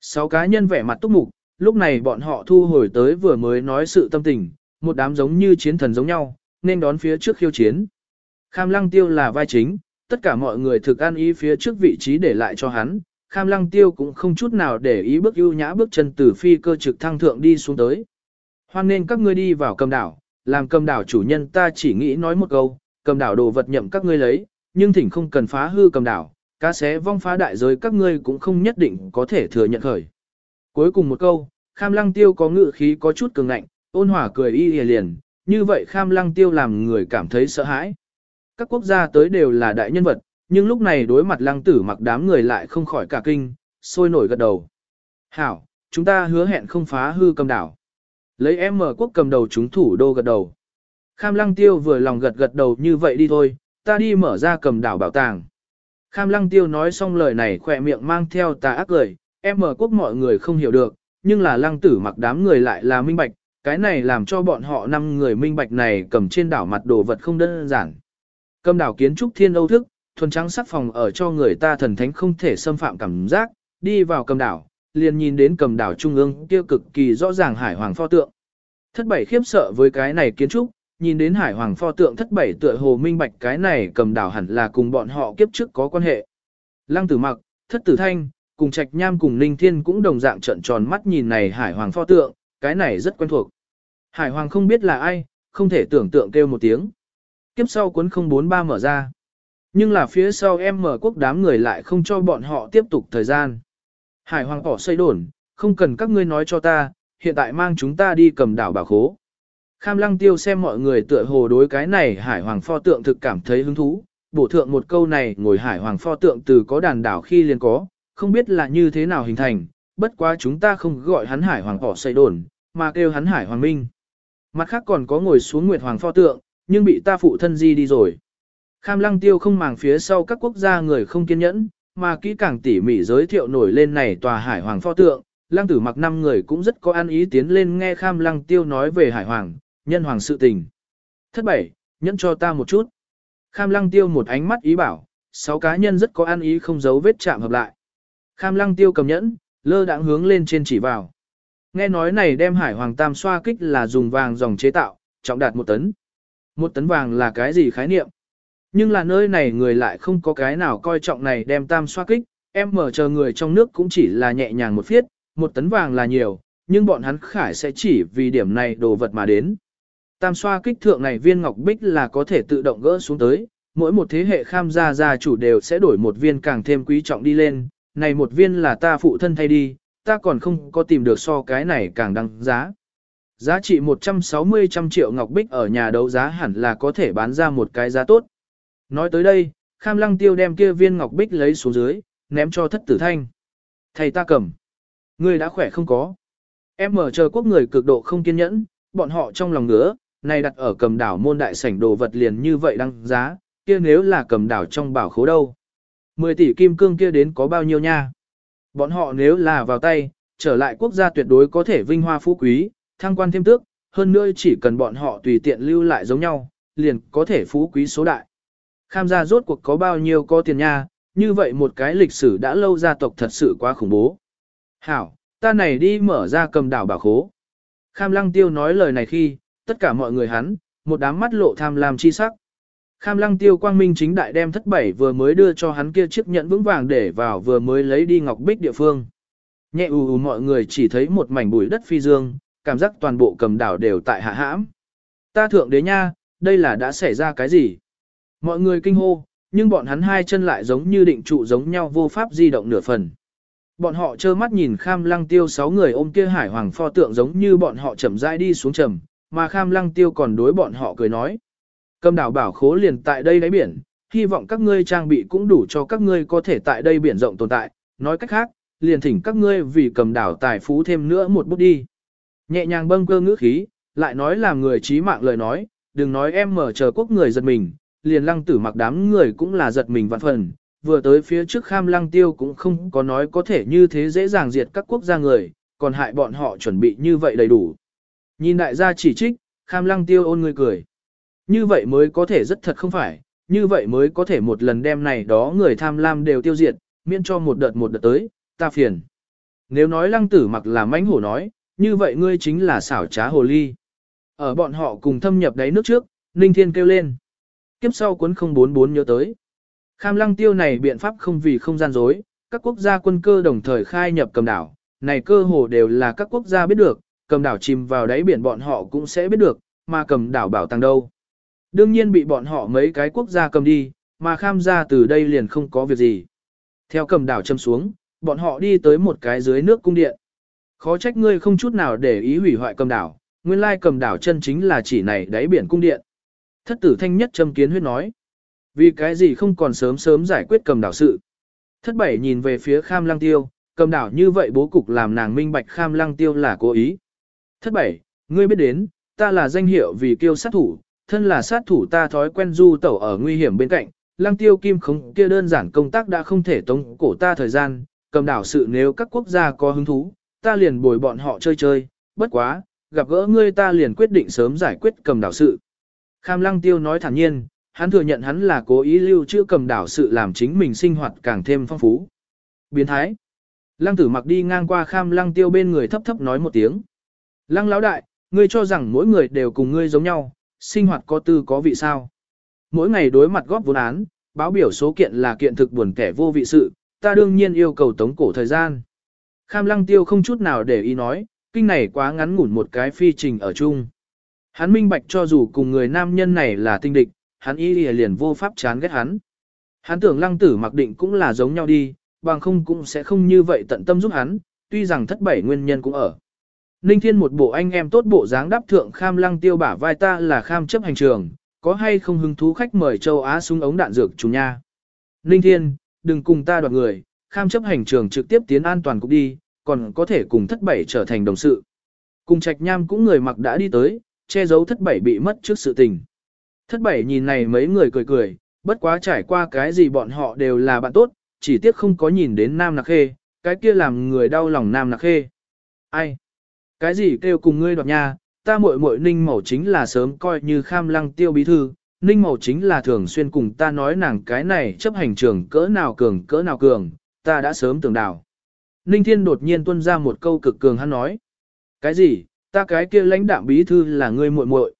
Sáu cá nhân vẻ mặt túc mục, lúc này bọn họ thu hồi tới vừa mới nói sự tâm tình, một đám giống như chiến thần giống nhau, nên đón phía trước khiêu chiến. Kham lăng tiêu là vai chính, tất cả mọi người thực an ý phía trước vị trí để lại cho hắn, kham lăng tiêu cũng không chút nào để ý bước ưu nhã bước chân từ phi cơ trực thăng thượng đi xuống tới. Hoan nên các ngươi đi vào cầm đảo, làm cầm đảo chủ nhân ta chỉ nghĩ nói một câu, cầm đảo đồ vật nhậm các ngươi lấy, nhưng thỉnh không cần phá hư cầm đảo, cá xé vong phá đại giới các ngươi cũng không nhất định có thể thừa nhận khởi. Cuối cùng một câu, kham lăng tiêu có ngự khí có chút cường ngạnh, ôn hòa cười y hề liền, như vậy kham lăng tiêu làm người cảm thấy sợ hãi. Các quốc gia tới đều là đại nhân vật, nhưng lúc này đối mặt lăng tử mặc đám người lại không khỏi cả kinh, sôi nổi gật đầu. Hảo, chúng ta hứa hẹn không phá hư cầm đảo. Lấy em mở quốc cầm đầu chúng thủ đô gật đầu. Kham lăng tiêu vừa lòng gật gật đầu như vậy đi thôi, ta đi mở ra cầm đảo bảo tàng. Kham lăng tiêu nói xong lời này khỏe miệng mang theo tà ác cười, em mở quốc mọi người không hiểu được, nhưng là lăng tử mặc đám người lại là minh bạch, cái này làm cho bọn họ năm người minh bạch này cầm trên đảo mặt đồ vật không đơn giản. Cầm đảo kiến trúc thiên âu thức, thuần trắng sắc phòng ở cho người ta thần thánh không thể xâm phạm cảm giác, đi vào cầm đảo, liền nhìn đến cầm đảo trung ương kia cực kỳ rõ ràng hải hoàng pho tượng. Thất bảy khiếp sợ với cái này kiến trúc, nhìn đến hải hoàng pho tượng thất bảy tựa hồ minh bạch cái này cầm đảo hẳn là cùng bọn họ kiếp trước có quan hệ. Lăng tử mặc, thất tử thanh, cùng trạch nham cùng ninh thiên cũng đồng dạng trận tròn mắt nhìn này hải hoàng pho tượng, cái này rất quen thuộc. Hải hoàng không biết là ai, không thể tưởng tượng kêu một tiếng. Kiếp sau cuốn 043 mở ra. Nhưng là phía sau em mở quốc đám người lại không cho bọn họ tiếp tục thời gian. Hải hoàng bỏ xây đồn, không cần các ngươi nói cho ta, hiện tại mang chúng ta đi cầm đảo bảo khố. Kham lăng tiêu xem mọi người tựa hồ đối cái này hải hoàng pho tượng thực cảm thấy hứng thú, bổ thượng một câu này ngồi hải hoàng pho tượng từ có đàn đảo khi liền có, không biết là như thế nào hình thành, bất quá chúng ta không gọi hắn hải hoàng bỏ xây đồn, mà kêu hắn hải hoàng minh. Mặt khác còn có ngồi xuống nguyệt hoàng pho tượng, nhưng bị ta phụ thân di đi rồi. Kham lăng tiêu không màng phía sau các quốc gia người không kiên nhẫn, mà kỹ càng tỉ mỉ giới thiệu nổi lên này tòa hải hoàng pho tượng, lăng tử mặc năm người cũng rất có an ý tiến lên nghe kham lăng tiêu nói về hải hoàng, nhân hoàng sự tình. Thất bảy, nhẫn cho ta một chút. Kham lăng tiêu một ánh mắt ý bảo, sáu cá nhân rất có an ý không giấu vết chạm hợp lại. Kham lăng tiêu cầm nhẫn, lơ đãng hướng lên trên chỉ vào. Nghe nói này đem hải hoàng tam xoa kích là dùng vàng dòng chế tạo, trọng đạt một tấn. Một tấn vàng là cái gì khái niệm? Nhưng là nơi này người lại không có cái nào coi trọng này đem tam xoa kích, em mở chờ người trong nước cũng chỉ là nhẹ nhàng một phiết, một tấn vàng là nhiều, nhưng bọn hắn khải sẽ chỉ vì điểm này đồ vật mà đến. Tam xoa kích thượng này viên ngọc bích là có thể tự động gỡ xuống tới, mỗi một thế hệ kham gia gia chủ đều sẽ đổi một viên càng thêm quý trọng đi lên, này một viên là ta phụ thân thay đi, ta còn không có tìm được so cái này càng đăng giá. Giá trị 160 trăm triệu ngọc bích ở nhà đấu giá hẳn là có thể bán ra một cái giá tốt. Nói tới đây, Kham Lăng Tiêu đem kia viên ngọc bích lấy xuống dưới, ném cho thất tử thanh. Thầy ta cầm. Ngươi đã khỏe không có. Em mở chờ quốc người cực độ không kiên nhẫn, bọn họ trong lòng ngứa, này đặt ở cầm đảo môn đại sảnh đồ vật liền như vậy đăng giá, kia nếu là cầm đảo trong bảo khố đâu. 10 tỷ kim cương kia đến có bao nhiêu nha? Bọn họ nếu là vào tay, trở lại quốc gia tuyệt đối có thể vinh hoa phú quý, thăng quan thêm tước, hơn nữa chỉ cần bọn họ tùy tiện lưu lại giống nhau, liền có thể phú quý số đại. Kham gia rốt cuộc có bao nhiêu có tiền nha, như vậy một cái lịch sử đã lâu gia tộc thật sự quá khủng bố. Hảo, ta này đi mở ra cầm đảo bảo khố. Kham lăng tiêu nói lời này khi, tất cả mọi người hắn, một đám mắt lộ tham lam chi sắc. Kham lăng tiêu quang minh chính đại đem thất bảy vừa mới đưa cho hắn kia chiếc nhẫn vững vàng để vào vừa mới lấy đi ngọc bích địa phương. Nhẹ ù ù mọi người chỉ thấy một mảnh bụi đất phi dương, cảm giác toàn bộ cầm đảo đều tại hạ hãm. Ta thượng đế nha, đây là đã xảy ra cái gì? Mọi người kinh hô, nhưng bọn hắn hai chân lại giống như định trụ giống nhau vô pháp di động nửa phần. Bọn họ trơ mắt nhìn kham lăng tiêu sáu người ôm kia hải hoàng pho tượng giống như bọn họ chậm rãi đi xuống trầm, mà kham lăng tiêu còn đối bọn họ cười nói. Cầm đảo bảo khố liền tại đây đáy biển, hy vọng các ngươi trang bị cũng đủ cho các ngươi có thể tại đây biển rộng tồn tại, nói cách khác, liền thỉnh các ngươi vì cầm đảo tài phú thêm nữa một bút đi. Nhẹ nhàng bâng cơ ngữ khí, lại nói làm người trí mạng lời nói, đừng nói em mở chờ quốc người giật mình, liền lăng tử mặc đám người cũng là giật mình vạn phần, vừa tới phía trước kham lăng tiêu cũng không có nói có thể như thế dễ dàng diệt các quốc gia người, còn hại bọn họ chuẩn bị như vậy đầy đủ. Nhìn đại gia chỉ trích, kham lăng tiêu ôn người cười. Như vậy mới có thể rất thật không phải, như vậy mới có thể một lần đem này đó người tham lam đều tiêu diệt, miễn cho một đợt một đợt tới, ta phiền. Nếu nói lăng tử mặc là mãnh hổ nói, như vậy ngươi chính là xảo trá hồ ly. Ở bọn họ cùng thâm nhập đáy nước trước, Ninh Thiên kêu lên. Kiếp sau cuốn 044 nhớ tới. Kham lăng tiêu này biện pháp không vì không gian dối, các quốc gia quân cơ đồng thời khai nhập cầm đảo, này cơ hồ đều là các quốc gia biết được, cầm đảo chìm vào đáy biển bọn họ cũng sẽ biết được, mà cầm đảo bảo tàng đâu. Đương nhiên bị bọn họ mấy cái quốc gia cầm đi, mà kham gia từ đây liền không có việc gì. Theo cầm đảo châm xuống, bọn họ đi tới một cái dưới nước cung điện. Khó trách ngươi không chút nào để ý hủy hoại cầm đảo, nguyên lai cầm đảo chân chính là chỉ này đáy biển cung điện. Thất tử thanh nhất châm kiến huyết nói. Vì cái gì không còn sớm sớm giải quyết cầm đảo sự. Thất bảy nhìn về phía kham lăng tiêu, cầm đảo như vậy bố cục làm nàng minh bạch kham lăng tiêu là cố ý. Thất bảy, ngươi biết đến, ta là danh hiệu vì kiêu sát thủ, thân là sát thủ ta thói quen du tẩu ở nguy hiểm bên cạnh, lăng tiêu kim không kia đơn giản công tác đã không thể tống cổ ta thời gian, cầm đảo sự nếu các quốc gia có hứng thú, ta liền bồi bọn họ chơi chơi, bất quá, gặp gỡ ngươi ta liền quyết định sớm giải quyết cầm đảo sự. Kham lăng tiêu nói thản nhiên, hắn thừa nhận hắn là cố ý lưu trữ cầm đảo sự làm chính mình sinh hoạt càng thêm phong phú. Biến thái. Lăng tử mặc đi ngang qua kham lăng tiêu bên người thấp thấp nói một tiếng. Lăng lão đại, ngươi cho rằng mỗi người đều cùng ngươi giống nhau, sinh hoạt có tư có vị sao. Mỗi ngày đối mặt góp vốn án, báo biểu số kiện là kiện thực buồn kẻ vô vị sự, ta đương nhiên yêu cầu tống cổ thời gian. Kham lăng tiêu không chút nào để ý nói, kinh này quá ngắn ngủn một cái phi trình ở chung. Hắn minh bạch cho dù cùng người nam nhân này là tinh địch, hắn y liền vô pháp chán ghét hắn. Hắn tưởng lăng tử mặc định cũng là giống nhau đi, bằng không cũng sẽ không như vậy tận tâm giúp hắn, tuy rằng thất bảy nguyên nhân cũng ở. Ninh Thiên một bộ anh em tốt bộ dáng đáp thượng kham lăng tiêu bả vai ta là kham chấp hành trường, có hay không hứng thú khách mời châu Á súng ống đạn dược chủ nha. Ninh Thiên, đừng cùng ta đoạt người, kham chấp hành trường trực tiếp tiến an toàn cục đi, còn có thể cùng thất bảy trở thành đồng sự. Cùng trạch nham cũng người mặc đã đi tới, che giấu thất bảy bị mất trước sự tình. Thất bảy nhìn này mấy người cười cười, bất quá trải qua cái gì bọn họ đều là bạn tốt, chỉ tiếc không có nhìn đến Nam Nặc Khê, cái kia làm người đau lòng Nam Nặc Khê. Ai? Cái gì kêu cùng ngươi đoạt nha, ta muội muội ninh mẫu chính là sớm coi như kham lăng tiêu bí thư, ninh mẫu chính là thường xuyên cùng ta nói nàng cái này chấp hành trường cỡ nào cường cỡ nào cường, ta đã sớm tưởng đảo. Ninh Thiên đột nhiên tuân ra một câu cực cường hắn nói. Cái gì, ta cái kia lãnh đạm bí thư là ngươi muội muội.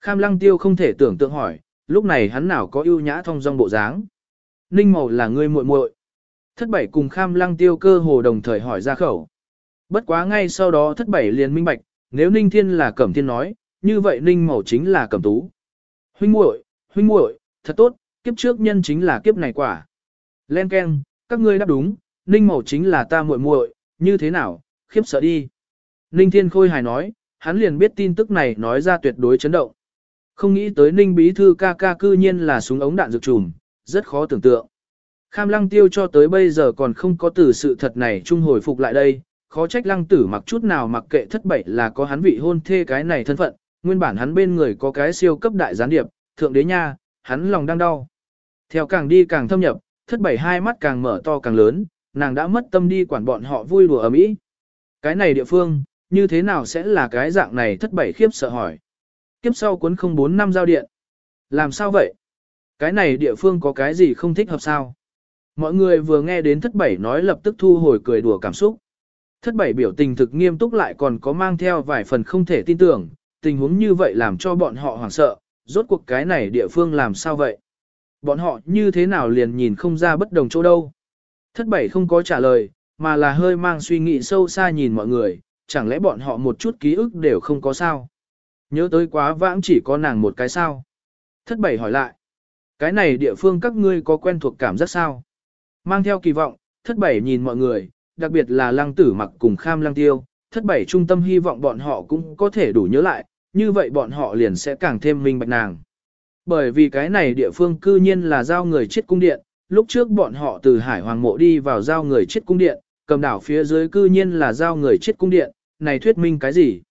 Kham lăng tiêu không thể tưởng tượng hỏi, lúc này hắn nào có ưu nhã thông dong bộ dáng. Ninh màu là ngươi muội muội. Thất bảy cùng kham lăng tiêu cơ hồ đồng thời hỏi ra khẩu. Bất quá ngay sau đó thất bảy liền minh bạch, nếu ninh thiên là cẩm thiên nói, như vậy ninh Mẫu chính là cẩm tú. Huynh muội, huynh muội, thật tốt, kiếp trước nhân chính là kiếp này quả. Len keng, các ngươi đáp đúng, ninh Mẫu chính là ta muội muội, như thế nào, khiếp sợ đi. Ninh thiên khôi hài nói, hắn liền biết tin tức này nói ra tuyệt đối chấn động. Không nghĩ tới ninh bí thư ca ca cư nhiên là súng ống đạn dược trùm, rất khó tưởng tượng. Kham lăng tiêu cho tới bây giờ còn không có từ sự thật này trung hồi phục lại đây, khó trách lăng tử mặc chút nào mặc kệ thất bảy là có hắn vị hôn thê cái này thân phận, nguyên bản hắn bên người có cái siêu cấp đại gián điệp, thượng đế nha, hắn lòng đang đau. Theo càng đi càng thâm nhập, thất bảy hai mắt càng mở to càng lớn, nàng đã mất tâm đi quản bọn họ vui đùa ở mỹ. Cái này địa phương, như thế nào sẽ là cái dạng này thất bảy khiếp sợ hỏi. Kiếp sau cuốn không bốn năm giao điện. Làm sao vậy? Cái này địa phương có cái gì không thích hợp sao? Mọi người vừa nghe đến thất bảy nói lập tức thu hồi cười đùa cảm xúc. Thất bảy biểu tình thực nghiêm túc lại còn có mang theo vài phần không thể tin tưởng, tình huống như vậy làm cho bọn họ hoảng sợ, rốt cuộc cái này địa phương làm sao vậy? Bọn họ như thế nào liền nhìn không ra bất đồng chỗ đâu? Thất bảy không có trả lời, mà là hơi mang suy nghĩ sâu xa nhìn mọi người, chẳng lẽ bọn họ một chút ký ức đều không có sao? Nhớ tới quá vãng chỉ có nàng một cái sao? Thất bảy hỏi lại, cái này địa phương các ngươi có quen thuộc cảm giác sao? Mang theo kỳ vọng, thất bảy nhìn mọi người, đặc biệt là lăng tử mặc cùng kham lăng tiêu, thất bảy trung tâm hy vọng bọn họ cũng có thể đủ nhớ lại, như vậy bọn họ liền sẽ càng thêm minh bạch nàng. Bởi vì cái này địa phương cư nhiên là giao người chết cung điện, lúc trước bọn họ từ hải hoàng mộ đi vào giao người chết cung điện, cầm đảo phía dưới cư nhiên là giao người chết cung điện, này thuyết minh cái gì?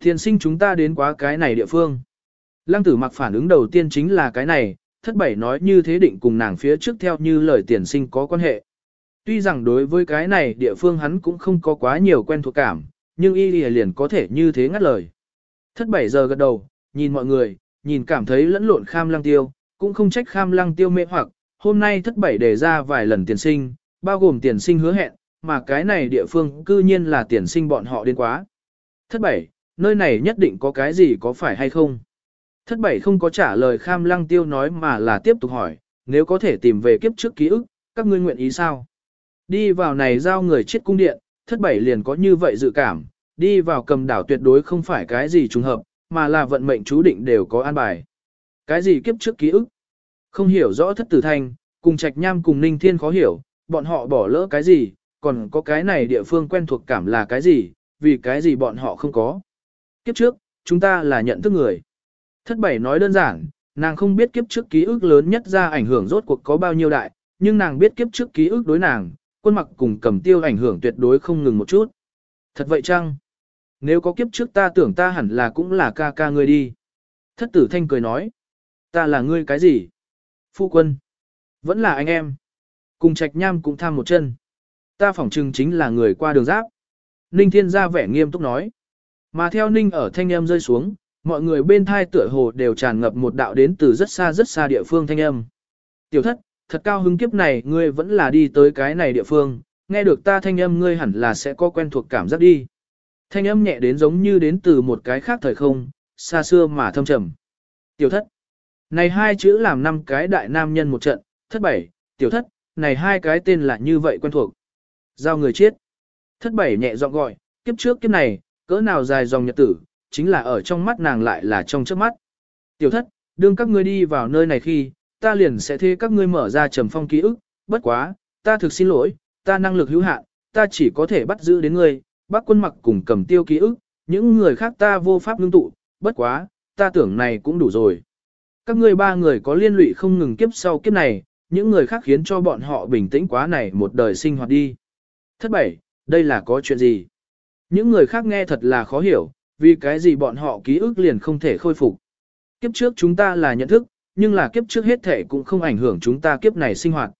Thiền sinh chúng ta đến quá cái này địa phương. Lăng tử mặc phản ứng đầu tiên chính là cái này, thất bảy nói như thế định cùng nàng phía trước theo như lời tiền sinh có quan hệ. Tuy rằng đối với cái này địa phương hắn cũng không có quá nhiều quen thuộc cảm, nhưng y liền có thể như thế ngắt lời. Thất bảy giờ gật đầu, nhìn mọi người, nhìn cảm thấy lẫn lộn kham lăng tiêu, cũng không trách kham lăng tiêu mê hoặc, hôm nay thất bảy đề ra vài lần tiền sinh, bao gồm tiền sinh hứa hẹn, mà cái này địa phương cư nhiên là tiền sinh bọn họ đến quá. Thất bảy, nơi này nhất định có cái gì có phải hay không? Thất bảy không có trả lời kham lăng tiêu nói mà là tiếp tục hỏi, nếu có thể tìm về kiếp trước ký ức, các ngươi nguyện ý sao? Đi vào này giao người chết cung điện, thất bảy liền có như vậy dự cảm, đi vào cầm đảo tuyệt đối không phải cái gì trùng hợp, mà là vận mệnh chú định đều có an bài. Cái gì kiếp trước ký ức? Không hiểu rõ thất tử thanh, cùng trạch nham cùng ninh thiên khó hiểu, bọn họ bỏ lỡ cái gì, còn có cái này địa phương quen thuộc cảm là cái gì, vì cái gì bọn họ không có. Kiếp trước, chúng ta là nhận thức người. Thất bảy nói đơn giản, nàng không biết kiếp trước ký ức lớn nhất ra ảnh hưởng rốt cuộc có bao nhiêu đại, nhưng nàng biết kiếp trước ký ức đối nàng, quân mặc cùng cầm tiêu ảnh hưởng tuyệt đối không ngừng một chút. Thật vậy chăng? Nếu có kiếp trước ta tưởng ta hẳn là cũng là ca ca ngươi đi. Thất tử thanh cười nói. Ta là ngươi cái gì? Phu quân. Vẫn là anh em. Cùng trạch nham cũng tham một chân. Ta phỏng chừng chính là người qua đường giáp. Ninh thiên ra vẻ nghiêm túc nói. Mà theo ninh ở thanh em rơi xuống, mọi người bên thai tựa hồ đều tràn ngập một đạo đến từ rất xa rất xa địa phương thanh âm. Tiểu thất, thật cao hứng kiếp này ngươi vẫn là đi tới cái này địa phương, nghe được ta thanh âm ngươi hẳn là sẽ có quen thuộc cảm giác đi. Thanh âm nhẹ đến giống như đến từ một cái khác thời không, xa xưa mà thâm trầm. Tiểu thất. Này hai chữ làm năm cái đại nam nhân một trận, thất bảy, tiểu thất, này hai cái tên là như vậy quen thuộc. Giao người chết. Thất bảy nhẹ giọng gọi, kiếp trước kiếp này, cỡ nào dài dòng nhật tử, chính là ở trong mắt nàng lại là trong trước mắt. Tiểu thất, đương các ngươi đi vào nơi này khi, ta liền sẽ thế các ngươi mở ra trầm phong ký ức, bất quá, ta thực xin lỗi, ta năng lực hữu hạn, ta chỉ có thể bắt giữ đến ngươi, bác quân mặc cùng cầm tiêu ký ức, những người khác ta vô pháp ngưng tụ, bất quá, ta tưởng này cũng đủ rồi. Các ngươi ba người có liên lụy không ngừng kiếp sau kiếp này, những người khác khiến cho bọn họ bình tĩnh quá này một đời sinh hoạt đi. Thất bảy, đây là có chuyện gì? Những người khác nghe thật là khó hiểu, vì cái gì bọn họ ký ức liền không thể khôi phục. Kiếp trước chúng ta là nhận thức, nhưng là kiếp trước hết thể cũng không ảnh hưởng chúng ta kiếp này sinh hoạt.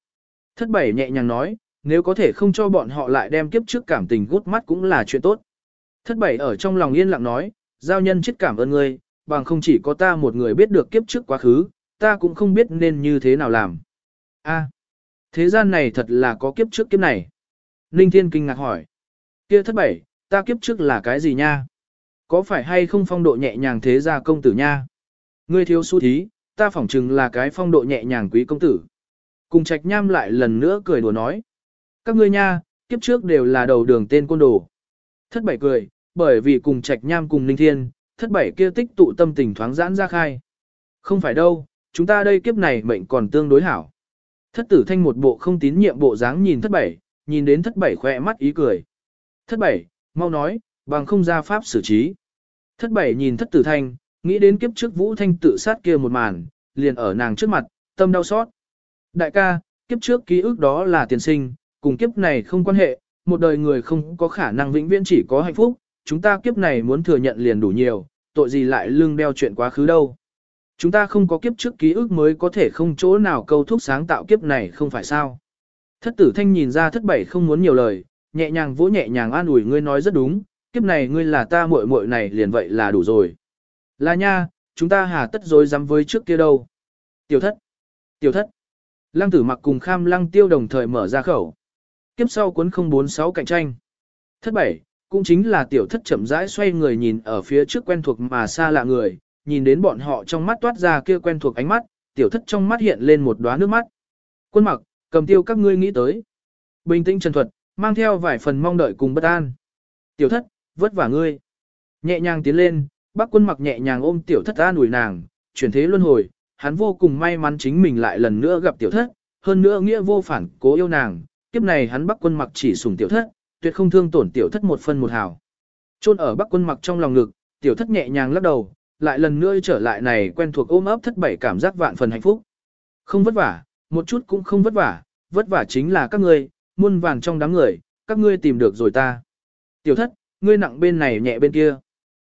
Thất bảy nhẹ nhàng nói, nếu có thể không cho bọn họ lại đem kiếp trước cảm tình gút mắt cũng là chuyện tốt. Thất bảy ở trong lòng yên lặng nói, giao nhân chết cảm ơn ngươi, bằng không chỉ có ta một người biết được kiếp trước quá khứ, ta cũng không biết nên như thế nào làm. A, à, thế gian này thật là có kiếp trước kiếp này. Ninh Thiên kinh ngạc hỏi, kia thất bảy, ta kiếp trước là cái gì nha? Có phải hay không phong độ nhẹ nhàng thế gia công tử nha? Ngươi thiếu su thí, ta phỏng chừng là cái phong độ nhẹ nhàng quý công tử. Cùng trạch nham lại lần nữa cười đùa nói. Các ngươi nha, kiếp trước đều là đầu đường tên côn đồ. Thất bảy cười, bởi vì cùng trạch nham cùng ninh thiên, thất bảy kia tích tụ tâm tình thoáng giãn ra khai. Không phải đâu, chúng ta đây kiếp này mệnh còn tương đối hảo. Thất tử thanh một bộ không tín nhiệm bộ dáng nhìn thất bảy, nhìn đến thất bảy khỏe mắt ý cười. Thất bảy, mau nói, bằng không ra pháp xử trí. Thất bảy nhìn thất tử thanh, nghĩ đến kiếp trước vũ thanh tự sát kia một màn, liền ở nàng trước mặt, tâm đau xót. Đại ca, kiếp trước ký ức đó là tiền sinh, cùng kiếp này không quan hệ, một đời người không có khả năng vĩnh viễn chỉ có hạnh phúc, chúng ta kiếp này muốn thừa nhận liền đủ nhiều, tội gì lại lưng đeo chuyện quá khứ đâu. Chúng ta không có kiếp trước ký ức mới có thể không chỗ nào câu thúc sáng tạo kiếp này không phải sao. Thất tử thanh nhìn ra thất bảy không muốn nhiều lời, nhẹ nhàng vỗ nhẹ nhàng an ủi ngươi nói rất đúng, kiếp này ngươi là ta muội muội này liền vậy là đủ rồi. Là nha, chúng ta hà tất dối dám với trước kia đâu. Tiểu thất, tiểu thất. Lăng tử mặc cùng kham lăng tiêu đồng thời mở ra khẩu. Kiếp sau cuốn 046 cạnh tranh. Thất bảy, cũng chính là tiểu thất chậm rãi xoay người nhìn ở phía trước quen thuộc mà xa lạ người, nhìn đến bọn họ trong mắt toát ra kia quen thuộc ánh mắt, tiểu thất trong mắt hiện lên một đóa nước mắt. Quân mặc, cầm tiêu các ngươi nghĩ tới. Bình tĩnh trần thuật, mang theo vài phần mong đợi cùng bất an. Tiểu thất, vất vả ngươi. Nhẹ nhàng tiến lên, bác quân mặc nhẹ nhàng ôm tiểu thất an ủi nàng, chuyển thế luân hồi, hắn vô cùng may mắn chính mình lại lần nữa gặp tiểu thất, hơn nữa nghĩa vô phản cố yêu nàng, kiếp này hắn bắc quân mặc chỉ sủng tiểu thất, tuyệt không thương tổn tiểu thất một phân một hào. trôn ở bắc quân mặc trong lòng ngực, tiểu thất nhẹ nhàng lắc đầu, lại lần nữa trở lại này quen thuộc ôm ấp thất bảy cảm giác vạn phần hạnh phúc. Không vất vả, một chút cũng không vất vả, vất vả chính là các ngươi, muôn vàng trong đám người, các ngươi tìm được rồi ta. Tiểu thất, ngươi nặng bên này nhẹ bên kia.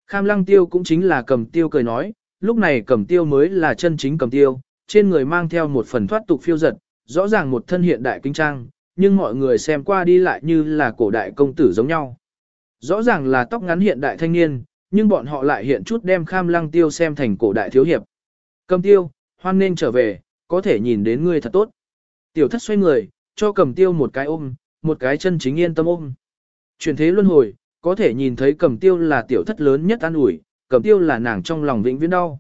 Kham lăng tiêu cũng chính là cầm tiêu cười nói, lúc này cầm tiêu mới là chân chính cầm tiêu, trên người mang theo một phần thoát tục phiêu giật, rõ ràng một thân hiện đại kinh trang, nhưng mọi người xem qua đi lại như là cổ đại công tử giống nhau. Rõ ràng là tóc ngắn hiện đại thanh niên, nhưng bọn họ lại hiện chút đem kham lăng tiêu xem thành cổ đại thiếu hiệp. Cầm tiêu, hoan nên trở về, có thể nhìn đến ngươi thật tốt. Tiểu thất xoay người, cho cầm tiêu một cái ôm, một cái chân chính yên tâm ôm. Chuyển thế luân hồi, có thể nhìn thấy cầm tiêu là tiểu thất lớn nhất an ủi, cầm tiêu là nàng trong lòng vĩnh viễn đau.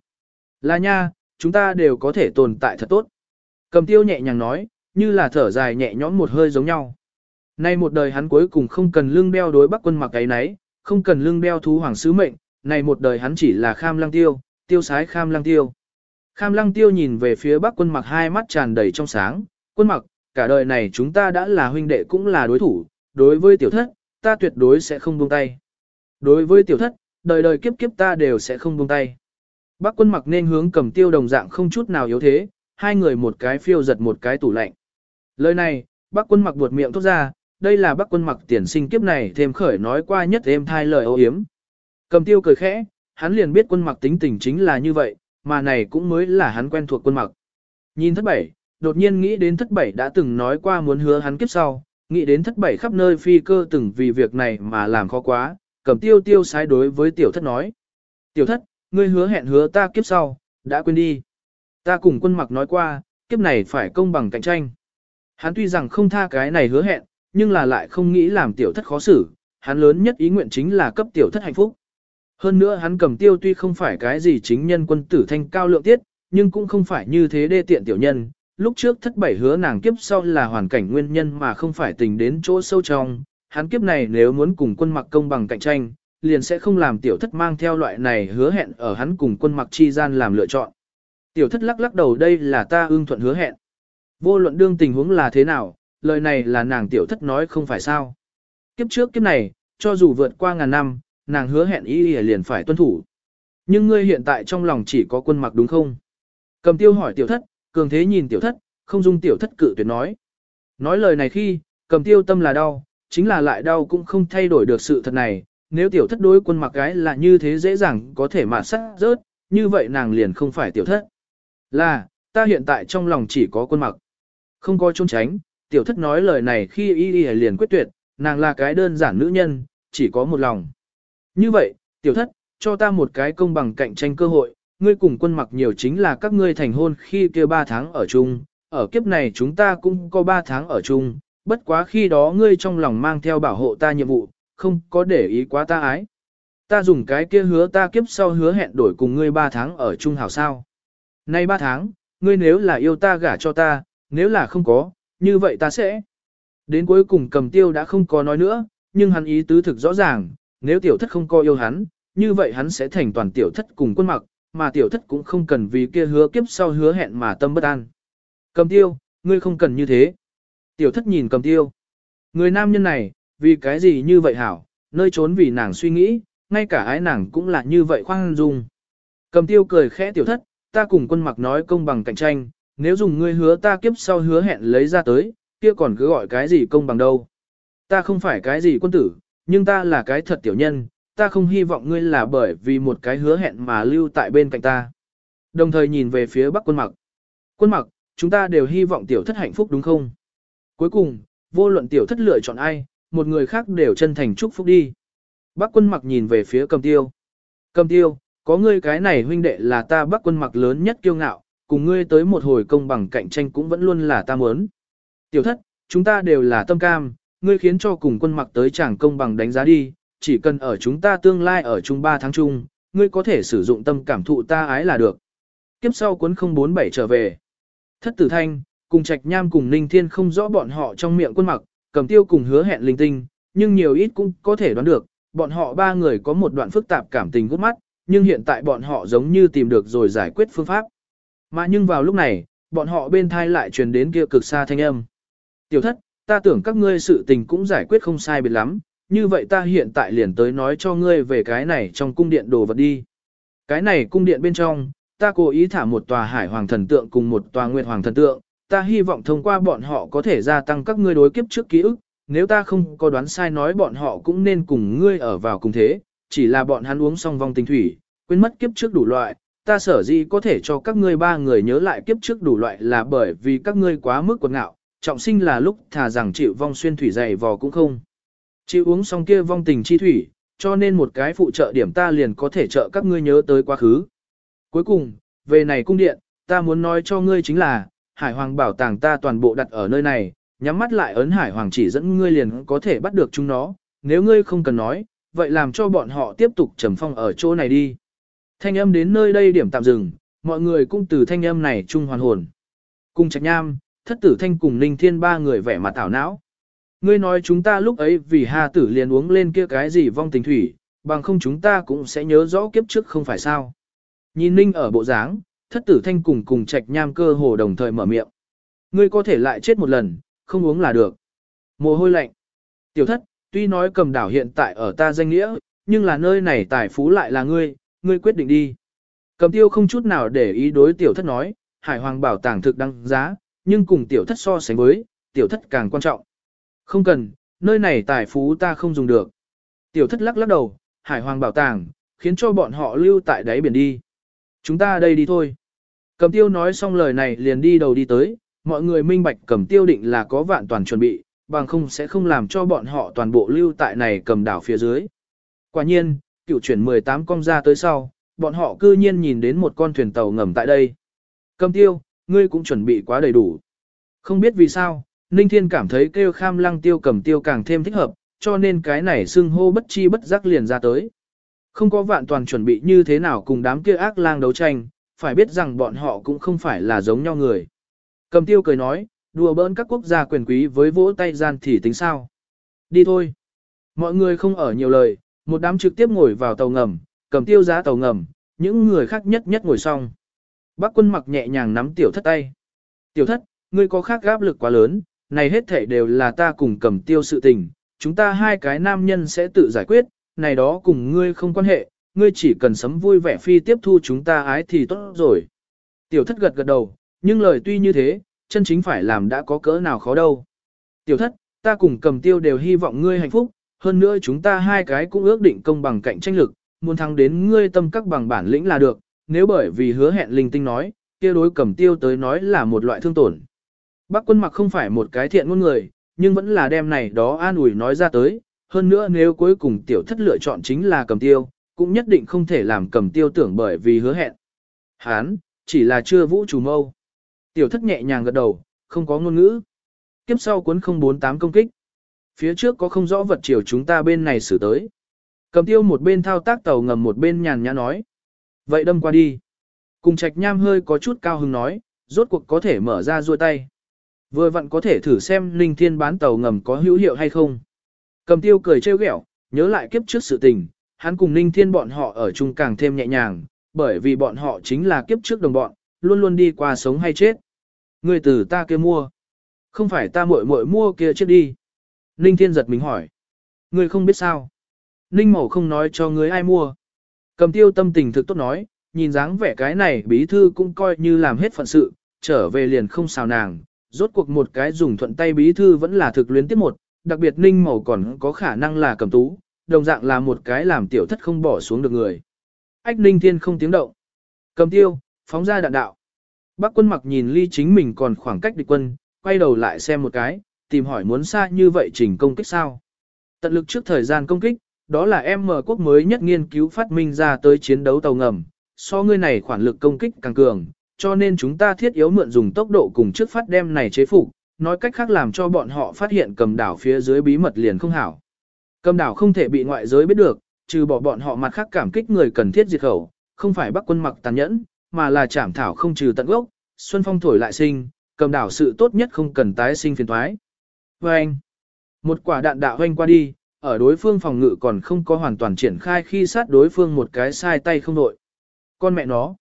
Là nha, chúng ta đều có thể tồn tại thật tốt. Cầm tiêu nhẹ nhàng nói, như là thở dài nhẹ nhõm một hơi giống nhau. Nay một đời hắn cuối cùng không cần lưng đeo đối bắc quân mặc cái nấy, không cần lưng đeo thú hoàng sứ mệnh, này một đời hắn chỉ là kham lăng tiêu, tiêu sái kham lăng tiêu. Kham lăng tiêu nhìn về phía bắc quân mặc hai mắt tràn đầy trong sáng, quân mặc, cả đời này chúng ta đã là huynh đệ cũng là đối thủ, đối với tiểu thất, ta tuyệt đối sẽ không buông tay. Đối với tiểu thất, đời đời kiếp kiếp ta đều sẽ không buông tay. Bác quân mặc nên hướng cầm tiêu đồng dạng không chút nào yếu thế, hai người một cái phiêu giật một cái tủ lạnh. Lời này, bác quân mặc buột miệng thốt ra, đây là bác quân mặc tiền sinh kiếp này thêm khởi nói qua nhất êm thai lời ô hiếm. Cầm tiêu cười khẽ, hắn liền biết quân mặc tính tình chính là như vậy, mà này cũng mới là hắn quen thuộc quân mặc. Nhìn thất bảy, đột nhiên nghĩ đến thất bảy đã từng nói qua muốn hứa hắn kiếp sau, nghĩ đến thất bảy khắp nơi phi cơ từng vì việc này mà làm khó quá, cầm tiêu tiêu sai đối với tiểu thất nói. Tiểu thất, ngươi hứa hẹn hứa ta kiếp sau, đã quên đi. Ta cùng quân mặc nói qua, kiếp này phải công bằng cạnh tranh. Hắn tuy rằng không tha cái này hứa hẹn, nhưng là lại không nghĩ làm tiểu thất khó xử, hắn lớn nhất ý nguyện chính là cấp tiểu thất hạnh phúc. Hơn nữa hắn cầm tiêu tuy không phải cái gì chính nhân quân tử thanh cao lượng tiết, nhưng cũng không phải như thế đê tiện tiểu nhân. Lúc trước thất bảy hứa nàng kiếp sau là hoàn cảnh nguyên nhân mà không phải tình đến chỗ sâu trong, hắn kiếp này nếu muốn cùng quân mặc công bằng cạnh tranh, liền sẽ không làm tiểu thất mang theo loại này hứa hẹn ở hắn cùng quân mặc chi gian làm lựa chọn. Tiểu thất lắc lắc đầu đây là ta ưng thuận hứa hẹn. Vô luận đương tình huống là thế nào, lời này là nàng tiểu thất nói không phải sao. Kiếp trước kiếp này, cho dù vượt qua ngàn năm, nàng hứa hẹn ý liền phải tuân thủ. Nhưng ngươi hiện tại trong lòng chỉ có quân mặc đúng không? Cầm tiêu hỏi tiểu thất, cường thế nhìn tiểu thất, không dung tiểu thất cự tuyệt nói. Nói lời này khi, cầm tiêu tâm là đau, chính là lại đau cũng không thay đổi được sự thật này, nếu tiểu thất đối quân mặc gái là như thế dễ dàng có thể mà sát rớt, như vậy nàng liền không phải tiểu thất. Là, ta hiện tại trong lòng chỉ có quân mặc. Không có trốn tránh, tiểu thất nói lời này khi y y liền quyết tuyệt, nàng là cái đơn giản nữ nhân, chỉ có một lòng. Như vậy, tiểu thất, cho ta một cái công bằng cạnh tranh cơ hội, ngươi cùng quân mặc nhiều chính là các ngươi thành hôn khi kia 3 tháng ở chung, ở kiếp này chúng ta cũng có 3 tháng ở chung, bất quá khi đó ngươi trong lòng mang theo bảo hộ ta nhiệm vụ, không có để ý quá ta ái. Ta dùng cái kia hứa ta kiếp sau hứa hẹn đổi cùng ngươi 3 tháng ở chung hảo sao. Nay 3 tháng, ngươi nếu là yêu ta gả cho ta, nếu là không có, như vậy ta sẽ. Đến cuối cùng cầm tiêu đã không có nói nữa, nhưng hắn ý tứ thực rõ ràng, nếu tiểu thất không có yêu hắn, như vậy hắn sẽ thành toàn tiểu thất cùng quân mặc, mà tiểu thất cũng không cần vì kia hứa kiếp sau hứa hẹn mà tâm bất an. Cầm tiêu, ngươi không cần như thế. Tiểu thất nhìn cầm tiêu. Người nam nhân này, vì cái gì như vậy hảo, nơi trốn vì nàng suy nghĩ, ngay cả ái nàng cũng là như vậy khoan dung. Cầm tiêu cười khẽ tiểu thất, ta cùng quân mặc nói công bằng cạnh tranh, nếu dùng ngươi hứa ta kiếp sau hứa hẹn lấy ra tới, kia còn cứ gọi cái gì công bằng đâu. Ta không phải cái gì quân tử, nhưng ta là cái thật tiểu nhân, ta không hy vọng ngươi là bởi vì một cái hứa hẹn mà lưu tại bên cạnh ta. Đồng thời nhìn về phía Bắc quân mặc. Quân mặc, chúng ta đều hy vọng tiểu thất hạnh phúc đúng không? Cuối cùng, vô luận tiểu thất lựa chọn ai, một người khác đều chân thành chúc phúc đi. Bắc quân mặc nhìn về phía cầm tiêu. Cầm tiêu, có ngươi cái này huynh đệ là ta bắc quân mặc lớn nhất kiêu ngạo, cùng ngươi tới một hồi công bằng cạnh tranh cũng vẫn luôn là ta muốn. Tiểu thất, chúng ta đều là tâm cam, ngươi khiến cho cùng quân mặc tới chẳng công bằng đánh giá đi, chỉ cần ở chúng ta tương lai ở chung 3 tháng chung, ngươi có thể sử dụng tâm cảm thụ ta ái là được. Kiếp sau cuốn 047 trở về. Thất tử thanh, cùng trạch nham cùng ninh thiên không rõ bọn họ trong miệng quân mặc, cầm tiêu cùng hứa hẹn linh tinh, nhưng nhiều ít cũng có thể đoán được, bọn họ ba người có một đoạn phức tạp cảm tình gút mắt, nhưng hiện tại bọn họ giống như tìm được rồi giải quyết phương pháp. Mà nhưng vào lúc này, bọn họ bên thai lại truyền đến kia cực xa thanh âm. Tiểu thất, ta tưởng các ngươi sự tình cũng giải quyết không sai biệt lắm, như vậy ta hiện tại liền tới nói cho ngươi về cái này trong cung điện đồ vật đi. Cái này cung điện bên trong, ta cố ý thả một tòa hải hoàng thần tượng cùng một tòa nguyệt hoàng thần tượng, ta hy vọng thông qua bọn họ có thể gia tăng các ngươi đối kiếp trước ký ức, nếu ta không có đoán sai nói bọn họ cũng nên cùng ngươi ở vào cùng thế, chỉ là bọn hắn uống xong vong tình thủy, quên mất kiếp trước đủ loại, ta sở dĩ có thể cho các ngươi ba người nhớ lại kiếp trước đủ loại là bởi vì các ngươi quá mức quần ngạo, trọng sinh là lúc thà rằng chịu vong xuyên thủy dày vò cũng không chỉ uống xong kia vong tình chi thủy, cho nên một cái phụ trợ điểm ta liền có thể trợ các ngươi nhớ tới quá khứ. Cuối cùng, về này cung điện, ta muốn nói cho ngươi chính là, hải hoàng bảo tàng ta toàn bộ đặt ở nơi này, nhắm mắt lại ấn hải hoàng chỉ dẫn ngươi liền có thể bắt được chúng nó, nếu ngươi không cần nói, vậy làm cho bọn họ tiếp tục trầm phong ở chỗ này đi. Thanh âm đến nơi đây điểm tạm dừng, mọi người cũng từ thanh âm này chung hoàn hồn. Cùng trạch nham, thất tử thanh cùng ninh thiên ba người vẻ mặt ảo não. Ngươi nói chúng ta lúc ấy vì hà tử liền uống lên kia cái gì vong tình thủy, bằng không chúng ta cũng sẽ nhớ rõ kiếp trước không phải sao. Nhìn ninh ở bộ dáng, thất tử thanh cùng cùng trạch nham cơ hồ đồng thời mở miệng. Ngươi có thể lại chết một lần, không uống là được. Mồ hôi lạnh. Tiểu thất, tuy nói cầm đảo hiện tại ở ta danh nghĩa, nhưng là nơi này tài phú lại là ngươi, ngươi quyết định đi. Cầm tiêu không chút nào để ý đối tiểu thất nói, hải hoàng bảo tàng thực đăng giá, nhưng cùng tiểu thất so sánh với, tiểu thất càng quan trọng. Không cần, nơi này tài phú ta không dùng được. Tiểu thất lắc lắc đầu, hải hoàng bảo tàng, khiến cho bọn họ lưu tại đáy biển đi. Chúng ta đây đi thôi. Cầm tiêu nói xong lời này liền đi đầu đi tới, mọi người minh bạch cầm tiêu định là có vạn toàn chuẩn bị, bằng không sẽ không làm cho bọn họ toàn bộ lưu tại này cầm đảo phía dưới. Quả nhiên, cựu chuyển 18 con ra tới sau, bọn họ cư nhiên nhìn đến một con thuyền tàu ngầm tại đây. Cầm tiêu, ngươi cũng chuẩn bị quá đầy đủ. Không biết vì sao, Ninh Thiên cảm thấy kêu kham lăng tiêu cầm tiêu càng thêm thích hợp, cho nên cái này xưng hô bất chi bất giác liền ra tới. Không có vạn toàn chuẩn bị như thế nào cùng đám kia ác lang đấu tranh, phải biết rằng bọn họ cũng không phải là giống nhau người. Cầm tiêu cười nói, đùa bỡn các quốc gia quyền quý với vỗ tay gian thì tính sao. Đi thôi. Mọi người không ở nhiều lời, một đám trực tiếp ngồi vào tàu ngầm, cầm tiêu giá tàu ngầm, những người khác nhất nhất ngồi xong. Bác quân mặc nhẹ nhàng nắm tiểu thất tay. Tiểu thất, ngươi có khác áp lực quá lớn, này hết thể đều là ta cùng cầm tiêu sự tình, chúng ta hai cái nam nhân sẽ tự giải quyết, này đó cùng ngươi không quan hệ, ngươi chỉ cần sấm vui vẻ phi tiếp thu chúng ta ái thì tốt rồi. Tiểu thất gật gật đầu, nhưng lời tuy như thế, chân chính phải làm đã có cỡ nào khó đâu. Tiểu thất, ta cùng cầm tiêu đều hy vọng ngươi hạnh phúc, hơn nữa chúng ta hai cái cũng ước định công bằng cạnh tranh lực, muốn thắng đến ngươi tâm các bằng bản lĩnh là được, nếu bởi vì hứa hẹn linh tinh nói, kia đối cầm tiêu tới nói là một loại thương tổn. Bác quân mặc không phải một cái thiện ngôn người, nhưng vẫn là đem này đó an ủi nói ra tới, hơn nữa nếu cuối cùng tiểu thất lựa chọn chính là cầm tiêu, cũng nhất định không thể làm cầm tiêu tưởng bởi vì hứa hẹn. Hán, chỉ là chưa vũ chủ mâu. Tiểu thất nhẹ nhàng gật đầu, không có ngôn ngữ. Kiếp sau cuốn 048 công kích. Phía trước có không rõ vật chiều chúng ta bên này xử tới. Cầm tiêu một bên thao tác tàu ngầm một bên nhàn nhã nói. Vậy đâm qua đi. Cùng trạch nham hơi có chút cao hứng nói, rốt cuộc có thể mở ra ruôi tay. Vừa vặn có thể thử xem linh thiên bán tàu ngầm có hữu hiệu hay không. Cầm tiêu cười trêu ghẹo, nhớ lại kiếp trước sự tình, hắn cùng Ninh Thiên bọn họ ở chung càng thêm nhẹ nhàng, bởi vì bọn họ chính là kiếp trước đồng bọn, luôn luôn đi qua sống hay chết. Người từ ta kia mua. Không phải ta muội muội mua kia chết đi. Ninh Thiên giật mình hỏi. Người không biết sao. Ninh Mẫu không nói cho người ai mua. Cầm tiêu tâm tình thực tốt nói, nhìn dáng vẻ cái này bí thư cũng coi như làm hết phận sự, trở về liền không xào nàng. Rốt cuộc một cái dùng thuận tay bí thư vẫn là thực luyến tiếp một, đặc biệt Ninh màu còn có khả năng là cầm tú, đồng dạng là một cái làm tiểu thất không bỏ xuống được người. Ách ninh thiên không tiếng động. Cầm tiêu, phóng ra đạn đạo. Bác quân mặc nhìn ly chính mình còn khoảng cách địch quân, quay đầu lại xem một cái, tìm hỏi muốn xa như vậy trình công kích sao. Tận lực trước thời gian công kích, đó là em mở quốc mới nhất nghiên cứu phát minh ra tới chiến đấu tàu ngầm, so ngươi này khoản lực công kích càng cường, cho nên chúng ta thiết yếu mượn dùng tốc độ cùng trước phát đem này chế phục, nói cách khác làm cho bọn họ phát hiện cầm đảo phía dưới bí mật liền không hảo. Cầm đảo không thể bị ngoại giới biết được, trừ bỏ bọn họ mặt khác cảm kích người cần thiết diệt khẩu, không phải bắc quân mặc tàn nhẫn, mà là chảm thảo không trừ tận gốc, xuân phong thổi lại sinh, cầm đảo sự tốt nhất không cần tái sinh phiền thoái. Và anh, một quả đạn đạo hoanh qua đi, ở đối phương phòng ngự còn không có hoàn toàn triển khai khi sát đối phương một cái sai tay không đội. Con mẹ nó,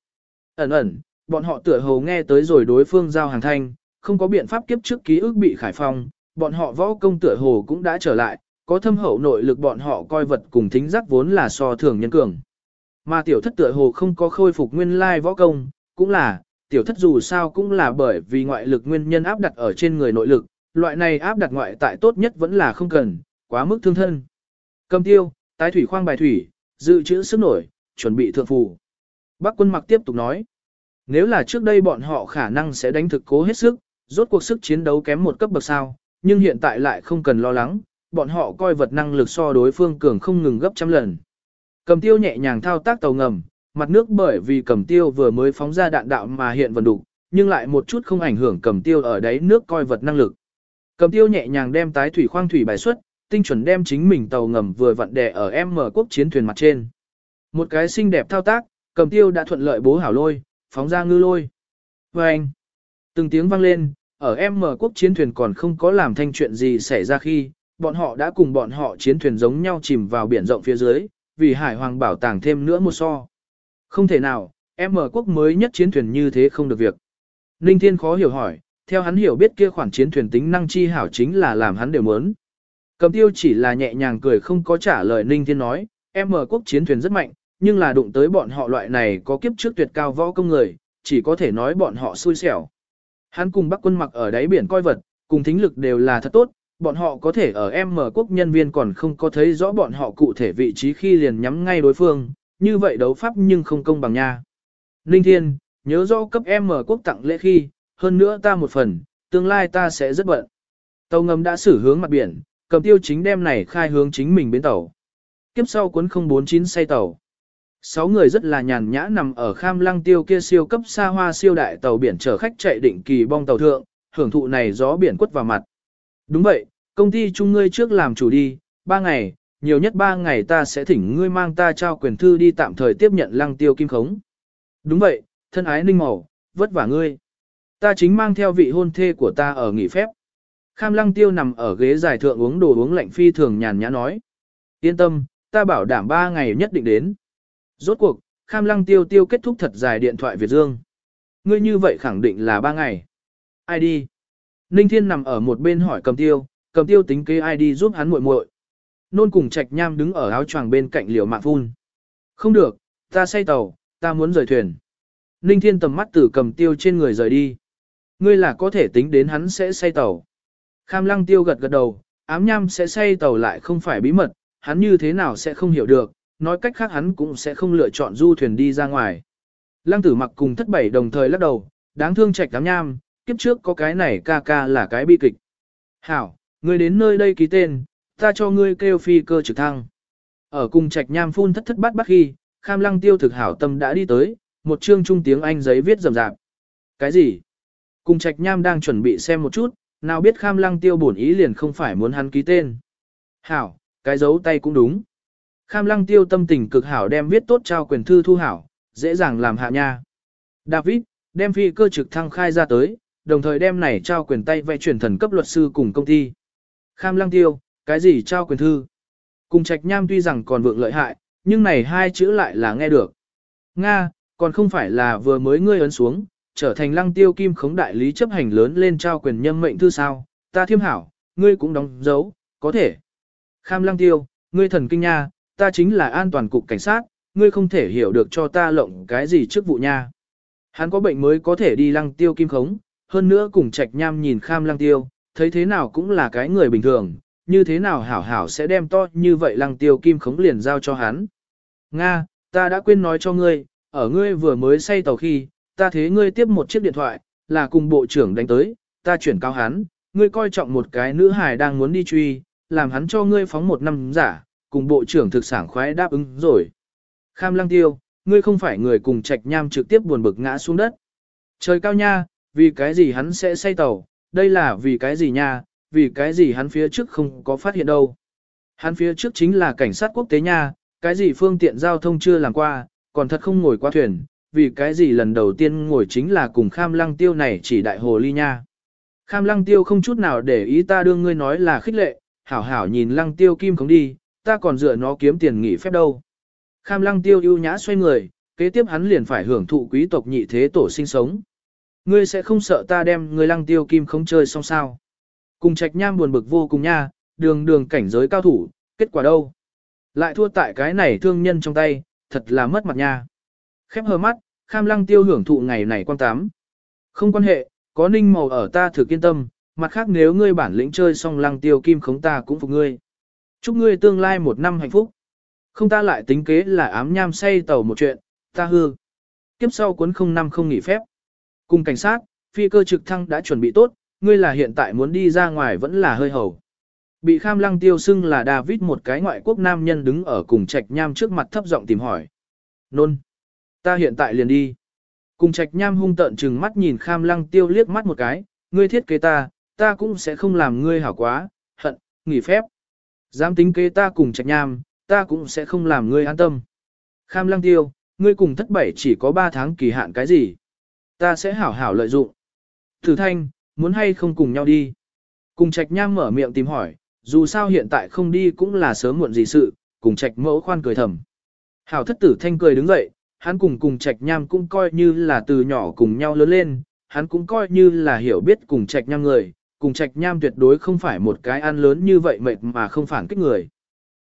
ẩn ẩn, bọn họ tựa hồ nghe tới rồi đối phương giao hàng thanh, không có biện pháp kiếp trước ký ức bị khải phong, bọn họ võ công tựa hồ cũng đã trở lại, có thâm hậu nội lực bọn họ coi vật cùng thính giác vốn là so thường nhân cường. Mà tiểu thất tựa hồ không có khôi phục nguyên lai võ công, cũng là, tiểu thất dù sao cũng là bởi vì ngoại lực nguyên nhân áp đặt ở trên người nội lực, loại này áp đặt ngoại tại tốt nhất vẫn là không cần, quá mức thương thân. Cầm tiêu, tái thủy khoang bài thủy, dự trữ sức nổi, chuẩn bị thượng phù. Bác quân mặc tiếp tục nói, nếu là trước đây bọn họ khả năng sẽ đánh thực cố hết sức, rốt cuộc sức chiến đấu kém một cấp bậc sao, nhưng hiện tại lại không cần lo lắng, bọn họ coi vật năng lực so đối phương cường không ngừng gấp trăm lần. Cầm tiêu nhẹ nhàng thao tác tàu ngầm, mặt nước bởi vì cầm tiêu vừa mới phóng ra đạn đạo mà hiện vẫn đủ, nhưng lại một chút không ảnh hưởng cầm tiêu ở đáy nước coi vật năng lực. Cầm tiêu nhẹ nhàng đem tái thủy khoang thủy bài xuất, tinh chuẩn đem chính mình tàu ngầm vừa vặn đè ở M quốc chiến thuyền mặt trên. Một cái xinh đẹp thao tác, cầm tiêu đã thuận lợi bố hảo lôi, phóng ra ngư lôi. Và anh, từng tiếng vang lên, ở M quốc chiến thuyền còn không có làm thanh chuyện gì xảy ra khi, bọn họ đã cùng bọn họ chiến thuyền giống nhau chìm vào biển rộng phía dưới, vì hải hoàng bảo tàng thêm nữa một so. Không thể nào, M quốc mới nhất chiến thuyền như thế không được việc. Ninh Thiên khó hiểu hỏi, theo hắn hiểu biết kia khoản chiến thuyền tính năng chi hảo chính là làm hắn đều muốn. Cầm tiêu chỉ là nhẹ nhàng cười không có trả lời Ninh Thiên nói, M quốc chiến thuyền rất mạnh, nhưng là đụng tới bọn họ loại này có kiếp trước tuyệt cao võ công người, chỉ có thể nói bọn họ xui xẻo. Hắn cùng Bắc quân mặc ở đáy biển coi vật, cùng thính lực đều là thật tốt, bọn họ có thể ở M quốc nhân viên còn không có thấy rõ bọn họ cụ thể vị trí khi liền nhắm ngay đối phương, như vậy đấu pháp nhưng không công bằng nha. linh Thiên, nhớ rõ cấp M quốc tặng lễ khi, hơn nữa ta một phần, tương lai ta sẽ rất bận. Tàu ngầm đã xử hướng mặt biển, cầm tiêu chính đem này khai hướng chính mình bến tàu. Kiếp sau cuốn 049 say tàu. Sáu người rất là nhàn nhã nằm ở kham lăng tiêu kia siêu cấp xa hoa siêu đại tàu biển chở khách chạy định kỳ bong tàu thượng, hưởng thụ này gió biển quất vào mặt. Đúng vậy, công ty chung ngươi trước làm chủ đi, ba ngày, nhiều nhất ba ngày ta sẽ thỉnh ngươi mang ta trao quyền thư đi tạm thời tiếp nhận lăng tiêu kim khống. Đúng vậy, thân ái ninh màu, vất vả ngươi. Ta chính mang theo vị hôn thê của ta ở nghỉ phép. Kham lăng tiêu nằm ở ghế dài thượng uống đồ uống lạnh phi thường nhàn nhã nói. Yên tâm, ta bảo đảm ba ngày nhất định đến. Rốt cuộc, kham lăng tiêu tiêu kết thúc thật dài điện thoại Việt Dương. Ngươi như vậy khẳng định là ba ngày. Ai đi? Ninh Thiên nằm ở một bên hỏi cầm tiêu, cầm tiêu tính kế ai đi giúp hắn muội muội. Nôn cùng trạch nham đứng ở áo choàng bên cạnh liều mạng phun. Không được, ta say tàu, ta muốn rời thuyền. Ninh Thiên tầm mắt từ cầm tiêu trên người rời đi. Ngươi là có thể tính đến hắn sẽ say tàu. Kham lăng tiêu gật gật đầu, ám nham sẽ say tàu lại không phải bí mật, hắn như thế nào sẽ không hiểu được, nói cách khác hắn cũng sẽ không lựa chọn du thuyền đi ra ngoài. Lăng tử mặc cùng thất bảy đồng thời lắc đầu, đáng thương trạch đám nham, kiếp trước có cái này ca ca là cái bi kịch. Hảo, ngươi đến nơi đây ký tên, ta cho ngươi kêu phi cơ trực thăng. Ở cùng trạch nham phun thất thất bát bát khi, kham lăng tiêu thực hảo tâm đã đi tới, một chương trung tiếng Anh giấy viết rầm rạp. Cái gì? Cùng trạch nham đang chuẩn bị xem một chút, nào biết kham lăng tiêu bổn ý liền không phải muốn hắn ký tên. Hảo, cái dấu tay cũng đúng. Kham lăng tiêu tâm tình cực hảo đem viết tốt trao quyền thư thu hảo, dễ dàng làm hạ nha. David, đem phi cơ trực thăng khai ra tới, đồng thời đem này trao quyền tay vẽ chuyển thần cấp luật sư cùng công ty. Kham lăng tiêu, cái gì trao quyền thư? Cùng trạch nham tuy rằng còn vượng lợi hại, nhưng này hai chữ lại là nghe được. Nga, còn không phải là vừa mới ngươi ấn xuống, trở thành lăng tiêu kim khống đại lý chấp hành lớn lên trao quyền nhâm mệnh thư sao, ta thiêm hảo, ngươi cũng đóng dấu, có thể. Kham lăng tiêu, ngươi thần kinh nha, ta chính là an toàn cục cảnh sát, ngươi không thể hiểu được cho ta lộng cái gì trước vụ nha. Hắn có bệnh mới có thể đi lăng tiêu kim khống, hơn nữa cùng trạch nham nhìn kham lăng tiêu, thấy thế nào cũng là cái người bình thường, như thế nào hảo hảo sẽ đem to như vậy lăng tiêu kim khống liền giao cho hắn. Nga, ta đã quên nói cho ngươi, ở ngươi vừa mới say tàu khi, ta thế ngươi tiếp một chiếc điện thoại, là cùng bộ trưởng đánh tới, ta chuyển cao hắn, ngươi coi trọng một cái nữ hài đang muốn đi truy, làm hắn cho ngươi phóng một năm giả, cùng bộ trưởng thực sản khoái đáp ứng rồi. Kham lăng tiêu, ngươi không phải người cùng trạch nham trực tiếp buồn bực ngã xuống đất. Trời cao nha, vì cái gì hắn sẽ say tàu, đây là vì cái gì nha, vì cái gì hắn phía trước không có phát hiện đâu. Hắn phía trước chính là cảnh sát quốc tế nha, cái gì phương tiện giao thông chưa làm qua, còn thật không ngồi qua thuyền, vì cái gì lần đầu tiên ngồi chính là cùng kham lăng tiêu này chỉ đại hồ ly nha. Kham lăng tiêu không chút nào để ý ta đương ngươi nói là khích lệ, hảo hảo nhìn lăng tiêu kim không đi, ta còn dựa nó kiếm tiền nghỉ phép đâu. Kham lăng tiêu ưu nhã xoay người, kế tiếp hắn liền phải hưởng thụ quý tộc nhị thế tổ sinh sống. Ngươi sẽ không sợ ta đem ngươi lăng tiêu kim không chơi xong sao. Cùng trạch nham buồn bực vô cùng nha, đường đường cảnh giới cao thủ, kết quả đâu? Lại thua tại cái này thương nhân trong tay, thật là mất mặt nha. Khép hờ mắt, kham lăng tiêu hưởng thụ ngày này quan tám. Không quan hệ, có ninh màu ở ta thử kiên tâm, mặt khác nếu ngươi bản lĩnh chơi xong lăng tiêu kim khống ta cũng phục ngươi. Chúc ngươi tương lai một năm hạnh phúc. Không ta lại tính kế là ám nham say tàu một chuyện, ta hư. Kiếp sau cuốn không năm không nghỉ phép. Cùng cảnh sát, phi cơ trực thăng đã chuẩn bị tốt, ngươi là hiện tại muốn đi ra ngoài vẫn là hơi hầu. Bị kham lăng tiêu xưng là David một cái ngoại quốc nam nhân đứng ở cùng trạch nham trước mặt thấp giọng tìm hỏi. Nôn. Ta hiện tại liền đi. Cùng trạch nham hung tợn chừng mắt nhìn kham lăng tiêu liếc mắt một cái, ngươi thiết kế ta, ta cũng sẽ không làm ngươi hảo quá, hận, nghỉ phép. Dám tính kế ta cùng trạch nham, ta cũng sẽ không làm ngươi an tâm. Kham lăng tiêu, ngươi cùng thất bảy chỉ có 3 tháng kỳ hạn cái gì? Ta sẽ hảo hảo lợi dụng. Thử thanh, muốn hay không cùng nhau đi? Cùng trạch nham mở miệng tìm hỏi, dù sao hiện tại không đi cũng là sớm muộn gì sự, cùng trạch mẫu khoan cười thầm. Hảo thất tử thanh cười đứng dậy, hắn cùng cùng trạch nham cũng coi như là từ nhỏ cùng nhau lớn lên, hắn cũng coi như là hiểu biết cùng trạch nham người, cùng trạch nham tuyệt đối không phải một cái ăn lớn như vậy mệt mà không phản kích người.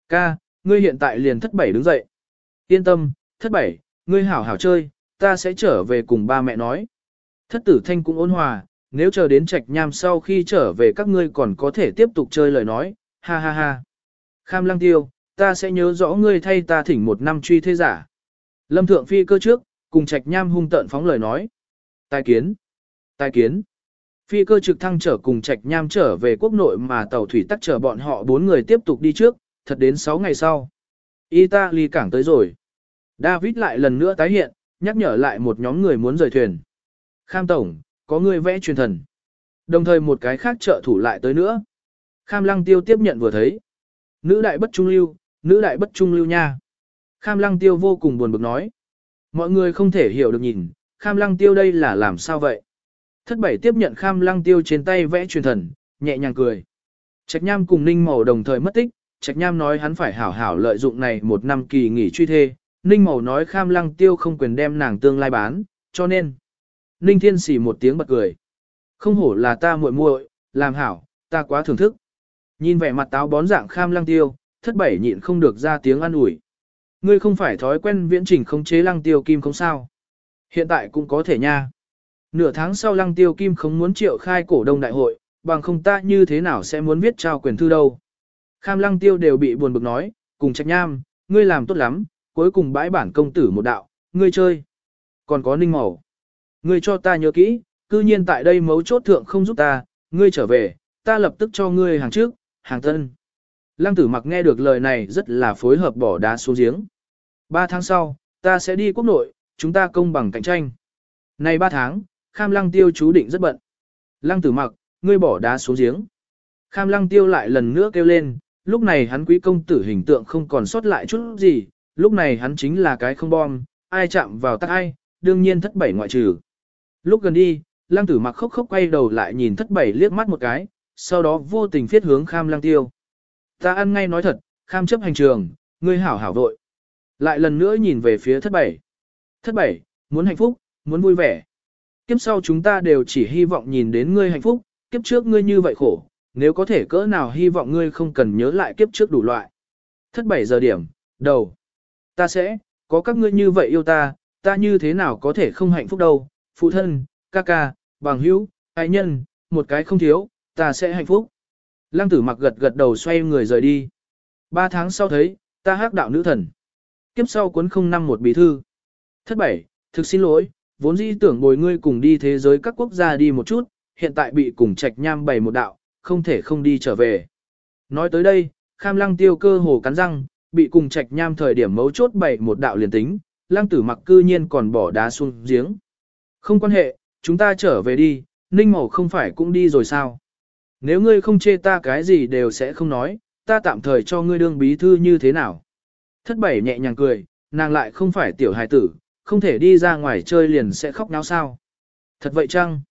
Ca, ngươi hiện tại liền thất bảy đứng dậy. Yên tâm, thất bảy, ngươi hảo hảo chơi, ta sẽ trở về cùng ba mẹ nói. Thất tử thanh cũng ôn hòa, nếu chờ đến trạch nham sau khi trở về các ngươi còn có thể tiếp tục chơi lời nói, ha ha ha. Kham lăng tiêu, ta sẽ nhớ rõ ngươi thay ta thỉnh một năm truy thế giả. Lâm thượng phi cơ trước, cùng trạch nham hung tợn phóng lời nói. Tài kiến. Tài kiến. Phi cơ trực thăng trở cùng trạch nham trở về quốc nội mà tàu thủy tắc trở bọn họ bốn người tiếp tục đi trước, thật đến 6 ngày sau. Italy cảng tới rồi. David lại lần nữa tái hiện, nhắc nhở lại một nhóm người muốn rời thuyền. Kham Tổng, có người vẽ truyền thần. Đồng thời một cái khác trợ thủ lại tới nữa. Kham Lăng Tiêu tiếp nhận vừa thấy. Nữ đại bất trung lưu, nữ đại bất trung lưu nha. Kham Lăng Tiêu vô cùng buồn bực nói. Mọi người không thể hiểu được nhìn, Kham Lăng Tiêu đây là làm sao vậy? Thất bảy tiếp nhận Kham Lăng Tiêu trên tay vẽ truyền thần, nhẹ nhàng cười. Trạch Nham cùng Ninh Màu đồng thời mất tích, Trạch Nham nói hắn phải hảo hảo lợi dụng này một năm kỳ nghỉ truy thê, Ninh Màu nói Kham Lăng Tiêu không quyền đem nàng tương lai bán, cho nên. Ninh Thiên xỉ một tiếng bật cười. Không hổ là ta muội muội, làm hảo, ta quá thưởng thức. Nhìn vẻ mặt táo bón dạng Kham Lăng Tiêu, thất bảy nhịn không được ra tiếng an ủi. Ngươi không phải thói quen viễn trình khống chế Lăng Tiêu Kim không sao? Hiện tại cũng có thể nha. Nửa tháng sau Lăng Tiêu Kim không muốn triệu khai cổ đông đại hội, bằng không ta như thế nào sẽ muốn viết trao quyền thư đâu. Kham Lăng Tiêu đều bị buồn bực nói, cùng trạch nham, ngươi làm tốt lắm, cuối cùng bãi bản công tử một đạo, ngươi chơi. Còn có ninh màu. Ngươi cho ta nhớ kỹ, cư nhiên tại đây mấu chốt thượng không giúp ta, ngươi trở về, ta lập tức cho ngươi hàng trước, hàng tân. Lăng tử mặc nghe được lời này rất là phối hợp bỏ đá xuống giếng. Ba tháng sau, ta sẽ đi quốc nội, chúng ta công bằng cạnh tranh. Này ba tháng, kham lăng tiêu chú định rất bận. Lăng tử mặc, ngươi bỏ đá xuống giếng. Kham lăng tiêu lại lần nữa kêu lên, lúc này hắn quý công tử hình tượng không còn sót lại chút gì, lúc này hắn chính là cái không bom, ai chạm vào tắt ai, đương nhiên thất bảy ngoại trừ. Lúc gần đi, lăng tử mặc khóc khóc quay đầu lại nhìn thất bảy liếc mắt một cái, sau đó vô tình phiết hướng kham lăng tiêu. Ta ăn ngay nói thật, kham chấp hành trường, ngươi hảo hảo vội. Lại lần nữa nhìn về phía thất bảy. Thất bảy, muốn hạnh phúc, muốn vui vẻ. Kiếp sau chúng ta đều chỉ hy vọng nhìn đến ngươi hạnh phúc, kiếp trước ngươi như vậy khổ, nếu có thể cỡ nào hy vọng ngươi không cần nhớ lại kiếp trước đủ loại. Thất bảy giờ điểm, đầu. Ta sẽ, có các ngươi như vậy yêu ta, ta như thế nào có thể không hạnh phúc đâu, phụ thân, ca ca, bằng hữu, ai nhân, một cái không thiếu, ta sẽ hạnh phúc. Lăng tử mặc gật gật đầu xoay người rời đi. Ba tháng sau thấy, ta hắc đạo nữ thần. Kiếp sau cuốn không năm một bí thư. Thất bảy, thực xin lỗi, vốn dĩ tưởng bồi ngươi cùng đi thế giới các quốc gia đi một chút, hiện tại bị cùng trạch nham bày một đạo, không thể không đi trở về. Nói tới đây, kham lăng tiêu cơ hồ cắn răng, bị cùng trạch nham thời điểm mấu chốt bày một đạo liền tính, lăng tử mặc cư nhiên còn bỏ đá xuống giếng. Không quan hệ, chúng ta trở về đi, ninh mẫu không phải cũng đi rồi sao? Nếu ngươi không chê ta cái gì đều sẽ không nói, ta tạm thời cho ngươi đương bí thư như thế nào? Thất bảy nhẹ nhàng cười, nàng lại không phải tiểu hài tử, không thể đi ra ngoài chơi liền sẽ khóc náo sao. Thật vậy chăng?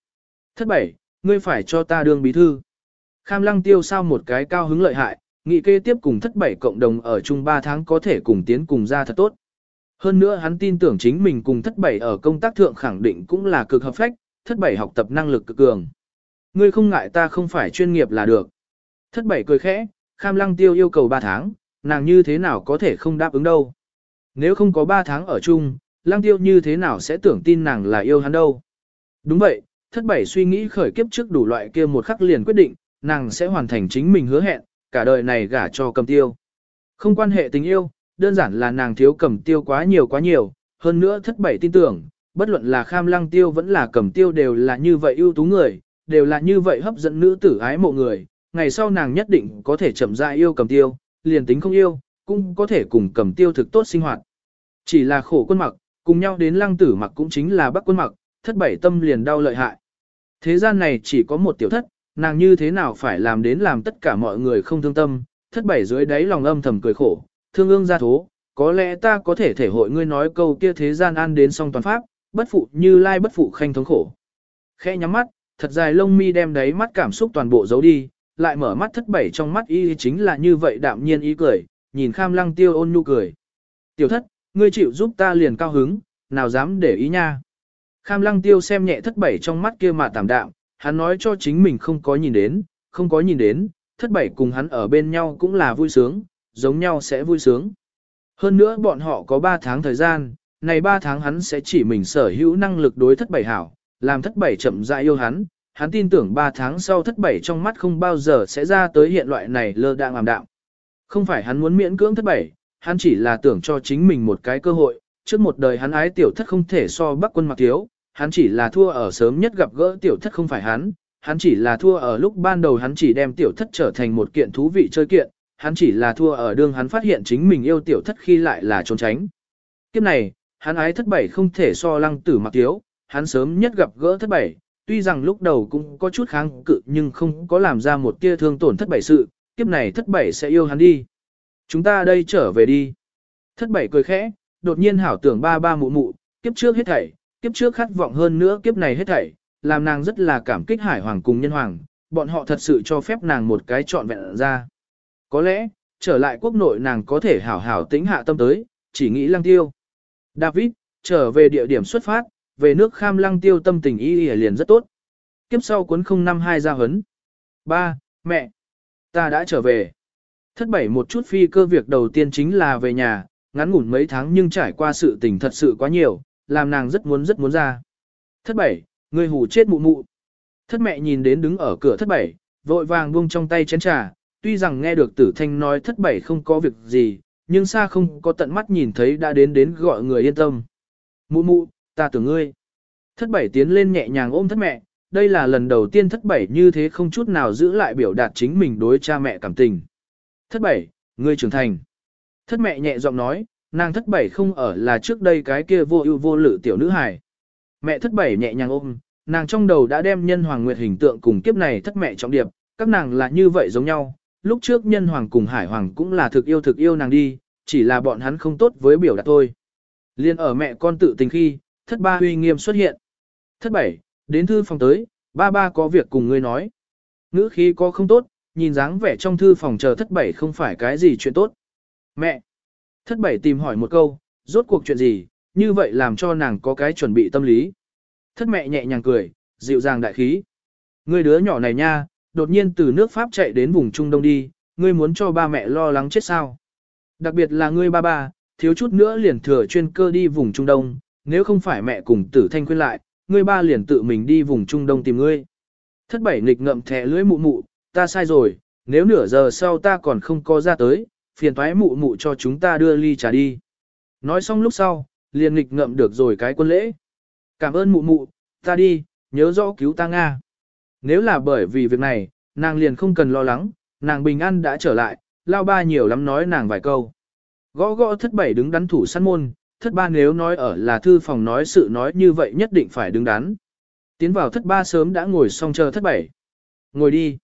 Thất bảy, ngươi phải cho ta đương bí thư. Kham lăng tiêu sao một cái cao hứng lợi hại, nghị kê tiếp cùng thất bảy cộng đồng ở chung 3 tháng có thể cùng tiến cùng ra thật tốt. Hơn nữa hắn tin tưởng chính mình cùng thất bảy ở công tác thượng khẳng định cũng là cực hợp phách, thất bảy học tập năng lực cực cường. Ngươi không ngại ta không phải chuyên nghiệp là được. Thất bảy cười khẽ, kham lăng tiêu yêu cầu 3 tháng, nàng như thế nào có thể không đáp ứng đâu. Nếu không có 3 tháng ở chung, Lang tiêu như thế nào sẽ tưởng tin nàng là yêu hắn đâu. Đúng vậy, thất bảy suy nghĩ khởi kiếp trước đủ loại kia một khắc liền quyết định, nàng sẽ hoàn thành chính mình hứa hẹn, cả đời này gả cho cầm tiêu. Không quan hệ tình yêu, đơn giản là nàng thiếu cầm tiêu quá nhiều quá nhiều, hơn nữa thất bảy tin tưởng, bất luận là kham lăng tiêu vẫn là cầm tiêu đều là như vậy ưu tú người, đều là như vậy hấp dẫn nữ tử ái mộ người, ngày sau nàng nhất định có thể chậm rãi yêu cầm tiêu, liền tính không yêu, cũng có thể cùng cầm tiêu thực tốt sinh hoạt. Chỉ là khổ quân mặc, cùng nhau đến lăng tử mặc cũng chính là bắc quân mặc, thất bảy tâm liền đau lợi hại. Thế gian này chỉ có một tiểu thất, nàng như thế nào phải làm đến làm tất cả mọi người không thương tâm, thất bảy dưới đáy lòng âm thầm cười khổ, thương ương ra thố, có lẽ ta có thể thể hội ngươi nói câu kia thế gian an đến song toàn pháp, bất phụ như lai bất phụ khanh thống khổ. Khẽ nhắm mắt, thật dài lông mi đem đáy mắt cảm xúc toàn bộ giấu đi, lại mở mắt thất bảy trong mắt y chính là như vậy đạm nhiên ý cười, nhìn kham lăng tiêu ôn nhu cười. Tiểu thất, ngươi chịu giúp ta liền cao hứng, nào dám để ý nha. Kham lăng tiêu xem nhẹ thất bảy trong mắt kia mà tạm đạm, hắn nói cho chính mình không có nhìn đến, không có nhìn đến, thất bảy cùng hắn ở bên nhau cũng là vui sướng, giống nhau sẽ vui sướng. Hơn nữa bọn họ có 3 tháng thời gian, này 3 tháng hắn sẽ chỉ mình sở hữu năng lực đối thất bảy hảo, làm thất bảy chậm rãi yêu hắn, hắn tin tưởng 3 tháng sau thất bảy trong mắt không bao giờ sẽ ra tới hiện loại này lơ đạng làm đạo. Không phải hắn muốn miễn cưỡng thất bảy, hắn chỉ là tưởng cho chính mình một cái cơ hội, trước một đời hắn ái tiểu thất không thể so bắc quân mặc thiếu, hắn chỉ là thua ở sớm nhất gặp gỡ tiểu thất không phải hắn, hắn chỉ là thua ở lúc ban đầu hắn chỉ đem tiểu thất trở thành một kiện thú vị chơi kiện, hắn chỉ là thua ở đương hắn phát hiện chính mình yêu tiểu thất khi lại là trốn tránh. Kiếp này, hắn ái thất bảy không thể so lăng tử mặc thiếu, hắn sớm nhất gặp gỡ thất bảy, tuy rằng lúc đầu cũng có chút kháng cự nhưng không có làm ra một tia thương tổn thất bảy sự, kiếp này thất bảy sẽ yêu hắn đi. Chúng ta đây trở về đi. Thất bảy cười khẽ, đột nhiên hảo tưởng ba ba mụ mụ, kiếp trước hết thảy, kiếp trước khát vọng hơn nữa kiếp này hết thảy, làm nàng rất là cảm kích hải hoàng cùng nhân hoàng, bọn họ thật sự cho phép nàng một cái trọn vẹn ra. Có lẽ, trở lại quốc nội nàng có thể hảo hảo tĩnh hạ tâm tới, chỉ nghĩ lăng tiêu. David, trở về địa điểm xuất phát, về nước kham lăng tiêu tâm tình y liền rất tốt. Kiếp sau cuốn 052 ra hấn. Ba, mẹ, ta đã trở về. Thất bảy một chút phi cơ việc đầu tiên chính là về nhà, ngắn ngủn mấy tháng nhưng trải qua sự tình thật sự quá nhiều, làm nàng rất muốn rất muốn ra. Thất bảy, người hù chết mụ mụ. Thất mẹ nhìn đến đứng ở cửa thất bảy, vội vàng buông trong tay chén trà, tuy rằng nghe được tử thanh nói thất bảy không có việc gì, nhưng xa không có tận mắt nhìn thấy đã đến đến gọi người yên tâm. Mụ mụ, ta tưởng ngươi. Thất bảy tiến lên nhẹ nhàng ôm thất mẹ, đây là lần đầu tiên thất bảy như thế không chút nào giữ lại biểu đạt chính mình đối cha mẹ cảm tình. Thất bảy, ngươi trưởng thành. Thất mẹ nhẹ giọng nói, nàng thất bảy không ở là trước đây cái kia vô ưu vô lự tiểu nữ hài. Mẹ thất bảy nhẹ nhàng ôm, nàng trong đầu đã đem nhân hoàng nguyệt hình tượng cùng kiếp này thất mẹ trọng điệp, các nàng là như vậy giống nhau. Lúc trước nhân hoàng cùng hải hoàng cũng là thực yêu thực yêu nàng đi, chỉ là bọn hắn không tốt với biểu đạt thôi. Liên ở mẹ con tự tình khi, thất ba huy nghiêm xuất hiện. Thất bảy, đến thư phòng tới, ba ba có việc cùng ngươi nói. Ngữ khí có không tốt, nhìn dáng vẻ trong thư phòng chờ thất bảy không phải cái gì chuyện tốt. Mẹ! Thất bảy tìm hỏi một câu, rốt cuộc chuyện gì, như vậy làm cho nàng có cái chuẩn bị tâm lý. Thất mẹ nhẹ nhàng cười, dịu dàng đại khí. Ngươi đứa nhỏ này nha, đột nhiên từ nước Pháp chạy đến vùng Trung Đông đi, ngươi muốn cho ba mẹ lo lắng chết sao. Đặc biệt là ngươi ba ba, thiếu chút nữa liền thừa chuyên cơ đi vùng Trung Đông, nếu không phải mẹ cùng tử thanh khuyên lại, ngươi ba liền tự mình đi vùng Trung Đông tìm ngươi. Thất bảy nghịch ngậm thẻ lưỡi mụ mụ, ta sai rồi, nếu nửa giờ sau ta còn không có ra tới, phiền thoái mụ mụ cho chúng ta đưa ly trà đi. Nói xong lúc sau, liền nghịch ngậm được rồi cái quân lễ. Cảm ơn mụ mụ, ta đi, nhớ rõ cứu ta Nga. Nếu là bởi vì việc này, nàng liền không cần lo lắng, nàng bình an đã trở lại, lao ba nhiều lắm nói nàng vài câu. Gõ gõ thất bảy đứng đắn thủ săn môn, thất ba nếu nói ở là thư phòng nói sự nói như vậy nhất định phải đứng đắn. Tiến vào thất ba sớm đã ngồi xong chờ thất bảy. Ngồi đi.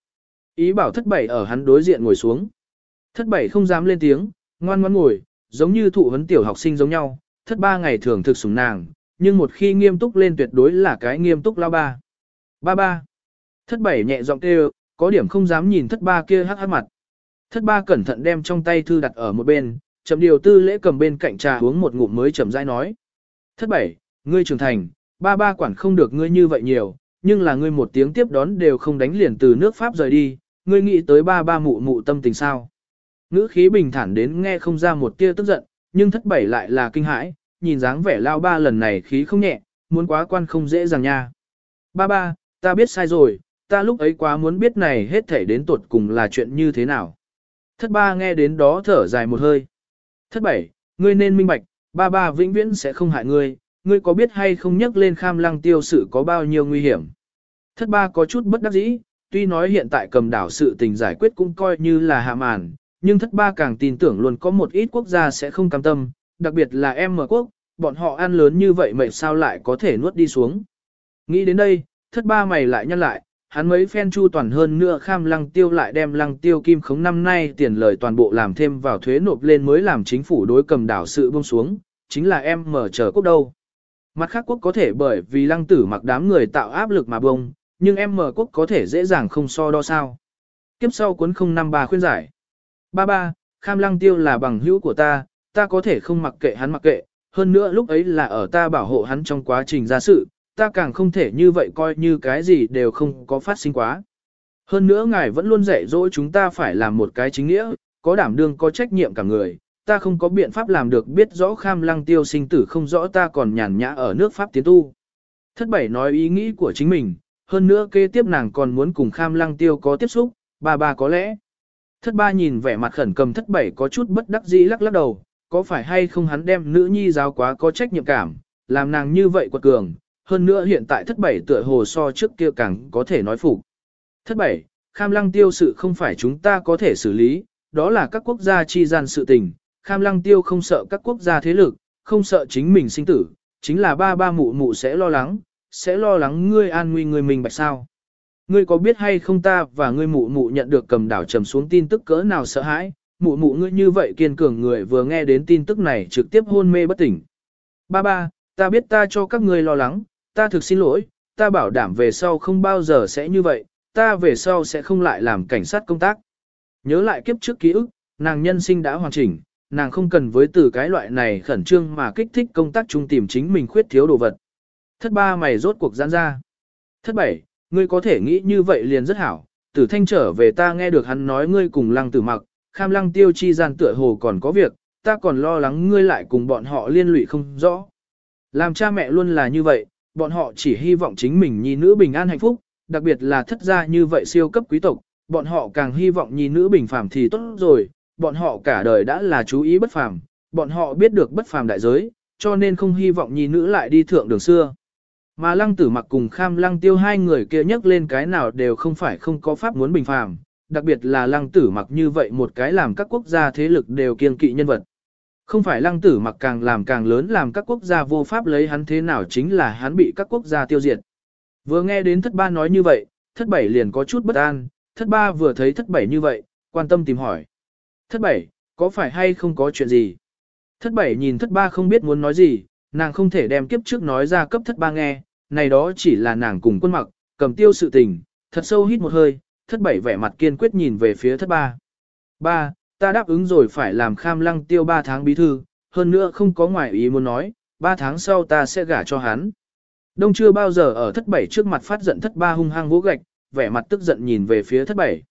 Ý bảo thất bảy ở hắn đối diện ngồi xuống. Thất bảy không dám lên tiếng, ngoan ngoãn ngồi, giống như thụ vấn tiểu học sinh giống nhau, thất ba ngày thường thực sủng nàng, nhưng một khi nghiêm túc lên tuyệt đối là cái nghiêm túc lao ba. Ba ba. Thất bảy nhẹ giọng kêu, có điểm không dám nhìn thất ba kia hắc hắc mặt. Thất ba cẩn thận đem trong tay thư đặt ở một bên, chậm điều tư lễ cầm bên cạnh trà uống một ngụm mới chậm rãi nói. Thất bảy, ngươi trưởng thành, ba ba quản không được ngươi như vậy nhiều, nhưng là ngươi một tiếng tiếp đón đều không đánh liền từ nước Pháp rời đi, ngươi nghĩ tới ba ba mụ mụ tâm tình sao. Ngữ khí bình thản đến nghe không ra một tia tức giận, nhưng thất bảy lại là kinh hãi, nhìn dáng vẻ lao ba lần này khí không nhẹ, muốn quá quan không dễ dàng nha. Ba ba, ta biết sai rồi, ta lúc ấy quá muốn biết này hết thể đến tuột cùng là chuyện như thế nào. Thất ba nghe đến đó thở dài một hơi. Thất bảy, ngươi nên minh bạch, ba ba vĩnh viễn sẽ không hại ngươi, ngươi có biết hay không nhắc lên kham lăng tiêu sự có bao nhiêu nguy hiểm. Thất ba có chút bất đắc dĩ, tuy nói hiện tại cầm đảo sự tình giải quyết cũng coi như là hạ màn, nhưng thất ba càng tin tưởng luôn có một ít quốc gia sẽ không cam tâm, đặc biệt là em mở quốc, bọn họ ăn lớn như vậy mệt sao lại có thể nuốt đi xuống. Nghĩ đến đây, thất ba mày lại nhăn lại, hắn mấy phen chu toàn hơn nữa kham lăng tiêu lại đem lăng tiêu kim khống năm nay tiền lời toàn bộ làm thêm vào thuế nộp lên mới làm chính phủ đối cầm đảo sự buông xuống, chính là em mở chờ quốc đâu. Mặt khác quốc có thể bởi vì lăng tử mặc đám người tạo áp lực mà bông, nhưng em mở quốc có thể dễ dàng không so đo sao. Kiếp sau cuốn 053 khuyên giải. Ba ba, kham lăng tiêu là bằng hữu của ta, ta có thể không mặc kệ hắn mặc kệ, hơn nữa lúc ấy là ở ta bảo hộ hắn trong quá trình ra sự, ta càng không thể như vậy coi như cái gì đều không có phát sinh quá. Hơn nữa ngài vẫn luôn dạy dỗ chúng ta phải làm một cái chính nghĩa, có đảm đương có trách nhiệm cả người, ta không có biện pháp làm được biết rõ kham lăng tiêu sinh tử không rõ ta còn nhàn nhã ở nước Pháp tiến tu. Thất bảy nói ý nghĩ của chính mình, hơn nữa kế tiếp nàng còn muốn cùng kham lăng tiêu có tiếp xúc, bà bà có lẽ. Thất ba nhìn vẻ mặt khẩn cầm thất bảy có chút bất đắc dĩ lắc lắc đầu, có phải hay không hắn đem nữ nhi giáo quá có trách nhiệm cảm, làm nàng như vậy quật cường, hơn nữa hiện tại thất bảy tựa hồ so trước kia càng có thể nói phục. Thất bảy, kham lăng tiêu sự không phải chúng ta có thể xử lý, đó là các quốc gia chi gian sự tình, kham lăng tiêu không sợ các quốc gia thế lực, không sợ chính mình sinh tử, chính là ba ba mụ mụ sẽ lo lắng, sẽ lo lắng ngươi an nguy người mình bạch sao. Ngươi có biết hay không ta và ngươi mụ mụ nhận được cầm đảo trầm xuống tin tức cỡ nào sợ hãi, mụ mụ ngươi như vậy kiên cường người vừa nghe đến tin tức này trực tiếp hôn mê bất tỉnh. Ba ba, ta biết ta cho các ngươi lo lắng, ta thực xin lỗi, ta bảo đảm về sau không bao giờ sẽ như vậy, ta về sau sẽ không lại làm cảnh sát công tác. Nhớ lại kiếp trước ký ức, nàng nhân sinh đã hoàn chỉnh, nàng không cần với từ cái loại này khẩn trương mà kích thích công tác chung tìm chính mình khuyết thiếu đồ vật. Thất ba mày rốt cuộc giãn ra. Thất bảy, ngươi có thể nghĩ như vậy liền rất hảo, tử thanh trở về ta nghe được hắn nói ngươi cùng lăng tử mặc, kham lăng tiêu chi gian tựa hồ còn có việc, ta còn lo lắng ngươi lại cùng bọn họ liên lụy không rõ. Làm cha mẹ luôn là như vậy, bọn họ chỉ hy vọng chính mình nhi nữ bình an hạnh phúc, đặc biệt là thất gia như vậy siêu cấp quý tộc, bọn họ càng hy vọng nhi nữ bình phàm thì tốt rồi, bọn họ cả đời đã là chú ý bất phàm, bọn họ biết được bất phàm đại giới, cho nên không hy vọng nhi nữ lại đi thượng đường xưa. Mà lăng tử mặc cùng kham lăng tiêu hai người kia nhắc lên cái nào đều không phải không có pháp muốn bình phàm, đặc biệt là lăng tử mặc như vậy một cái làm các quốc gia thế lực đều kiên kỵ nhân vật. Không phải lăng tử mặc càng làm càng lớn làm các quốc gia vô pháp lấy hắn thế nào chính là hắn bị các quốc gia tiêu diệt. Vừa nghe đến thất ba nói như vậy, thất bảy liền có chút bất an, thất ba vừa thấy thất bảy như vậy, quan tâm tìm hỏi. Thất bảy, có phải hay không có chuyện gì? Thất bảy nhìn thất ba không biết muốn nói gì, nàng không thể đem kiếp trước nói ra cấp thất ba nghe, này đó chỉ là nàng cùng quân mặc, cầm tiêu sự tình, thật sâu hít một hơi, thất bảy vẻ mặt kiên quyết nhìn về phía thất ba. Ba, ta đáp ứng rồi phải làm kham lăng tiêu ba tháng bí thư, hơn nữa không có ngoại ý muốn nói, ba tháng sau ta sẽ gả cho hắn. Đông chưa bao giờ ở thất bảy trước mặt phát giận thất ba hung hăng vỗ gạch, vẻ mặt tức giận nhìn về phía thất bảy.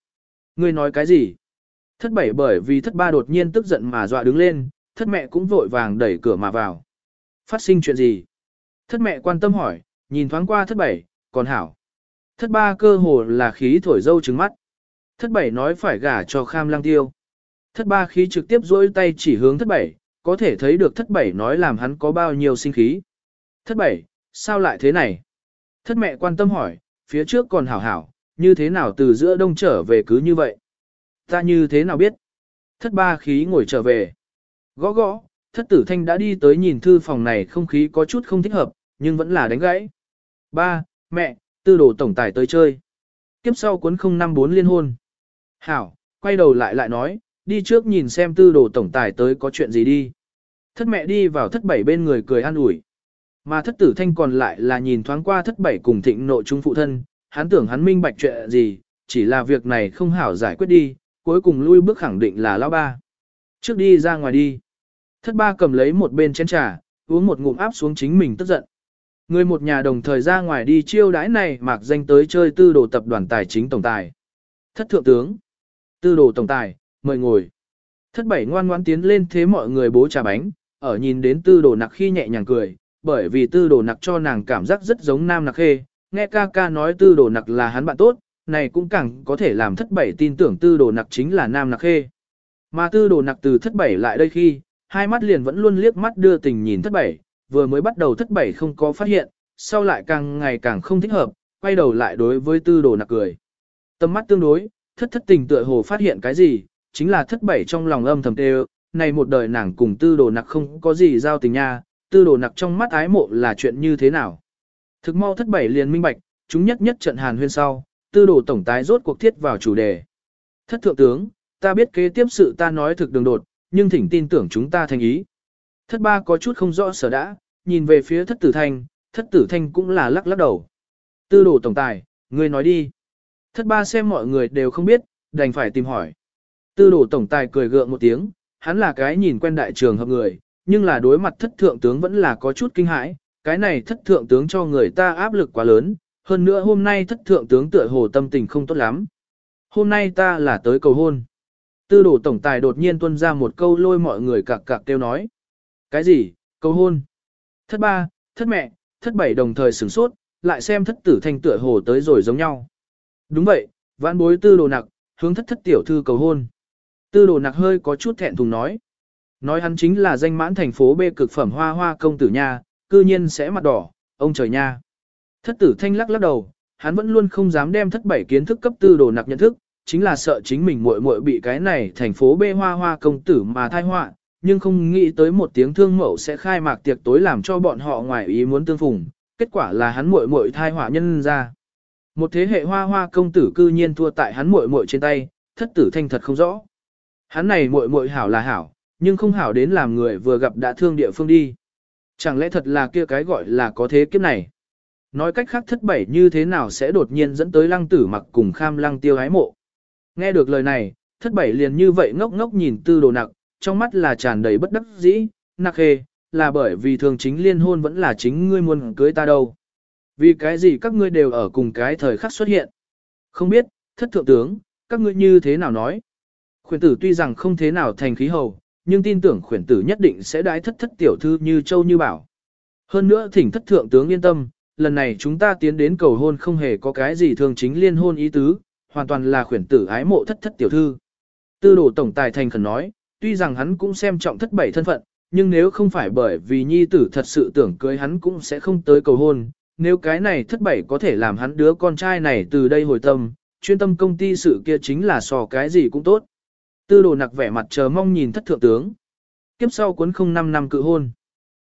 Ngươi nói cái gì? Thất bảy bởi vì thất ba đột nhiên tức giận mà dọa đứng lên, thất mẹ cũng vội vàng đẩy cửa mà vào. Phát sinh chuyện gì? Thất mẹ quan tâm hỏi, nhìn thoáng qua thất bảy, còn hảo. Thất ba cơ hồ là khí thổi dâu trứng mắt. Thất bảy nói phải gả cho kham lăng tiêu. Thất ba khí trực tiếp dỗi tay chỉ hướng thất bảy, có thể thấy được thất bảy nói làm hắn có bao nhiêu sinh khí. Thất bảy, sao lại thế này? Thất mẹ quan tâm hỏi, phía trước còn hảo hảo, như thế nào từ giữa đông trở về cứ như vậy? Ta như thế nào biết? Thất ba khí ngồi trở về. Gõ gõ, thất tử thanh đã đi tới nhìn thư phòng này không khí có chút không thích hợp, nhưng vẫn là đánh gãy. Ba, mẹ, tư đồ tổng tài tới chơi. Kiếp sau cuốn 054 liên hôn. Hảo, quay đầu lại lại nói, đi trước nhìn xem tư đồ tổng tài tới có chuyện gì đi. Thất mẹ đi vào thất bảy bên người cười an ủi. Mà thất tử thanh còn lại là nhìn thoáng qua thất bảy cùng thịnh nội trung phụ thân, hắn tưởng hắn minh bạch chuyện gì, chỉ là việc này không hảo giải quyết đi, cuối cùng lui bước khẳng định là lão ba. Trước đi ra ngoài đi. Thất ba cầm lấy một bên chén trà, uống một ngụm áp xuống chính mình tức giận. Người một nhà đồng thời ra ngoài đi chiêu đãi này mạc danh tới chơi tư đồ tập đoàn tài chính tổng tài. Thất thượng tướng. Tư đồ tổng tài, mời ngồi. Thất bảy ngoan ngoan tiến lên thế mọi người bố trà bánh, ở nhìn đến tư đồ nặc khi nhẹ nhàng cười, bởi vì tư đồ nặc cho nàng cảm giác rất giống nam nặc khê, nghe ca ca nói tư đồ nặc là hắn bạn tốt, này cũng càng có thể làm thất bảy tin tưởng tư đồ nặc chính là nam nặc khê. Mà tư đồ nặc từ thất bảy lại đây khi, hai mắt liền vẫn luôn liếc mắt đưa tình nhìn thất bảy, vừa mới bắt đầu thất bảy không có phát hiện, sau lại càng ngày càng không thích hợp, quay đầu lại đối với tư đồ nặc cười. Tầm mắt tương đối, thất thất tình tựa hồ phát hiện cái gì, chính là thất bảy trong lòng âm thầm tê này một đời nàng cùng tư đồ nặc không có gì giao tình nha, tư đồ nặc trong mắt ái mộ là chuyện như thế nào. Thực mau thất bảy liền minh bạch, chúng nhất nhất trận hàn huyên sau, tư đồ tổng tái rốt cuộc thiết vào chủ đề. Thất thượng tướng, ta biết kế tiếp sự ta nói thực đường đột, nhưng thỉnh tin tưởng chúng ta thành ý. Thất ba có chút không rõ sở đã, nhìn về phía thất tử thanh, thất tử thanh cũng là lắc lắc đầu. Tư đồ tổng tài, ngươi nói đi. Thất ba xem mọi người đều không biết, đành phải tìm hỏi. Tư đồ tổng tài cười gượng một tiếng, hắn là cái nhìn quen đại trường hợp người, nhưng là đối mặt thất thượng tướng vẫn là có chút kinh hãi, cái này thất thượng tướng cho người ta áp lực quá lớn, hơn nữa hôm nay thất thượng tướng tựa hồ tâm tình không tốt lắm. Hôm nay ta là tới cầu hôn. Tư đồ tổng tài đột nhiên tuân ra một câu lôi mọi người cạc cạc kêu nói. Cái gì, cầu hôn? Thất ba, thất mẹ, thất bảy đồng thời sửng sốt, lại xem thất tử thanh tựa hồ tới rồi giống nhau. Đúng vậy, vãn bối tư đồ nặc, hướng thất thất tiểu thư cầu hôn. Tư đồ nặc hơi có chút thẹn thùng nói. Nói hắn chính là danh mãn thành phố bê cực phẩm hoa hoa công tử nha, cư nhiên sẽ mặt đỏ, ông trời nha. Thất tử thanh lắc lắc đầu, hắn vẫn luôn không dám đem thất bảy kiến thức cấp tư đồ nặc nhận thức, chính là sợ chính mình muội muội bị cái này thành phố bê hoa hoa công tử mà thai họa, nhưng không nghĩ tới một tiếng thương mẫu sẽ khai mạc tiệc tối làm cho bọn họ ngoài ý muốn tương phùng, kết quả là hắn muội muội thai họa nhân ra. Một thế hệ hoa hoa công tử cư nhiên thua tại hắn muội muội trên tay, thất tử thanh thật không rõ. Hắn này muội muội hảo là hảo, nhưng không hảo đến làm người vừa gặp đã thương địa phương đi. Chẳng lẽ thật là kia cái gọi là có thế kiếp này? Nói cách khác thất bảy như thế nào sẽ đột nhiên dẫn tới lăng tử mặc cùng kham lăng tiêu hái mộ? Nghe được lời này, thất bảy liền như vậy ngốc ngốc nhìn tư đồ nặc, trong mắt là tràn đầy bất đắc dĩ, nặc hề, là bởi vì thường chính liên hôn vẫn là chính ngươi muốn cưới ta đâu. Vì cái gì các ngươi đều ở cùng cái thời khắc xuất hiện? Không biết, thất thượng tướng, các ngươi như thế nào nói? Khuyển tử tuy rằng không thế nào thành khí hầu, nhưng tin tưởng khuyển tử nhất định sẽ đái thất thất tiểu thư như châu như bảo. Hơn nữa thỉnh thất thượng tướng yên tâm, lần này chúng ta tiến đến cầu hôn không hề có cái gì thường chính liên hôn ý tứ, hoàn toàn là khuyển tử ái mộ thất thất tiểu thư. Tư đồ tổng tài thành khẩn nói, tuy rằng hắn cũng xem trọng thất bảy thân phận, nhưng nếu không phải bởi vì nhi tử thật sự tưởng cưới hắn cũng sẽ không tới cầu hôn, nếu cái này thất bảy có thể làm hắn đứa con trai này từ đây hồi tâm, chuyên tâm công ty sự kia chính là so cái gì cũng tốt. Tư đồ nặc vẻ mặt chờ mong nhìn thất thượng tướng. Kiếp sau cuốn không năm năm cự hôn.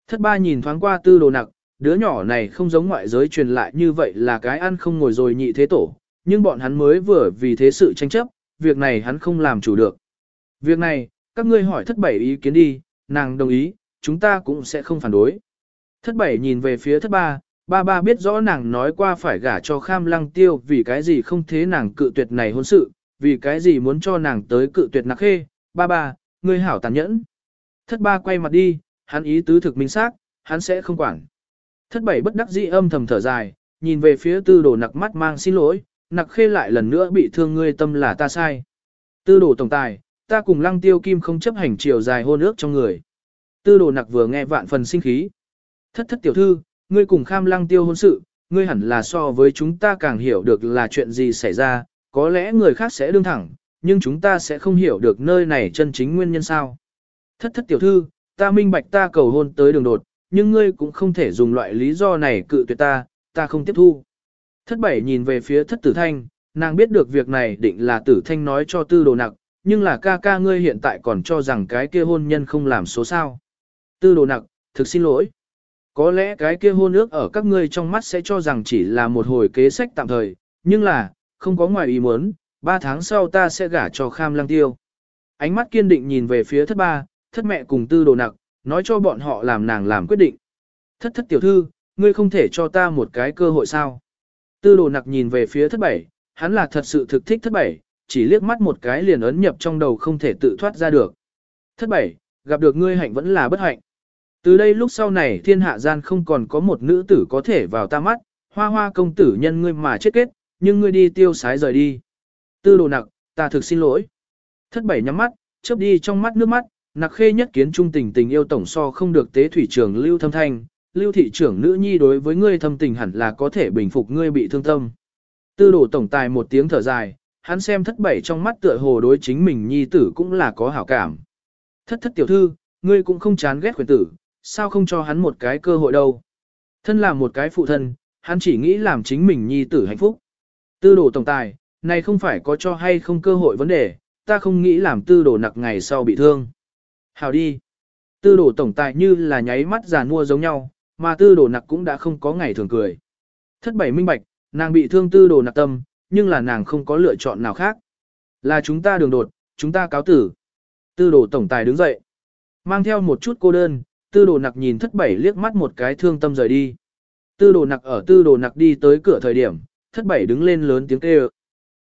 Thất ba nhìn thoáng qua tư đồ nặc, đứa nhỏ này không giống ngoại giới truyền lại như vậy là cái ăn không ngồi rồi nhị thế tổ, nhưng bọn hắn mới vừa vì thế sự tranh chấp, việc này hắn không làm chủ được. Việc này, các ngươi hỏi thất bảy ý kiến đi, nàng đồng ý, chúng ta cũng sẽ không phản đối. Thất bảy nhìn về phía thất ba, ba ba biết rõ nàng nói qua phải gả cho kham lăng tiêu vì cái gì không thế nàng cự tuyệt này hôn sự, vì cái gì muốn cho nàng tới cự tuyệt nặc khê, ba ba, ngươi hảo tàn nhẫn. Thất ba quay mặt đi, hắn ý tứ thực minh xác, hắn sẽ không quản. Thất bảy bất đắc dĩ âm thầm thở dài, nhìn về phía tư đồ nặc mắt mang xin lỗi, nặc khê lại lần nữa bị thương ngươi tâm là ta sai. Tư đồ tổng tài, ta cùng lăng tiêu kim không chấp hành chiều dài hôn ước trong người. Tư đồ nặc vừa nghe vạn phần sinh khí. Thất thất tiểu thư, ngươi cùng kham lăng tiêu hôn sự, ngươi hẳn là so với chúng ta càng hiểu được là chuyện gì xảy ra, có lẽ người khác sẽ đương thẳng, nhưng chúng ta sẽ không hiểu được nơi này chân chính nguyên nhân sao. Thất thất tiểu thư, ta minh bạch ta cầu hôn tới đường đột, nhưng ngươi cũng không thể dùng loại lý do này cự tuyệt ta, ta không tiếp thu. Thất bảy nhìn về phía thất tử thanh, nàng biết được việc này định là tử thanh nói cho tư đồ nặc, nhưng là ca ca ngươi hiện tại còn cho rằng cái kia hôn nhân không làm số sao. Tư đồ nặc, thực xin lỗi. Có lẽ cái kia hôn ước ở các ngươi trong mắt sẽ cho rằng chỉ là một hồi kế sách tạm thời, nhưng là, không có ngoài ý muốn, ba tháng sau ta sẽ gả cho kham lăng tiêu. Ánh mắt kiên định nhìn về phía thất ba, thất mẹ cùng tư đồ nặc, nói cho bọn họ làm nàng làm quyết định. Thất thất tiểu thư, ngươi không thể cho ta một cái cơ hội sao. Tư đồ nặc nhìn về phía thất bảy, hắn là thật sự thực thích thất bảy, chỉ liếc mắt một cái liền ấn nhập trong đầu không thể tự thoát ra được. Thất bảy, gặp được ngươi hạnh vẫn là bất hạnh. Từ đây lúc sau này thiên hạ gian không còn có một nữ tử có thể vào ta mắt, hoa hoa công tử nhân ngươi mà chết kết, nhưng ngươi đi tiêu sái rời đi. Tư đồ nặc, ta thực xin lỗi. Thất bảy nhắm mắt, chớp đi trong mắt nước mắt, nặc khê nhất kiến trung tình tình yêu tổng so không được tế thủy trưởng lưu thâm thanh, lưu thị trưởng nữ nhi đối với ngươi thâm tình hẳn là có thể bình phục ngươi bị thương tâm. Tư đồ tổng tài một tiếng thở dài, hắn xem thất bảy trong mắt tựa hồ đối chính mình nhi tử cũng là có hảo cảm. Thất thất tiểu thư, ngươi cũng không chán ghét quyền tử, sao không cho hắn một cái cơ hội đâu. Thân là một cái phụ thân, hắn chỉ nghĩ làm chính mình nhi tử hạnh phúc. Tư đồ tổng tài, này không phải có cho hay không cơ hội vấn đề, ta không nghĩ làm tư đồ nặc ngày sau bị thương. Hào đi. Tư đồ tổng tài như là nháy mắt già mua giống nhau, mà tư đồ nặc cũng đã không có ngày thường cười. Thất bảy minh bạch, nàng bị thương tư đồ nặc tâm, nhưng là nàng không có lựa chọn nào khác. Là chúng ta đường đột, chúng ta cáo tử. Tư đồ tổng tài đứng dậy. Mang theo một chút cô đơn, tư đồ nặc nhìn thất bảy liếc mắt một cái thương tâm rời đi. Tư đồ nặc ở tư đồ nặc đi tới cửa thời điểm, thất bảy đứng lên lớn tiếng kêu.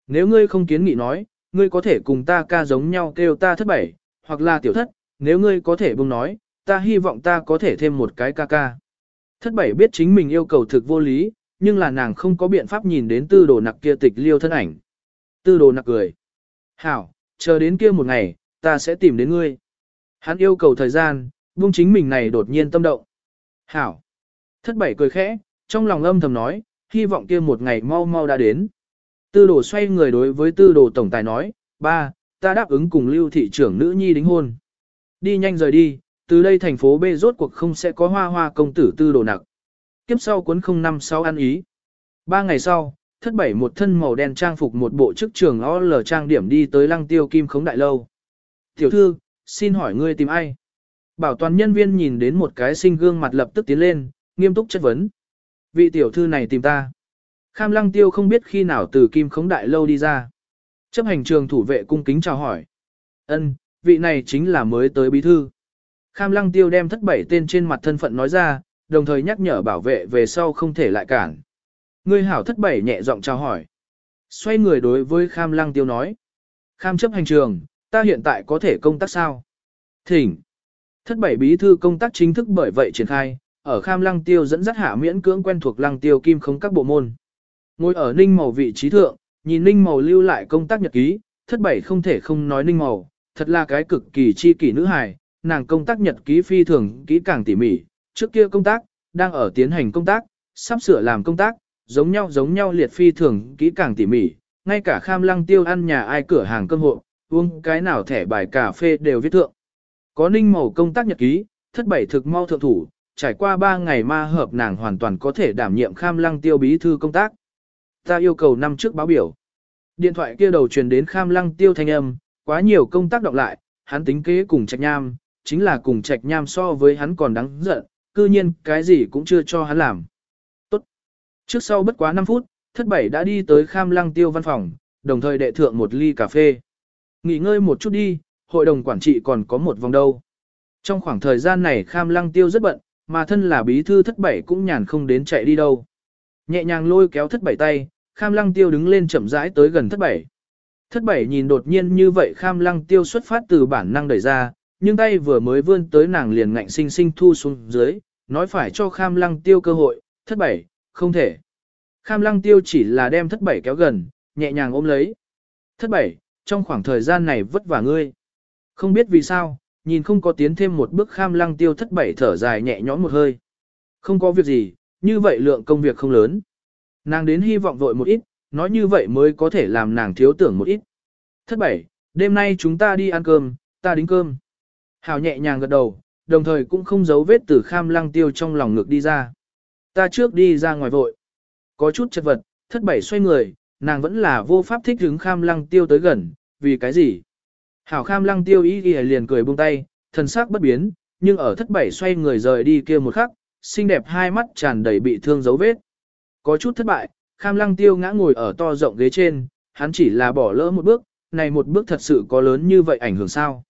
Nếu ngươi không kiến nghị nói, ngươi có thể cùng ta ca giống nhau kêu ta thất bảy, hoặc là tiểu thất, nếu ngươi có thể buông nói, ta hy vọng ta có thể thêm một cái ca ca. Thất bảy biết chính mình yêu cầu thực vô lý, nhưng là nàng không có biện pháp nhìn đến tư đồ nặc kia tịch liêu thân ảnh. Tư đồ nặc cười. Hảo, chờ đến kia một ngày, ta sẽ tìm đến ngươi. Hắn yêu cầu thời gian, buông chính mình này đột nhiên tâm động. Hảo. Thất bảy cười khẽ, trong lòng âm thầm nói, hy vọng kia một ngày mau mau đã đến. Tư đồ xoay người đối với tư đồ tổng tài nói, ba, ta đáp ứng cùng lưu thị trưởng nữ nhi đính hôn. Đi nhanh rời đi, từ đây thành phố B rốt cuộc không sẽ có hoa hoa công tử tư đồ nặc. Kiếp sau cuốn 056 ăn ý. Ba ngày sau, thất bảy một thân màu đen trang phục một bộ chức trường OL trang điểm đi tới lăng tiêu kim khống đại lâu. Tiểu thư, xin hỏi ngươi tìm ai? Bảo toàn nhân viên nhìn đến một cái sinh gương mặt lập tức tiến lên, nghiêm túc chất vấn. Vị tiểu thư này tìm ta. Kham lăng tiêu không biết khi nào từ kim khống đại lâu đi ra. Chấp hành trường thủ vệ cung kính chào hỏi. Ân, vị này chính là mới tới bí thư. Kham lăng tiêu đem thất bảy tên trên mặt thân phận nói ra, đồng thời nhắc nhở bảo vệ về sau không thể lại cản. Ngươi hảo thất bảy nhẹ giọng chào hỏi. Xoay người đối với Kham lăng tiêu nói. Kham chấp hành trường, ta hiện tại có thể công tác sao? Thỉnh. Thất bảy bí thư công tác chính thức bởi vậy triển khai, ở Kham lăng tiêu dẫn dắt hạ miễn cưỡng quen thuộc lăng tiêu kim không các bộ môn. Ngồi ở ninh màu vị trí thượng, nhìn ninh màu lưu lại công tác nhật ký, thất bảy không thể không nói ninh màu, thật là cái cực kỳ chi kỷ nữ hài, nàng công tác nhật ký phi thường kỹ càng tỉ mỉ, trước kia công tác, đang ở tiến hành công tác, sắp sửa làm công tác, giống nhau giống nhau liệt phi thường kỹ càng tỉ mỉ, ngay cả kham lăng tiêu ăn nhà ai cửa hàng cơm hộ, uống cái nào thẻ bài cà phê đều viết thượng. Có ninh màu công tác nhật ký, thất bảy thực mau thượng thủ, trải qua 3 ngày ma hợp nàng hoàn toàn có thể đảm nhiệm kham lăng tiêu bí thư công tác. Ta yêu cầu năm trước báo biểu. Điện thoại kia đầu truyền đến kham lăng tiêu thanh âm, quá nhiều công tác đọc lại, hắn tính kế cùng trạch nham, chính là cùng trạch nham so với hắn còn đáng giận, cư nhiên cái gì cũng chưa cho hắn làm. Tốt. Trước sau bất quá 5 phút, thất bảy đã đi tới kham lăng tiêu văn phòng, đồng thời đệ thượng một ly cà phê. Nghỉ ngơi một chút đi, hội đồng quản trị còn có một vòng đâu. Trong khoảng thời gian này kham lăng tiêu rất bận, mà thân là bí thư thất bảy cũng nhàn không đến chạy đi đâu. Nhẹ nhàng lôi kéo thất bảy tay, kham lăng tiêu đứng lên chậm rãi tới gần thất bảy. Thất bảy nhìn đột nhiên như vậy kham lăng tiêu xuất phát từ bản năng đẩy ra, nhưng tay vừa mới vươn tới nàng liền ngạnh sinh sinh thu xuống dưới, nói phải cho kham lăng tiêu cơ hội, thất bảy, không thể. Kham lăng tiêu chỉ là đem thất bảy kéo gần, nhẹ nhàng ôm lấy. Thất bảy, trong khoảng thời gian này vất vả ngươi. Không biết vì sao, nhìn không có tiến thêm một bước kham lăng tiêu thất bảy thở dài nhẹ nhõm một hơi. Không có việc gì, như vậy lượng công việc không lớn. Nàng đến hy vọng vội một ít, nói như vậy mới có thể làm nàng thiếu tưởng một ít. Thất bảy, đêm nay chúng ta đi ăn cơm, ta đính cơm. Hảo nhẹ nhàng gật đầu, đồng thời cũng không giấu vết từ kham lăng tiêu trong lòng ngực đi ra. Ta trước đi ra ngoài vội. Có chút chật vật, thất bảy xoay người, nàng vẫn là vô pháp thích hứng kham lăng tiêu tới gần, vì cái gì? Hảo kham lăng tiêu ý ghi liền cười buông tay, thần sắc bất biến, nhưng ở thất bảy xoay người rời đi kia một khắc, xinh đẹp hai mắt tràn đầy bị thương dấu vết. Có chút thất bại, kham lăng tiêu ngã ngồi ở to rộng ghế trên, hắn chỉ là bỏ lỡ một bước, này một bước thật sự có lớn như vậy ảnh hưởng sao?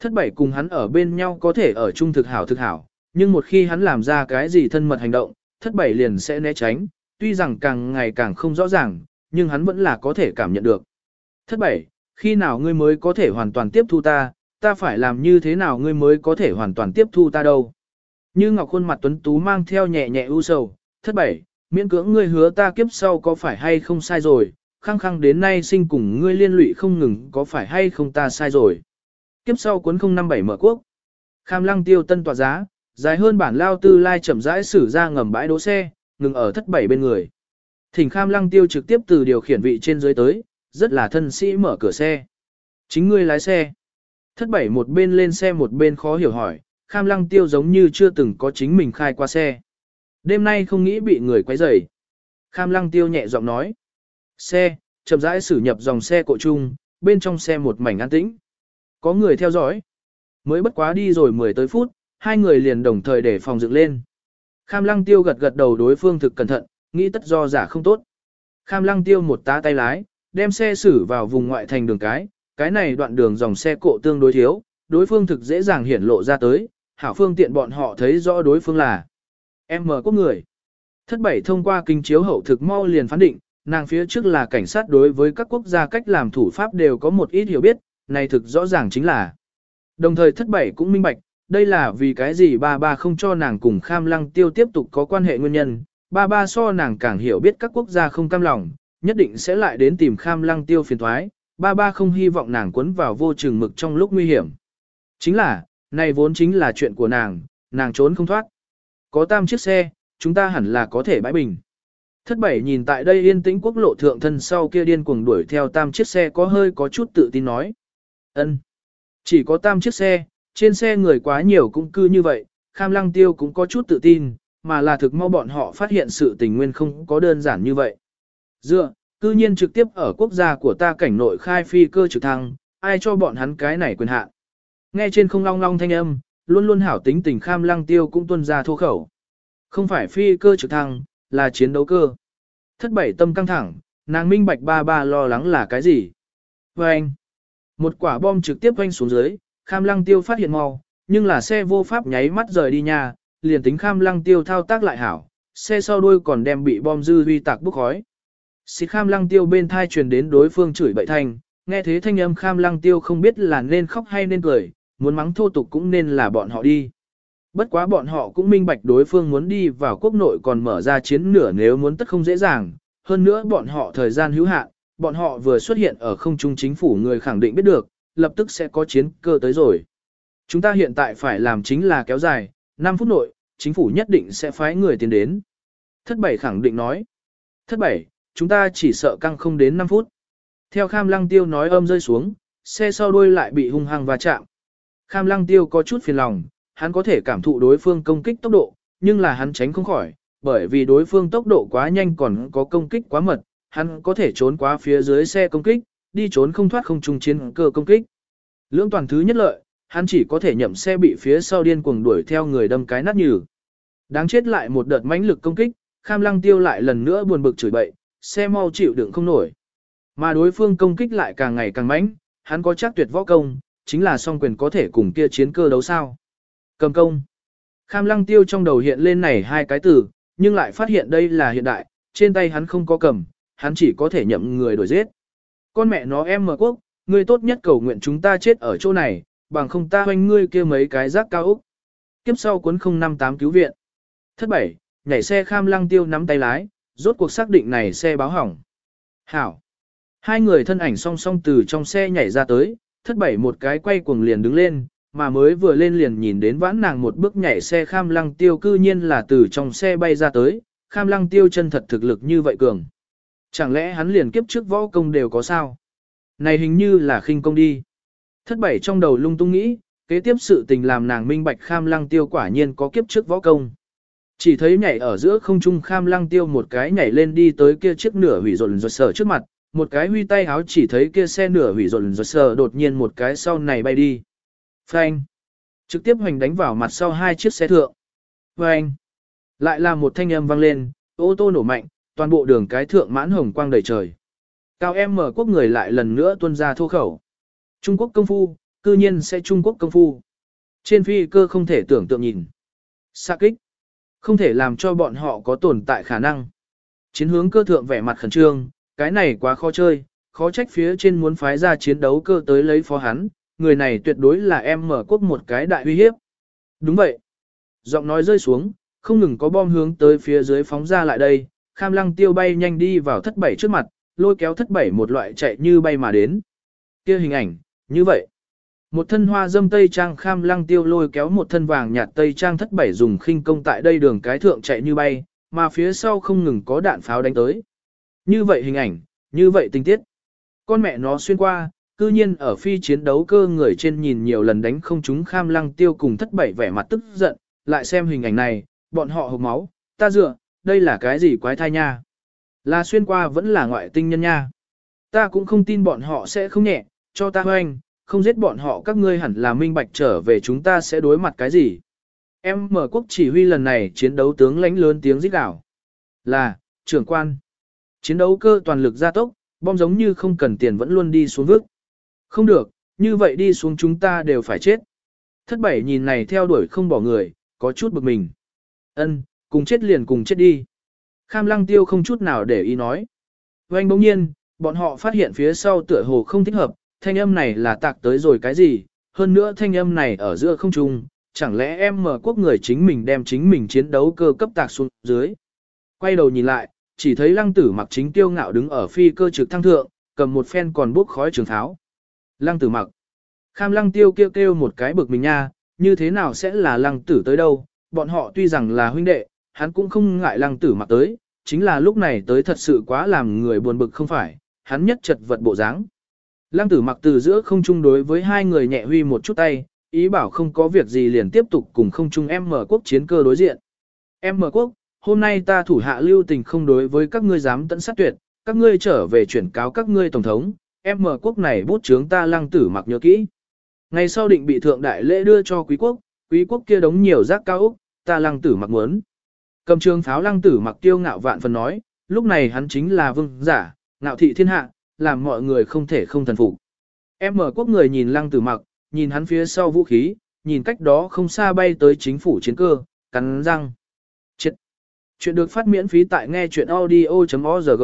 Thất bảy cùng hắn ở bên nhau có thể ở chung thực hảo thực hảo, nhưng một khi hắn làm ra cái gì thân mật hành động, thất bảy liền sẽ né tránh, tuy rằng càng ngày càng không rõ ràng, nhưng hắn vẫn là có thể cảm nhận được. Thất bảy, khi nào ngươi mới có thể hoàn toàn tiếp thu ta, ta phải làm như thế nào ngươi mới có thể hoàn toàn tiếp thu ta đâu. Như ngọc khuôn mặt tuấn tú mang theo nhẹ nhẹ ưu sầu, thất bảy, miễn cưỡng ngươi hứa ta kiếp sau có phải hay không sai rồi, khăng khăng đến nay sinh cùng ngươi liên lụy không ngừng có phải hay không ta sai rồi. Kiếp sau cuốn 057 mở quốc. Kham lăng tiêu tân tỏa giá, dài hơn bản lao tư lai chậm rãi xử ra ngầm bãi đỗ xe, ngừng ở thất bảy bên người. Thỉnh kham lăng tiêu trực tiếp từ điều khiển vị trên dưới tới, rất là thân sĩ mở cửa xe. Chính ngươi lái xe. Thất bảy một bên lên xe một bên khó hiểu hỏi, kham lăng tiêu giống như chưa từng có chính mình khai qua xe. Đêm nay không nghĩ bị người quấy rầy. Kham lăng tiêu nhẹ giọng nói. Xe, chậm rãi xử nhập dòng xe cộ chung, bên trong xe một mảnh an tĩnh. Có người theo dõi. Mới bất quá đi rồi 10 tới phút, hai người liền đồng thời để phòng dựng lên. Kham lăng tiêu gật gật đầu đối phương thực cẩn thận, nghĩ tất do giả không tốt. Kham lăng tiêu một tá tay lái, đem xe xử vào vùng ngoại thành đường cái, cái này đoạn đường dòng xe cộ tương đối thiếu, đối phương thực dễ dàng hiển lộ ra tới, hảo phương tiện bọn họ thấy rõ đối phương là em mở quốc người. Thất bảy thông qua kinh chiếu hậu thực mau liền phán định, nàng phía trước là cảnh sát đối với các quốc gia cách làm thủ pháp đều có một ít hiểu biết, này thực rõ ràng chính là. Đồng thời thất bảy cũng minh bạch, đây là vì cái gì ba ba không cho nàng cùng kham lăng tiêu tiếp tục có quan hệ nguyên nhân, ba ba so nàng càng hiểu biết các quốc gia không cam lòng, nhất định sẽ lại đến tìm kham lăng tiêu phiền thoái, ba ba không hy vọng nàng quấn vào vô chừng mực trong lúc nguy hiểm. Chính là, này vốn chính là chuyện của nàng, nàng trốn không thoát. Có tam chiếc xe, chúng ta hẳn là có thể bãi bình. Thất bảy nhìn tại đây yên tĩnh quốc lộ thượng thân sau kia điên cuồng đuổi theo tam chiếc xe có hơi có chút tự tin nói ân Chỉ có tam chiếc xe, trên xe người quá nhiều cũng cư như vậy, kham lăng tiêu cũng có chút tự tin, mà là thực mau bọn họ phát hiện sự tình nguyên không có đơn giản như vậy. Dựa, cư nhiên trực tiếp ở quốc gia của ta cảnh nội khai phi cơ trực thăng, ai cho bọn hắn cái này quyền hạn? Nghe trên không long long thanh âm, luôn luôn hảo tính tình kham lăng tiêu cũng tuân ra thô khẩu. Không phải phi cơ trực thăng, là chiến đấu cơ. Thất bảy tâm căng thẳng, nàng minh bạch ba ba lo lắng là cái gì? Và anh, một quả bom trực tiếp quanh xuống dưới, kham lăng tiêu phát hiện mau, nhưng là xe vô pháp nháy mắt rời đi nhà, liền tính kham lăng tiêu thao tác lại hảo, xe sau đuôi còn đem bị bom dư huy tạc bốc khói. Xịt kham lăng tiêu bên thai truyền đến đối phương chửi bậy thanh, nghe thế thanh âm kham lăng tiêu không biết là nên khóc hay nên cười, muốn mắng thô tục cũng nên là bọn họ đi. Bất quá bọn họ cũng minh bạch đối phương muốn đi vào quốc nội còn mở ra chiến nửa nếu muốn tất không dễ dàng, hơn nữa bọn họ thời gian hữu hạn, bọn họ vừa xuất hiện ở không trung chính phủ người khẳng định biết được, lập tức sẽ có chiến cơ tới rồi. Chúng ta hiện tại phải làm chính là kéo dài, 5 phút nội, chính phủ nhất định sẽ phái người tiến đến. Thất bảy khẳng định nói. Thất bảy, chúng ta chỉ sợ căng không đến 5 phút. Theo kham lăng tiêu nói âm rơi xuống, xe sau đuôi lại bị hung hăng va chạm. Kham lăng tiêu có chút phiền lòng, hắn có thể cảm thụ đối phương công kích tốc độ, nhưng là hắn tránh không khỏi, bởi vì đối phương tốc độ quá nhanh còn có công kích quá mật, hắn có thể trốn qua phía dưới xe công kích, đi trốn không thoát không trung chiến cơ công kích. Lưỡng toàn thứ nhất lợi, hắn chỉ có thể nhậm xe bị phía sau điên cuồng đuổi theo người đâm cái nát nhừ. Đáng chết lại một đợt mãnh lực công kích, Kham Lăng Tiêu lại lần nữa buồn bực chửi bậy, xe mau chịu đựng không nổi. Mà đối phương công kích lại càng ngày càng mãnh, hắn có chắc tuyệt võ công, chính là song quyền có thể cùng kia chiến cơ đấu sao. Cầm công. Kham Lăng Tiêu trong đầu hiện lên này hai cái từ, nhưng lại phát hiện đây là hiện đại, trên tay hắn không có cầm, hắn chỉ có thể nhậm người đổi giết. Con mẹ nó em mở quốc, ngươi tốt nhất cầu nguyện chúng ta chết ở chỗ này, bằng không ta hoanh ngươi kia mấy cái rác cao úc. Kiếp sau cuốn 058 cứu viện. Thất bảy, nhảy xe kham lăng tiêu nắm tay lái, rốt cuộc xác định này xe báo hỏng. Hảo. Hai người thân ảnh song song từ trong xe nhảy ra tới, thất bảy một cái quay cuồng liền đứng lên, mà mới vừa lên liền nhìn đến vãn nàng một bước nhảy xe kham lăng tiêu cư nhiên là từ trong xe bay ra tới, kham lăng tiêu chân thật thực lực như vậy cường. Chẳng lẽ hắn liền kiếp trước võ công đều có sao? Này hình như là khinh công đi. Thất bảy trong đầu lung tung nghĩ, kế tiếp sự tình làm nàng minh bạch kham lăng tiêu quả nhiên có kiếp trước võ công. Chỉ thấy nhảy ở giữa không trung kham lăng tiêu một cái nhảy lên đi tới kia chiếc nửa hủy rộn rột sở trước mặt, một cái huy tay háo chỉ thấy kia xe nửa hủy rộn rột sở đột nhiên một cái sau này bay đi. Phanh! Trực tiếp hoành đánh vào mặt sau hai chiếc xe thượng. Phanh! Lại là một thanh âm vang lên, ô tô nổ mạnh, toàn bộ đường cái thượng mãn hồng quang đầy trời. Cao em mở quốc người lại lần nữa tuân ra thô khẩu. Trung Quốc công phu, cư nhiên sẽ Trung Quốc công phu. Trên phi cơ không thể tưởng tượng nhìn. Xa kích. Không thể làm cho bọn họ có tồn tại khả năng. Chiến hướng cơ thượng vẻ mặt khẩn trương, cái này quá khó chơi, khó trách phía trên muốn phái ra chiến đấu cơ tới lấy phó hắn, người này tuyệt đối là em mở quốc một cái đại uy hiếp. Đúng vậy. Giọng nói rơi xuống, không ngừng có bom hướng tới phía dưới phóng ra lại đây, kham lăng tiêu bay nhanh đi vào thất bảy trước mặt, lôi kéo thất bảy một loại chạy như bay mà đến. kia hình ảnh, như vậy. Một thân hoa dâm tây trang kham lăng tiêu lôi kéo một thân vàng nhạt tây trang thất bảy dùng khinh công tại đây đường cái thượng chạy như bay, mà phía sau không ngừng có đạn pháo đánh tới. Như vậy hình ảnh, như vậy tình tiết. Con mẹ nó xuyên qua, cư nhiên ở phi chiến đấu cơ người trên nhìn nhiều lần đánh không chúng kham lăng tiêu cùng thất bảy vẻ mặt tức giận, lại xem hình ảnh này, bọn họ hộc máu, ta dựa, đây là cái gì quái thai nha. Là xuyên qua vẫn là ngoại tinh nhân nha. Ta cũng không tin bọn họ sẽ không nhẹ, cho ta hoanh, không giết bọn họ các ngươi hẳn là minh bạch trở về chúng ta sẽ đối mặt cái gì. Em mở quốc chỉ huy lần này chiến đấu tướng lãnh lớn tiếng rít đảo. Là, trưởng quan. Chiến đấu cơ toàn lực gia tốc, bom giống như không cần tiền vẫn luôn đi xuống vước. Không được, như vậy đi xuống chúng ta đều phải chết. Thất bảy nhìn này theo đuổi không bỏ người, có chút bực mình. Ân, cùng chết liền cùng chết đi. Kham lăng tiêu không chút nào để ý nói. Vành bỗng nhiên, bọn họ phát hiện phía sau tựa hồ không thích hợp, thanh âm này là tạc tới rồi cái gì, hơn nữa thanh âm này ở giữa không trung, chẳng lẽ em mở quốc người chính mình đem chính mình chiến đấu cơ cấp tạc xuống dưới. Quay đầu nhìn lại, chỉ thấy lăng tử mặc chính tiêu ngạo đứng ở phi cơ trực thăng thượng, cầm một phen còn bốc khói trường tháo. Lăng tử mặc. Kham lăng tiêu kêu kêu một cái bực mình nha, như thế nào sẽ là lăng tử tới đâu, bọn họ tuy rằng là huynh đệ, hắn cũng không ngại lăng tử mặc tới, chính là lúc này tới thật sự quá làm người buồn bực không phải, hắn nhất chật vật bộ dáng. Lăng tử mặc từ giữa không chung đối với hai người nhẹ huy một chút tay, ý bảo không có việc gì liền tiếp tục cùng không chung em mở quốc chiến cơ đối diện. Em mở quốc, hôm nay ta thủ hạ lưu tình không đối với các ngươi dám tận sát tuyệt, các ngươi trở về chuyển cáo các ngươi tổng thống, em mở quốc này bút chướng ta lăng tử mặc nhớ kỹ. Ngày sau định bị thượng đại lễ đưa cho quý quốc, quý quốc kia đống nhiều rác cao Úc, ta lăng tử mặc muốn. Cầm trường pháo lăng tử mặc tiêu ngạo vạn phần nói, lúc này hắn chính là vương giả, ngạo thị thiên hạ, làm mọi người không thể không thần phục. Em mở quốc người nhìn lăng tử mặc, nhìn hắn phía sau vũ khí, nhìn cách đó không xa bay tới chính phủ chiến cơ, cắn răng. Chết! Chuyện được phát miễn phí tại nghe chuyện audio.org.